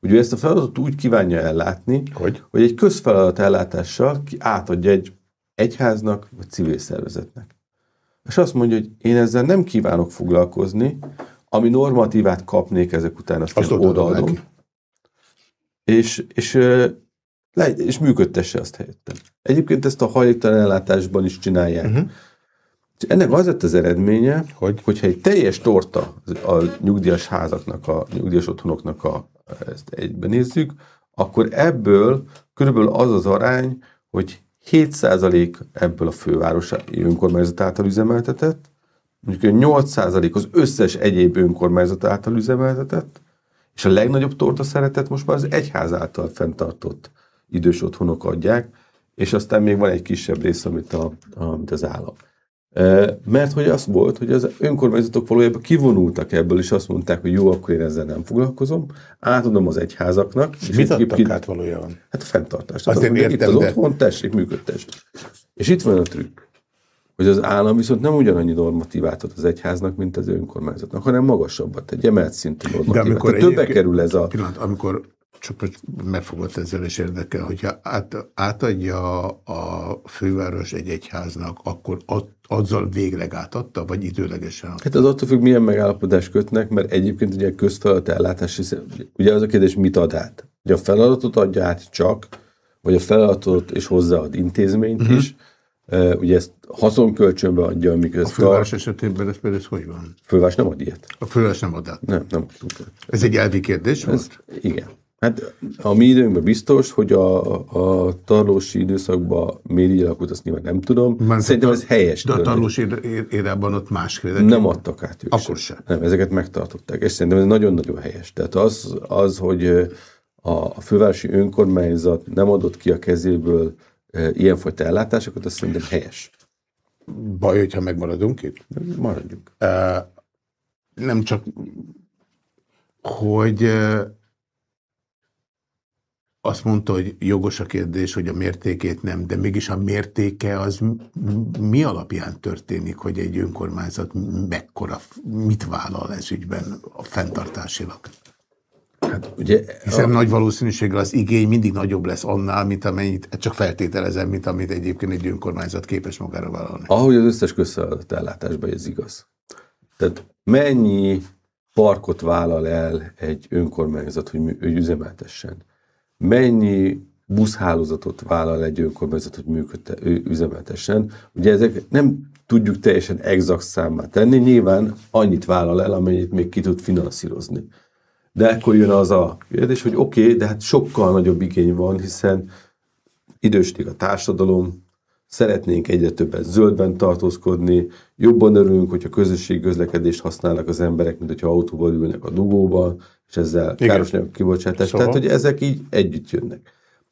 hogy ő ezt a feladatot úgy kívánja ellátni, hogy, hogy egy közfeladat ellátással átadja egy egyháznak, vagy civil szervezetnek. És azt mondja, hogy én ezzel nem kívánok foglalkozni, ami normatívát kapnék ezek után, azt, azt én odaadom. És, és, és működtesse azt helyettem. Egyébként ezt a hajléktalan ellátásban is csinálják. Uh-huh. És ennek az lett az eredménye, hogy? hogyha egy teljes torta a nyugdíjas házaknak, a nyugdíjas otthonoknak a, ezt egyben nézzük, akkor ebből körülbelül az az arány, hogy 7% ebből a fővárosi önkormányzat által üzemeltetett, mondjuk 8% az összes egyéb önkormányzat által üzemeltetett, és a legnagyobb torta szeretet most már az egyház által fenntartott idős otthonok adják, és aztán még van egy kisebb rész, amit, a, amit az állam. Mert hogy az volt, hogy az önkormányzatok valójában kivonultak ebből, és azt mondták, hogy jó, akkor én ezzel nem foglalkozom, átadom az egyházaknak. És mit adtak ki... át valójában? Hát a fenntartást. Azt én értem, itt az de... otthon, tessék, működtess. És itt van a trükk, hogy az állam viszont nem ugyanannyi normatívát ad az egyháznak, mint az önkormányzatnak, hanem magasabbat, egy emelt szintű normatívát. De amikor többe kerül ez a... Pillanat, amikor csak megfogott ezzel is érdekel, hogyha át, átadja a főváros egy egyháznak, akkor azzal végleg átadta, vagy időlegesen? Hát az attól függ, milyen megállapodást kötnek, mert egyébként ugye közfeladat ellátás, ugye az a kérdés, mit ad át? Ugye a feladatot adja át csak, vagy a feladatot és hozzáad intézményt uh-huh. is, Uh, ugye ezt haszonkölcsönbe adja, amikor A főváros esetében ez például hogy van? A főváros nem ad ilyet. A főváros nem ad át? Nem, nem Ez egy elvi kérdés ez, volt? Igen. Hát a mi időnkben biztos, hogy a, a tarlósi időszakban miért így alakult, azt nyilván nem tudom. Már Szerintem ez helyes. De a döntés. tarlós érában ott más. Nem adtak át ők Akkor sem. se. Nem, ezeket megtartották. És szerintem ez nagyon-nagyon helyes. Tehát az, az hogy a, a fővárosi önkormányzat nem adott ki a kezéből ilyenfajta ellátásokat, az szerintem helyes. Baj, hogyha megmaradunk itt? Maradjunk. Ö, nem csak, hogy ö, azt mondta, hogy jogos a kérdés, hogy a mértékét nem, de mégis a mértéke az mi alapján történik, hogy egy önkormányzat mekkora, mit vállal ez ügyben a fenntartásilag? Hát ugye Hiszen nagy valószínűséggel az igény mindig nagyobb lesz annál, mint amennyit, csak feltételezem, mint amit egyébként egy önkormányzat képes magára vállalni. ahogy az összes közszolgálat ellátásban ez igaz. Tehát mennyi parkot vállal el egy önkormányzat, hogy, hogy üzemeltessen? Mennyi buszhálózatot vállal egy önkormányzat, hogy működte, ő üzemeltessen? Ugye ezek nem tudjuk teljesen exakt számmá tenni, nyilván annyit vállal el, amennyit még ki tud finanszírozni. De akkor jön az a kérdés, hogy oké, okay, de hát sokkal nagyobb igény van, hiszen idősödik a társadalom, szeretnénk egyre többet zöldben tartózkodni, jobban örülünk, hogyha közösségi közlekedést használnak az emberek, mint hogyha autóval ülnek a dugóba, és ezzel Igen. káros anyag kibocsátás. Szóval? Tehát, hogy ezek így együtt jönnek.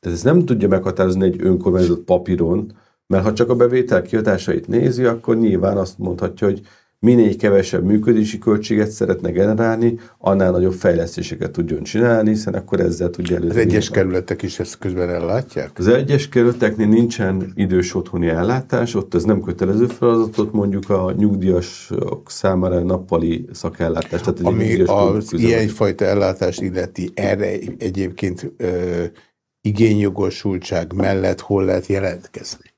Tehát ez nem tudja meghatározni egy önkormányzat papíron, mert ha csak a bevétel kiadásait nézi, akkor nyilván azt mondhatja, hogy minél kevesebb működési költséget szeretne generálni, annál nagyobb fejlesztéseket tudjon csinálni, hiszen akkor ezzel tudja Az előzni. egyes kerületek is ezt közben ellátják? Az egyes kerületeknél nincsen idős otthoni ellátás, ott ez nem kötelező feladatot, mondjuk a nyugdíjasok számára nappali szakellátás. Tehát Ami az ilyenfajta ellátást illeti, erre egyébként ö, igényjogosultság mellett hol lehet jelentkezni?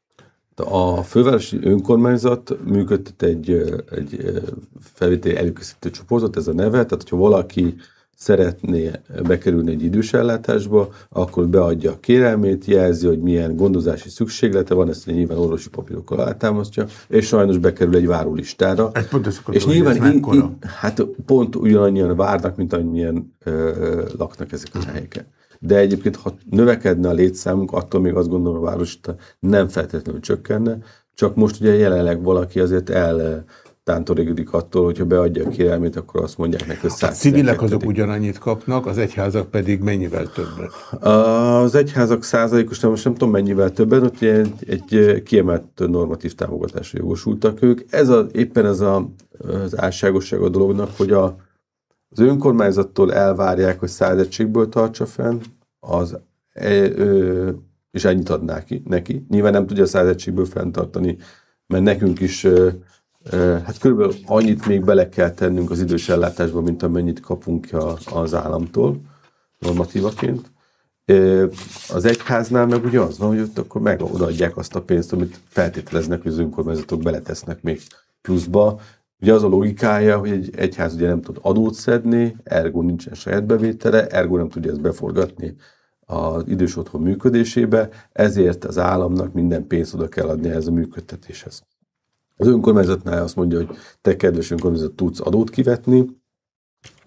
A fővárosi önkormányzat működtet egy, egy felvételi előkészítő csoportot, ez a neve, tehát hogyha valaki szeretné bekerülni egy idős ellátásba, akkor beadja a kérelmét, jelzi, hogy milyen gondozási szükséglete van, ezt nyilván orvosi papírokkal alátámasztja, és sajnos bekerül egy várólistára. Ez pont ezt És nyilván ez mekkora? így, hát pont ugyanannyian várnak, mint annyian ö, laknak ezeken a helyeken. De egyébként, ha növekedne a létszámunk, attól még azt gondolom, a városita nem feltétlenül csökkenne, csak most ugye jelenleg valaki azért el tántorigodik attól, hogyha beadja a kérelmét, akkor azt mondják neki, hogy A civilek azok 112. ugyanannyit kapnak, az egyházak pedig mennyivel többet? Az egyházak százalékos, nem, most nem tudom mennyivel többen, ott egy, egy kiemelt normatív támogatásra jogosultak ők. Ez a, éppen ez a, az álságosság a dolognak, hogy a, az önkormányzattól elvárják, hogy százegységből tartsa fenn, az, e, ö, és ennyit adná ki, neki. Nyilván nem tudja a százegységből fenntartani, mert nekünk is ö, ö, hát körülbelül annyit még bele kell tennünk az idős ellátásba, mint amennyit kapunk a, az államtól normatívaként. Az egyháznál meg ugye az van, hogy ott akkor meg odaadják azt a pénzt, amit feltételeznek, hogy az önkormányzatok beletesznek még pluszba. Ugye az a logikája, hogy egy egyház ugye nem tud adót szedni, ergo nincsen saját bevétele, ergo nem tudja ezt beforgatni az idős otthon működésébe, ezért az államnak minden pénzt oda kell adni ehhez a működtetéshez. Az önkormányzatnál azt mondja, hogy te kedves önkormányzat tudsz adót kivetni,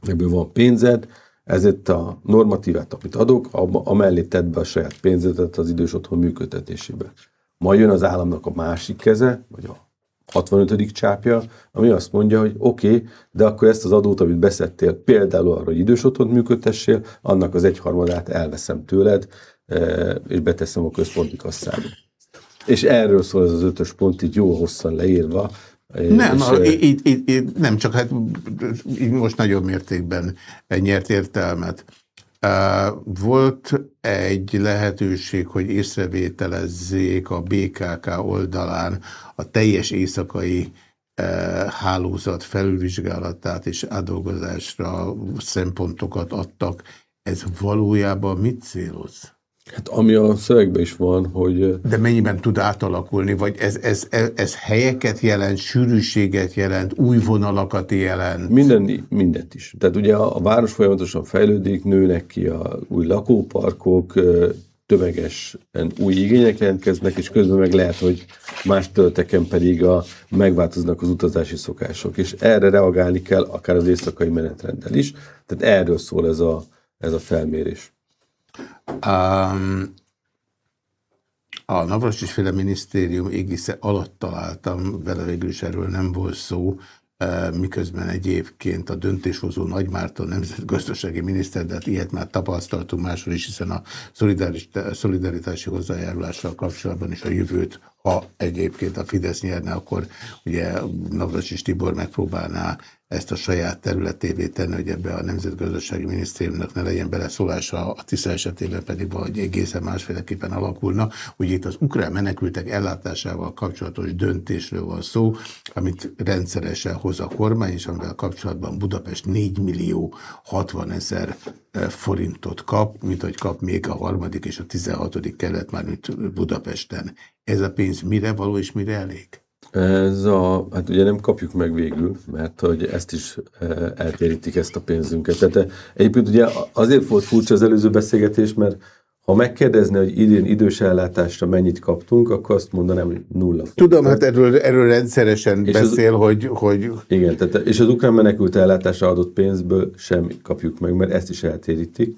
ebből van pénzed, ezért a normatívát, amit adok, amellé tedd be a saját pénzedet az idős otthon működtetésébe. Majd jön az államnak a másik keze, vagy a 65. csápja, ami azt mondja, hogy oké, okay, de akkor ezt az adót, amit beszedtél például arra, hogy idős otthon működtessél, annak az egyharmadát elveszem tőled, eh, és beteszem a központi kasszába. És erről szól ez az ötös pont, így jó hosszan leírva. Nem, és, a, így, így, így, nem csak hát így most nagyobb mértékben nyert értelmet. Volt egy lehetőség, hogy észrevételezzék a BKK oldalán a teljes éjszakai hálózat felülvizsgálatát és átdolgozásra szempontokat adtak. Ez valójában mit céloz? Hát ami a szövegben is van, hogy De mennyiben tud átalakulni, vagy ez, ez, ez, ez helyeket jelent, sűrűséget jelent, új vonalakat jelent? Minden, mindent is. Tehát ugye a, a város folyamatosan fejlődik, nőnek ki a új lakóparkok, tömegesen új igények jelentkeznek, és közben meg lehet, hogy más területeken pedig a, megváltoznak az utazási szokások, és erre reagálni kell, akár az éjszakai menetrenddel is. Tehát erről szól ez a, ez a felmérés. Um, a Navras féle minisztérium égisze alatt találtam, vele végül is erről nem volt szó, miközben egyébként a döntéshozó Nagymárton nemzetgazdasági miniszter, de hát ilyet már tapasztaltunk máshol is, hiszen a szolidaritási hozzájárulással kapcsolatban is a jövőt, ha egyébként a Fidesz nyerne, akkor ugye Navracsis Tibor megpróbálná ezt a saját területévé tenni, hogy ebbe a Nemzetgazdasági Minisztériumnak ne legyen beleszólása, a TISZA esetében pedig valahogy egészen másféleképpen alakulna. Ugye itt az ukrán menekültek ellátásával kapcsolatos döntésről van szó, amit rendszeresen hoz a kormány, és amivel kapcsolatban Budapest 4 millió 60 ezer e, forintot kap, mint hogy kap még a harmadik és a 16. kelet már, mint Budapesten. Ez a pénz mire való és mire elég? Ez a, hát ugye nem kapjuk meg végül, mert hogy ezt is e, eltérítik ezt a pénzünket. Tehát e, egyébként ugye azért volt furcsa az előző beszélgetés, mert ha megkérdezne, hogy idén idős ellátásra mennyit kaptunk, akkor azt mondanám, hogy nulla. Tudom, hát erről, erről rendszeresen és beszél, az, hogy, hogy... Igen, tehát, és az ukrán menekült ellátásra adott pénzből sem kapjuk meg, mert ezt is eltérítik.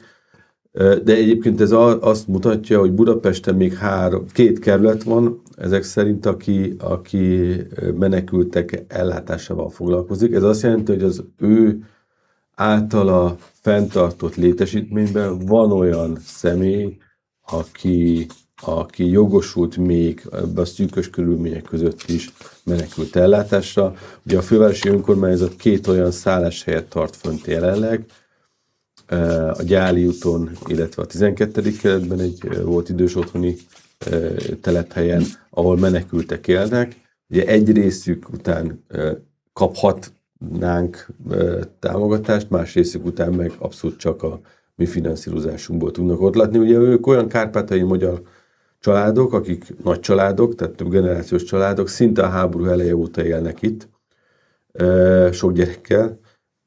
De egyébként ez azt mutatja, hogy Budapesten még három, két kerület van, ezek szerint, aki, aki menekültek ellátásával foglalkozik. Ez azt jelenti, hogy az ő általa fenntartott létesítményben van olyan személy, aki, aki jogosult még ebbe a szűkös körülmények között is menekült ellátásra. Ugye a fővárosi önkormányzat két olyan szálláshelyet tart fönt jelenleg, a Gyáli úton, illetve a 12. keletben egy volt idős otthoni telephelyen, ahol menekültek élnek. Ugye egy részük után kaphatnánk támogatást, más részük után meg abszolút csak a mi finanszírozásunkból tudnak ott látni. Ugye ők olyan kárpátai magyar családok, akik nagy családok, tehát több generációs családok, szinte a háború eleje óta élnek itt, sok gyerekkel,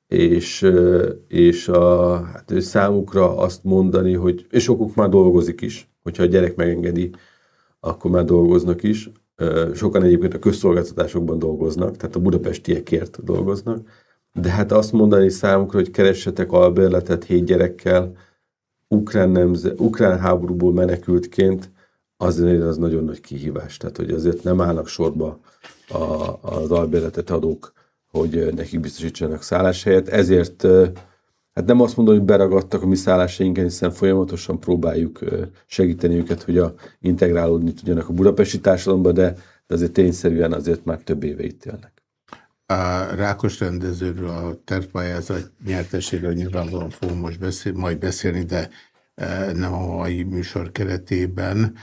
és, és a, hát számukra azt mondani, hogy, és sokuk már dolgozik is, hogyha a gyerek megengedi, akkor már dolgoznak is. Sokan egyébként a közszolgáltatásokban dolgoznak, tehát a budapestiekért dolgoznak, de hát azt mondani számukra, hogy keressetek albérletet hét gyerekkel, ukrán, nemze, ukrán háborúból menekültként, azért az nagyon nagy kihívás. Tehát, hogy azért nem állnak sorba a, az albérletet adók hogy nekik biztosítsanak szálláshelyet. Ezért hát nem azt mondom, hogy beragadtak a mi szállásainken, hiszen folyamatosan próbáljuk segíteni őket, hogy a, integrálódni tudjanak a budapesti társadalomba, de, de azért tényszerűen azért már több éve itt élnek. A Rákos rendezőről, a tervpályázat nyerteséről nyilvánvalóan fogom most beszél, majd beszélni, de nem a mai műsor keretében.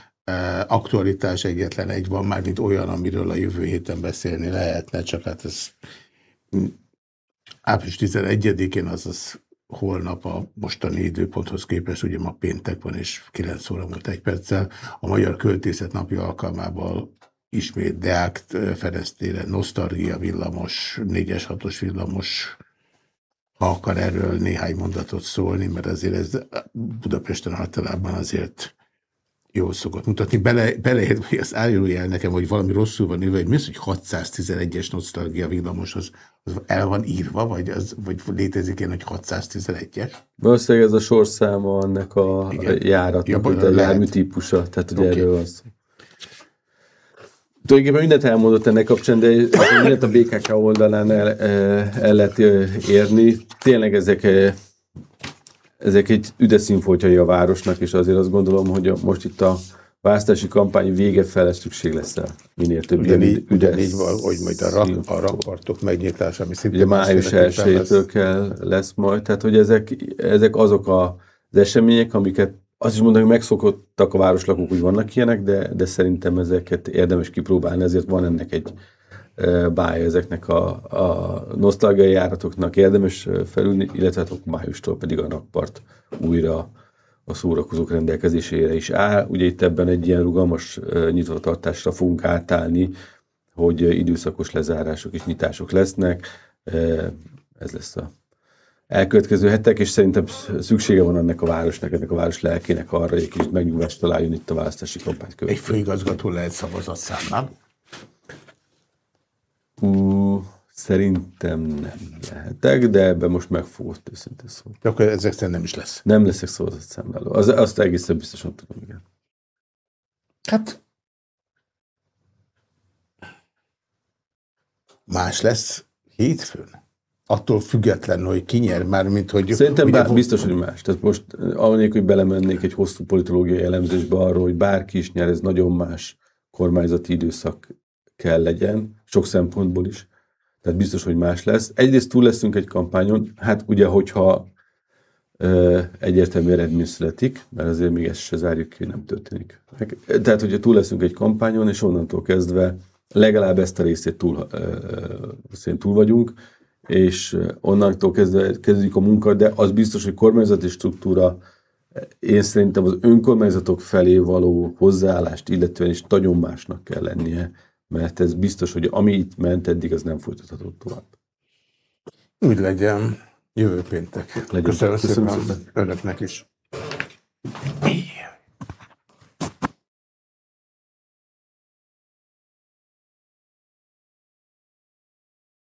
Aktualitás egyetlen egy van már, mint olyan, amiről a jövő héten beszélni lehetne, csak hát ez április 11-én, azaz holnap a mostani időponthoz képest, ugye ma péntek van, és 9 óra múlt egy perccel, a Magyar Költészet napja alkalmával ismét Deákt Fedeztére, Nosztalgia villamos, 4-es, 6-os villamos, ha akar erről néhány mondatot szólni, mert azért ez Budapesten általában azért jól szokott mutatni. Bele, beleért, hogy az álljon el nekem, hogy valami rosszul van írva, hogy mi az, hogy 611-es nosztalgia villamos, az, az el van írva, vagy, az, vagy létezik ilyen, hogy 611-es? Valószínűleg ez a sorszáma annak a Igen. járatnak, ja, a jármű típusa, tehát ugye okay. erről az. Tulajdonképpen mindent elmondott ennek kapcsán, de mindent a BKK oldalán el, el lehet érni. Tényleg ezek ezek egy üdes színfoltjai a városnak, és azért azt gondolom, hogy a, most itt a választási kampány vége fele szükség lesz el. Minél több ugyanígy, ugyanígy van, hogy majd a, rak, a rakpartok megnyitása, ami szintén... Ugye május 1 kell lesz majd, tehát hogy ezek, ezek azok a, az események, amiket azt is mondom, hogy megszokottak a városlakók, hogy vannak ilyenek, de, de szerintem ezeket érdemes kipróbálni, ezért van ennek egy bája ezeknek a, a nosztalgiai járatoknak érdemes felülni, illetve hát májustól pedig a rakpart újra a szórakozók rendelkezésére is áll. Ugye itt ebben egy ilyen rugalmas nyitvatartásra fogunk átállni, hogy időszakos lezárások és nyitások lesznek. Ez lesz a elkövetkező hetek, és szerintem szüksége van ennek a városnak, ennek a város lelkének arra, hogy egy kicsit megnyugvást találjon itt a választási kampányt követően. Egy főigazgató lehet szavazat számán? Szerintem nem lehetek, de ebben most megfogott őszintén szó. De akkor ezek szerint nem is lesz. Nem leszek szavazatszámláló. Az, azt egészen biztosan tudom, igen. Hát más lesz hétfőn. Attól függetlenül, hogy ki nyer, már mint hogy... Szerintem bár, biztos, hogy más. Tehát most anélkül, hogy belemennék egy hosszú politológiai elemzésbe arról, hogy bárki is nyer, ez nagyon más kormányzati időszak kell legyen, sok szempontból is. Tehát biztos, hogy más lesz. Egyrészt túl leszünk egy kampányon, hát ugye, hogyha ö, egyértelmű eredmény születik, mert azért még ezt se zárjuk ki, nem történik. Tehát, hogyha túl leszünk egy kampányon, és onnantól kezdve legalább ezt a részét túl, ö, túl vagyunk, és onnantól kezdve kezdődik a munka, de az biztos, hogy kormányzati struktúra, én szerintem az önkormányzatok felé való hozzáállást illetően is nagyon másnak kell lennie, mert ez biztos, hogy ami itt ment eddig, az nem folytatható tovább. Úgy legyen. Jövő péntek. Legyen. Köszönöm, Köszönöm szépen, szépen önöknek is.